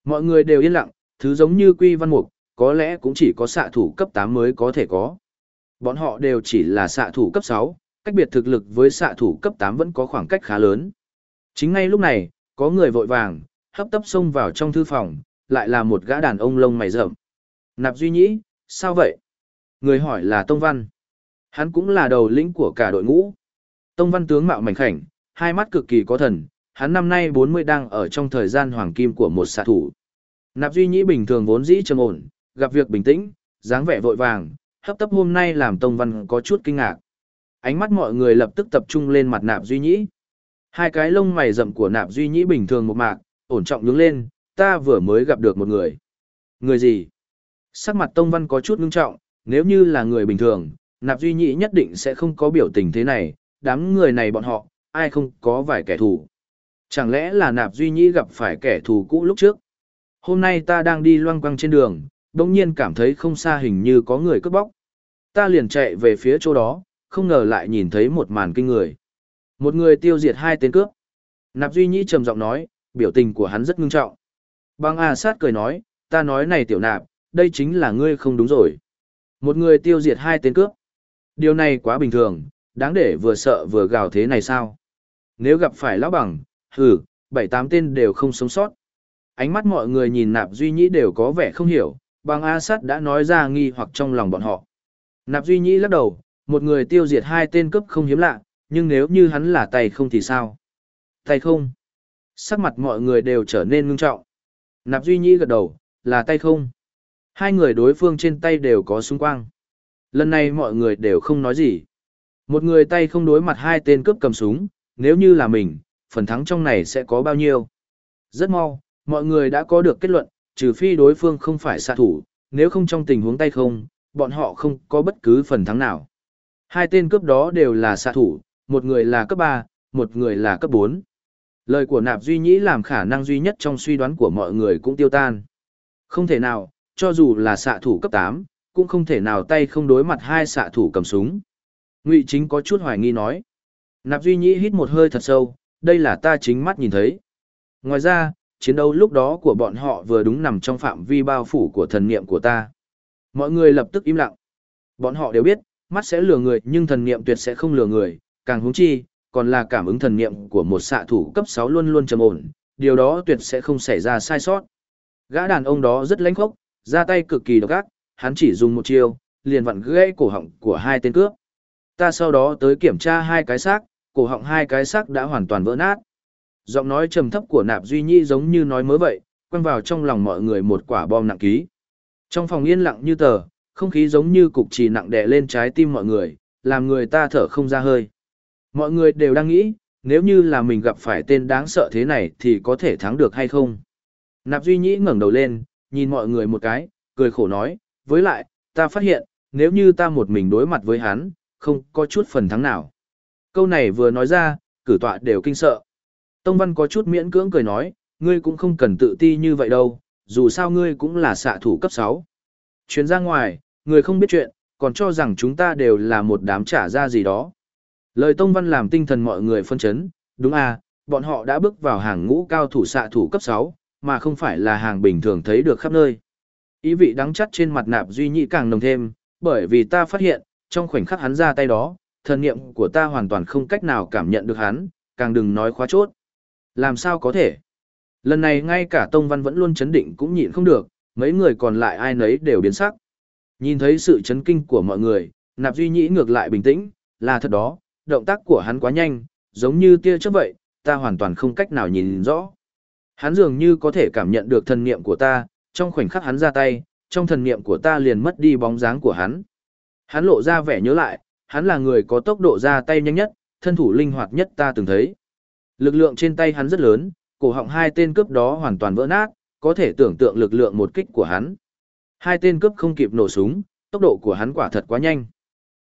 Mọi người đều yên lặng, thứ giống như quy văn mục, có lẽ cũng chỉ có xạ thủ cấp 8 mới có thể có. Bọn họ đều chỉ là xạ thủ cấp 6, cách biệt thực lực với xạ thủ cấp 8 vẫn có khoảng cách khá lớn. Chính ngay lúc này, có người vội vàng, hấp tấp xông vào trong thư phòng, lại là một gã đàn ông lông mày rậm. Nạp Duy Nhĩ, sao vậy? Người hỏi là Tông Văn. Hắn cũng là đầu lĩnh của cả đội ngũ. Tông Văn tướng mạo mảnh khảnh, hai mắt cực kỳ có thần, hắn năm nay 40 đang ở trong thời gian hoàng kim của một xạ thủ. Nạp Duy Nhĩ bình thường vốn dĩ trầm ổn, gặp việc bình tĩnh, dáng vẻ vội vàng, hấp tấp hôm nay làm Tông Văn có chút kinh ngạc. Ánh mắt mọi người lập tức tập trung lên mặt Nạp Duy Nhĩ. Hai cái lông mày rậm của Nạp Duy Nhĩ bình thường một mạc, ổn trọng nhướng lên, ta vừa mới gặp được một người. Người gì? Sắc mặt Tông Văn có chút ngưng trọng, nếu như là người bình thường, nạp duy nhị nhất định sẽ không có biểu tình thế này, đám người này bọn họ, ai không có vài kẻ thù. Chẳng lẽ là nạp duy nhị gặp phải kẻ thù cũ lúc trước? Hôm nay ta đang đi loang quăng trên đường, đồng nhiên cảm thấy không xa hình như có người cướp bóc. Ta liền chạy về phía chỗ đó, không ngờ lại nhìn thấy một màn kinh người. Một người tiêu diệt hai tên cướp. Nạp duy Nhĩ trầm giọng nói, biểu tình của hắn rất ngưng trọng. Bang A sát cười nói, ta nói này tiểu nạp, đây chính là ngươi không đúng rồi. Một người tiêu diệt hai tên cướp. Điều này quá bình thường, đáng để vừa sợ vừa gào thế này sao? Nếu gặp phải lão bằng, hừ, bảy tám tên đều không sống sót. Ánh mắt mọi người nhìn nạp duy nhĩ đều có vẻ không hiểu, bằng A sát đã nói ra nghi hoặc trong lòng bọn họ. Nạp duy nhĩ lắc đầu, một người tiêu diệt hai tên cướp không hiếm lạ, nhưng nếu như hắn là tay không thì sao? Tay không? Sắc mặt mọi người đều trở nên ngưng trọng. Nạp Duy Nhĩ gật đầu, là tay không. Hai người đối phương trên tay đều có súng quang. Lần này mọi người đều không nói gì. Một người tay không đối mặt hai tên cướp cầm súng, nếu như là mình, phần thắng trong này sẽ có bao nhiêu. Rất mau, mọi người đã có được kết luận, trừ phi đối phương không phải xạ thủ, nếu không trong tình huống tay không, bọn họ không có bất cứ phần thắng nào. Hai tên cướp đó đều là xạ thủ, một người là cấp 3, một người là cấp 4. Lời của nạp duy nhĩ làm khả năng duy nhất trong suy đoán của mọi người cũng tiêu tan. Không thể nào, cho dù là xạ thủ cấp 8, cũng không thể nào tay không đối mặt hai xạ thủ cầm súng. Ngụy Chính có chút hoài nghi nói. Nạp Duy Nhĩ hít một hơi thật sâu, đây là ta chính mắt nhìn thấy. Ngoài ra, chiến đấu lúc đó của bọn họ vừa đúng nằm trong phạm vi bao phủ của thần niệm của ta. Mọi người lập tức im lặng. Bọn họ đều biết, mắt sẽ lừa người nhưng thần niệm tuyệt sẽ không lừa người, càng húng chi, còn là cảm ứng thần niệm của một xạ thủ cấp 6 luôn luôn trầm ổn, điều đó tuyệt sẽ không xảy ra sai sót. Gã đàn ông đó rất lãnh khốc, ra tay cực kỳ độc ác, hắn chỉ dùng một chiêu, liền vặn gãy cổ họng của hai tên cướp. Ta sau đó tới kiểm tra hai cái xác, cổ họng hai cái xác đã hoàn toàn vỡ nát. Giọng nói trầm thấp của Nạp Duy Nhi giống như nói mới vậy, quăng vào trong lòng mọi người một quả bom nặng ký. Trong phòng yên lặng như tờ, không khí giống như cục trì nặng đè lên trái tim mọi người, làm người ta thở không ra hơi. Mọi người đều đang nghĩ, nếu như là mình gặp phải tên đáng sợ thế này thì có thể thắng được hay không. Nạp Duy Nhĩ ngẩng đầu lên, nhìn mọi người một cái, cười khổ nói, với lại, ta phát hiện, nếu như ta một mình đối mặt với hắn, không có chút phần thắng nào. Câu này vừa nói ra, cử tọa đều kinh sợ. Tông Văn có chút miễn cưỡng cười nói, ngươi cũng không cần tự ti như vậy đâu, dù sao ngươi cũng là xạ thủ cấp 6. Chuyến ra ngoài, người không biết chuyện, còn cho rằng chúng ta đều là một đám trả ra gì đó. Lời Tông Văn làm tinh thần mọi người phân chấn, đúng à, bọn họ đã bước vào hàng ngũ cao thủ xạ thủ cấp 6, mà không phải là hàng bình thường thấy được khắp nơi. Ý vị đắng chắt trên mặt nạp duy nhị càng nồng thêm, bởi vì ta phát hiện, trong khoảnh khắc hắn ra tay đó, thần niệm của ta hoàn toàn không cách nào cảm nhận được hắn, càng đừng nói khóa chốt. Làm sao có thể? Lần này ngay cả Tông Văn vẫn luôn chấn định cũng nhịn không được, mấy người còn lại ai nấy đều biến sắc. Nhìn thấy sự chấn kinh của mọi người, nạp duy nhĩ ngược lại bình tĩnh, là thật đó, động tác của hắn quá nhanh, giống như tia chớp vậy, ta hoàn toàn không cách nào nhìn rõ. Hắn dường như có thể cảm nhận được thần niệm của ta, trong khoảnh khắc hắn ra tay, trong thần niệm của ta liền mất đi bóng dáng của hắn. Hắn lộ ra vẻ nhớ lại, hắn là người có tốc độ ra tay nhanh nhất, thân thủ linh hoạt nhất ta từng thấy. Lực lượng trên tay hắn rất lớn, cổ họng hai tên cướp đó hoàn toàn vỡ nát, có thể tưởng tượng lực lượng một kích của hắn. Hai tên cướp không kịp nổ súng, tốc độ của hắn quả thật quá nhanh.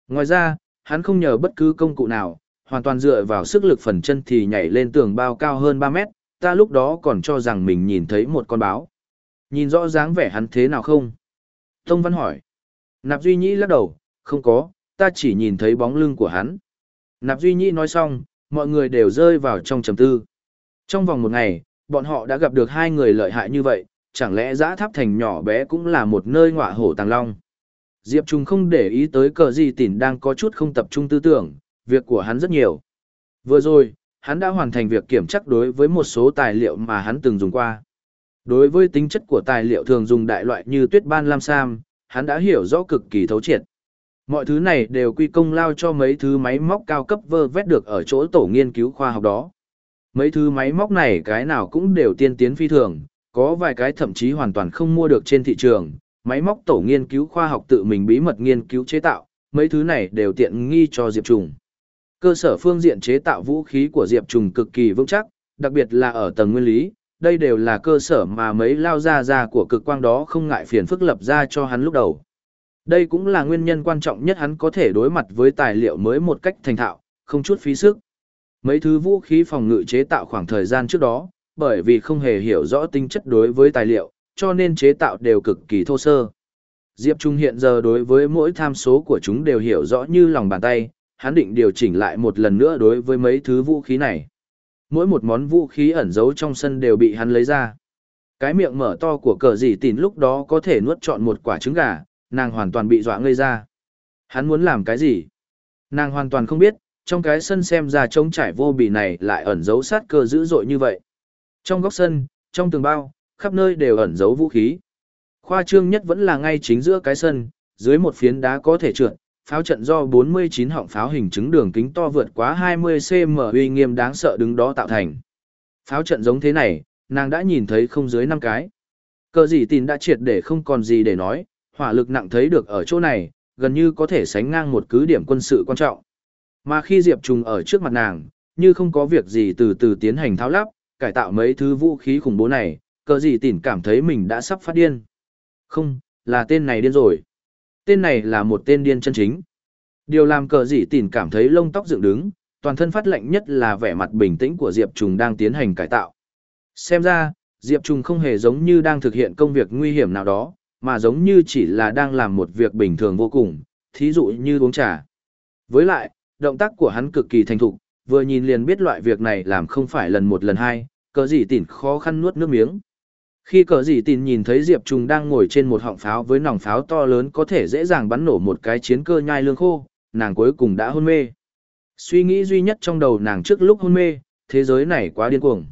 Ngoài ra, hắn không nhờ bất cứ công cụ nào, hoàn toàn dựa vào sức lực phần chân thì nhảy lên tường bao cao hơn 3 mét, ta lúc đó còn cho rằng mình nhìn thấy một con báo. Nhìn rõ dáng vẻ hắn thế nào không? Tông Văn hỏi. Nạp Duy Nhĩ lắc đầu, không có, ta chỉ nhìn thấy bóng lưng của hắn. Nạp Duy Nhĩ nói xong, mọi người đều rơi vào trong trầm tư. Trong vòng một ngày, bọn họ đã gặp được hai người lợi hại như vậy, chẳng lẽ giã tháp thành nhỏ bé cũng là một nơi ngọa hổ tàng long. Diệp Trung không để ý tới cờ gì tỉn đang có chút không tập trung tư tưởng, việc của hắn rất nhiều. Vừa rồi, hắn đã hoàn thành việc kiểm chắc đối với một số tài liệu mà hắn từng dùng qua. Đối với tính chất của tài liệu thường dùng đại loại như tuyết ban lam sam, hắn đã hiểu rõ cực kỳ thấu triệt. Mọi thứ này đều quy công lao cho mấy thứ máy móc cao cấp vơ vét được ở chỗ tổ nghiên cứu khoa học đó. Mấy thứ máy móc này cái nào cũng đều tiên tiến phi thường, có vài cái thậm chí hoàn toàn không mua được trên thị trường, máy móc tổ nghiên cứu khoa học tự mình bí mật nghiên cứu chế tạo, mấy thứ này đều tiện nghi cho Diệp Trùng. Cơ sở phương diện chế tạo vũ khí của Diệp Trùng cực kỳ vững chắc, đặc biệt là ở tầng nguyên lý, đây đều là cơ sở mà mấy lao ra ra của cực quang đó không ngại phiền phức lập ra cho hắn lúc đầu. Đây cũng là nguyên nhân quan trọng nhất hắn có thể đối mặt với tài liệu mới một cách thành thạo, không chút phí sức. Mấy thứ vũ khí phòng ngự chế tạo khoảng thời gian trước đó, bởi vì không hề hiểu rõ tính chất đối với tài liệu, cho nên chế tạo đều cực kỳ thô sơ. Diệp Trung hiện giờ đối với mỗi tham số của chúng đều hiểu rõ như lòng bàn tay, hắn định điều chỉnh lại một lần nữa đối với mấy thứ vũ khí này. Mỗi một món vũ khí ẩn giấu trong sân đều bị hắn lấy ra. Cái miệng mở to của cờ dì tìn lúc đó có thể nuốt trọn một quả trứng gà, nàng hoàn toàn bị dọa ngây ra. Hắn muốn làm cái gì? Nàng hoàn toàn không biết, trong cái sân xem ra trông trải vô bì này lại ẩn giấu sát cơ dữ dội như vậy. Trong góc sân, trong tường bao, khắp nơi đều ẩn giấu vũ khí. Khoa trương nhất vẫn là ngay chính giữa cái sân, dưới một phiến đá có thể trượt, pháo trận do 49 họng pháo hình chứng đường kính to vượt quá 20cm uy nghiêm đáng sợ đứng đó tạo thành. Pháo trận giống thế này, nàng đã nhìn thấy không dưới 5 cái. Cờ gì tin đã triệt để không còn gì để nói, hỏa lực nặng thấy được ở chỗ này, gần như có thể sánh ngang một cứ điểm quân sự quan trọng. Mà khi Diệp Trùng ở trước mặt nàng, như không có việc gì từ từ tiến hành tháo lắp, cải tạo mấy thứ vũ khí khủng bố này, cờ gì tỉn cảm thấy mình đã sắp phát điên. Không, là tên này điên rồi. Tên này là một tên điên chân chính. Điều làm cờ dị tỉn cảm thấy lông tóc dựng đứng, toàn thân phát lạnh nhất là vẻ mặt bình tĩnh của Diệp Trùng đang tiến hành cải tạo. Xem ra, Diệp Trung không hề giống như đang thực hiện công việc nguy hiểm nào đó, mà giống như chỉ là đang làm một việc bình thường vô cùng, thí dụ như uống trà. Với lại, động tác của hắn cực kỳ thành thục, vừa nhìn liền biết loại việc này làm không phải lần một lần hai, cờ gì tỉn khó khăn nuốt nước miếng. Khi cờ gì tin nhìn thấy Diệp Trung đang ngồi trên một họng pháo với nòng pháo to lớn có thể dễ dàng bắn nổ một cái chiến cơ nhai lương khô, nàng cuối cùng đã hôn mê. Suy nghĩ duy nhất trong đầu nàng trước lúc hôn mê, thế giới này quá điên cuồng.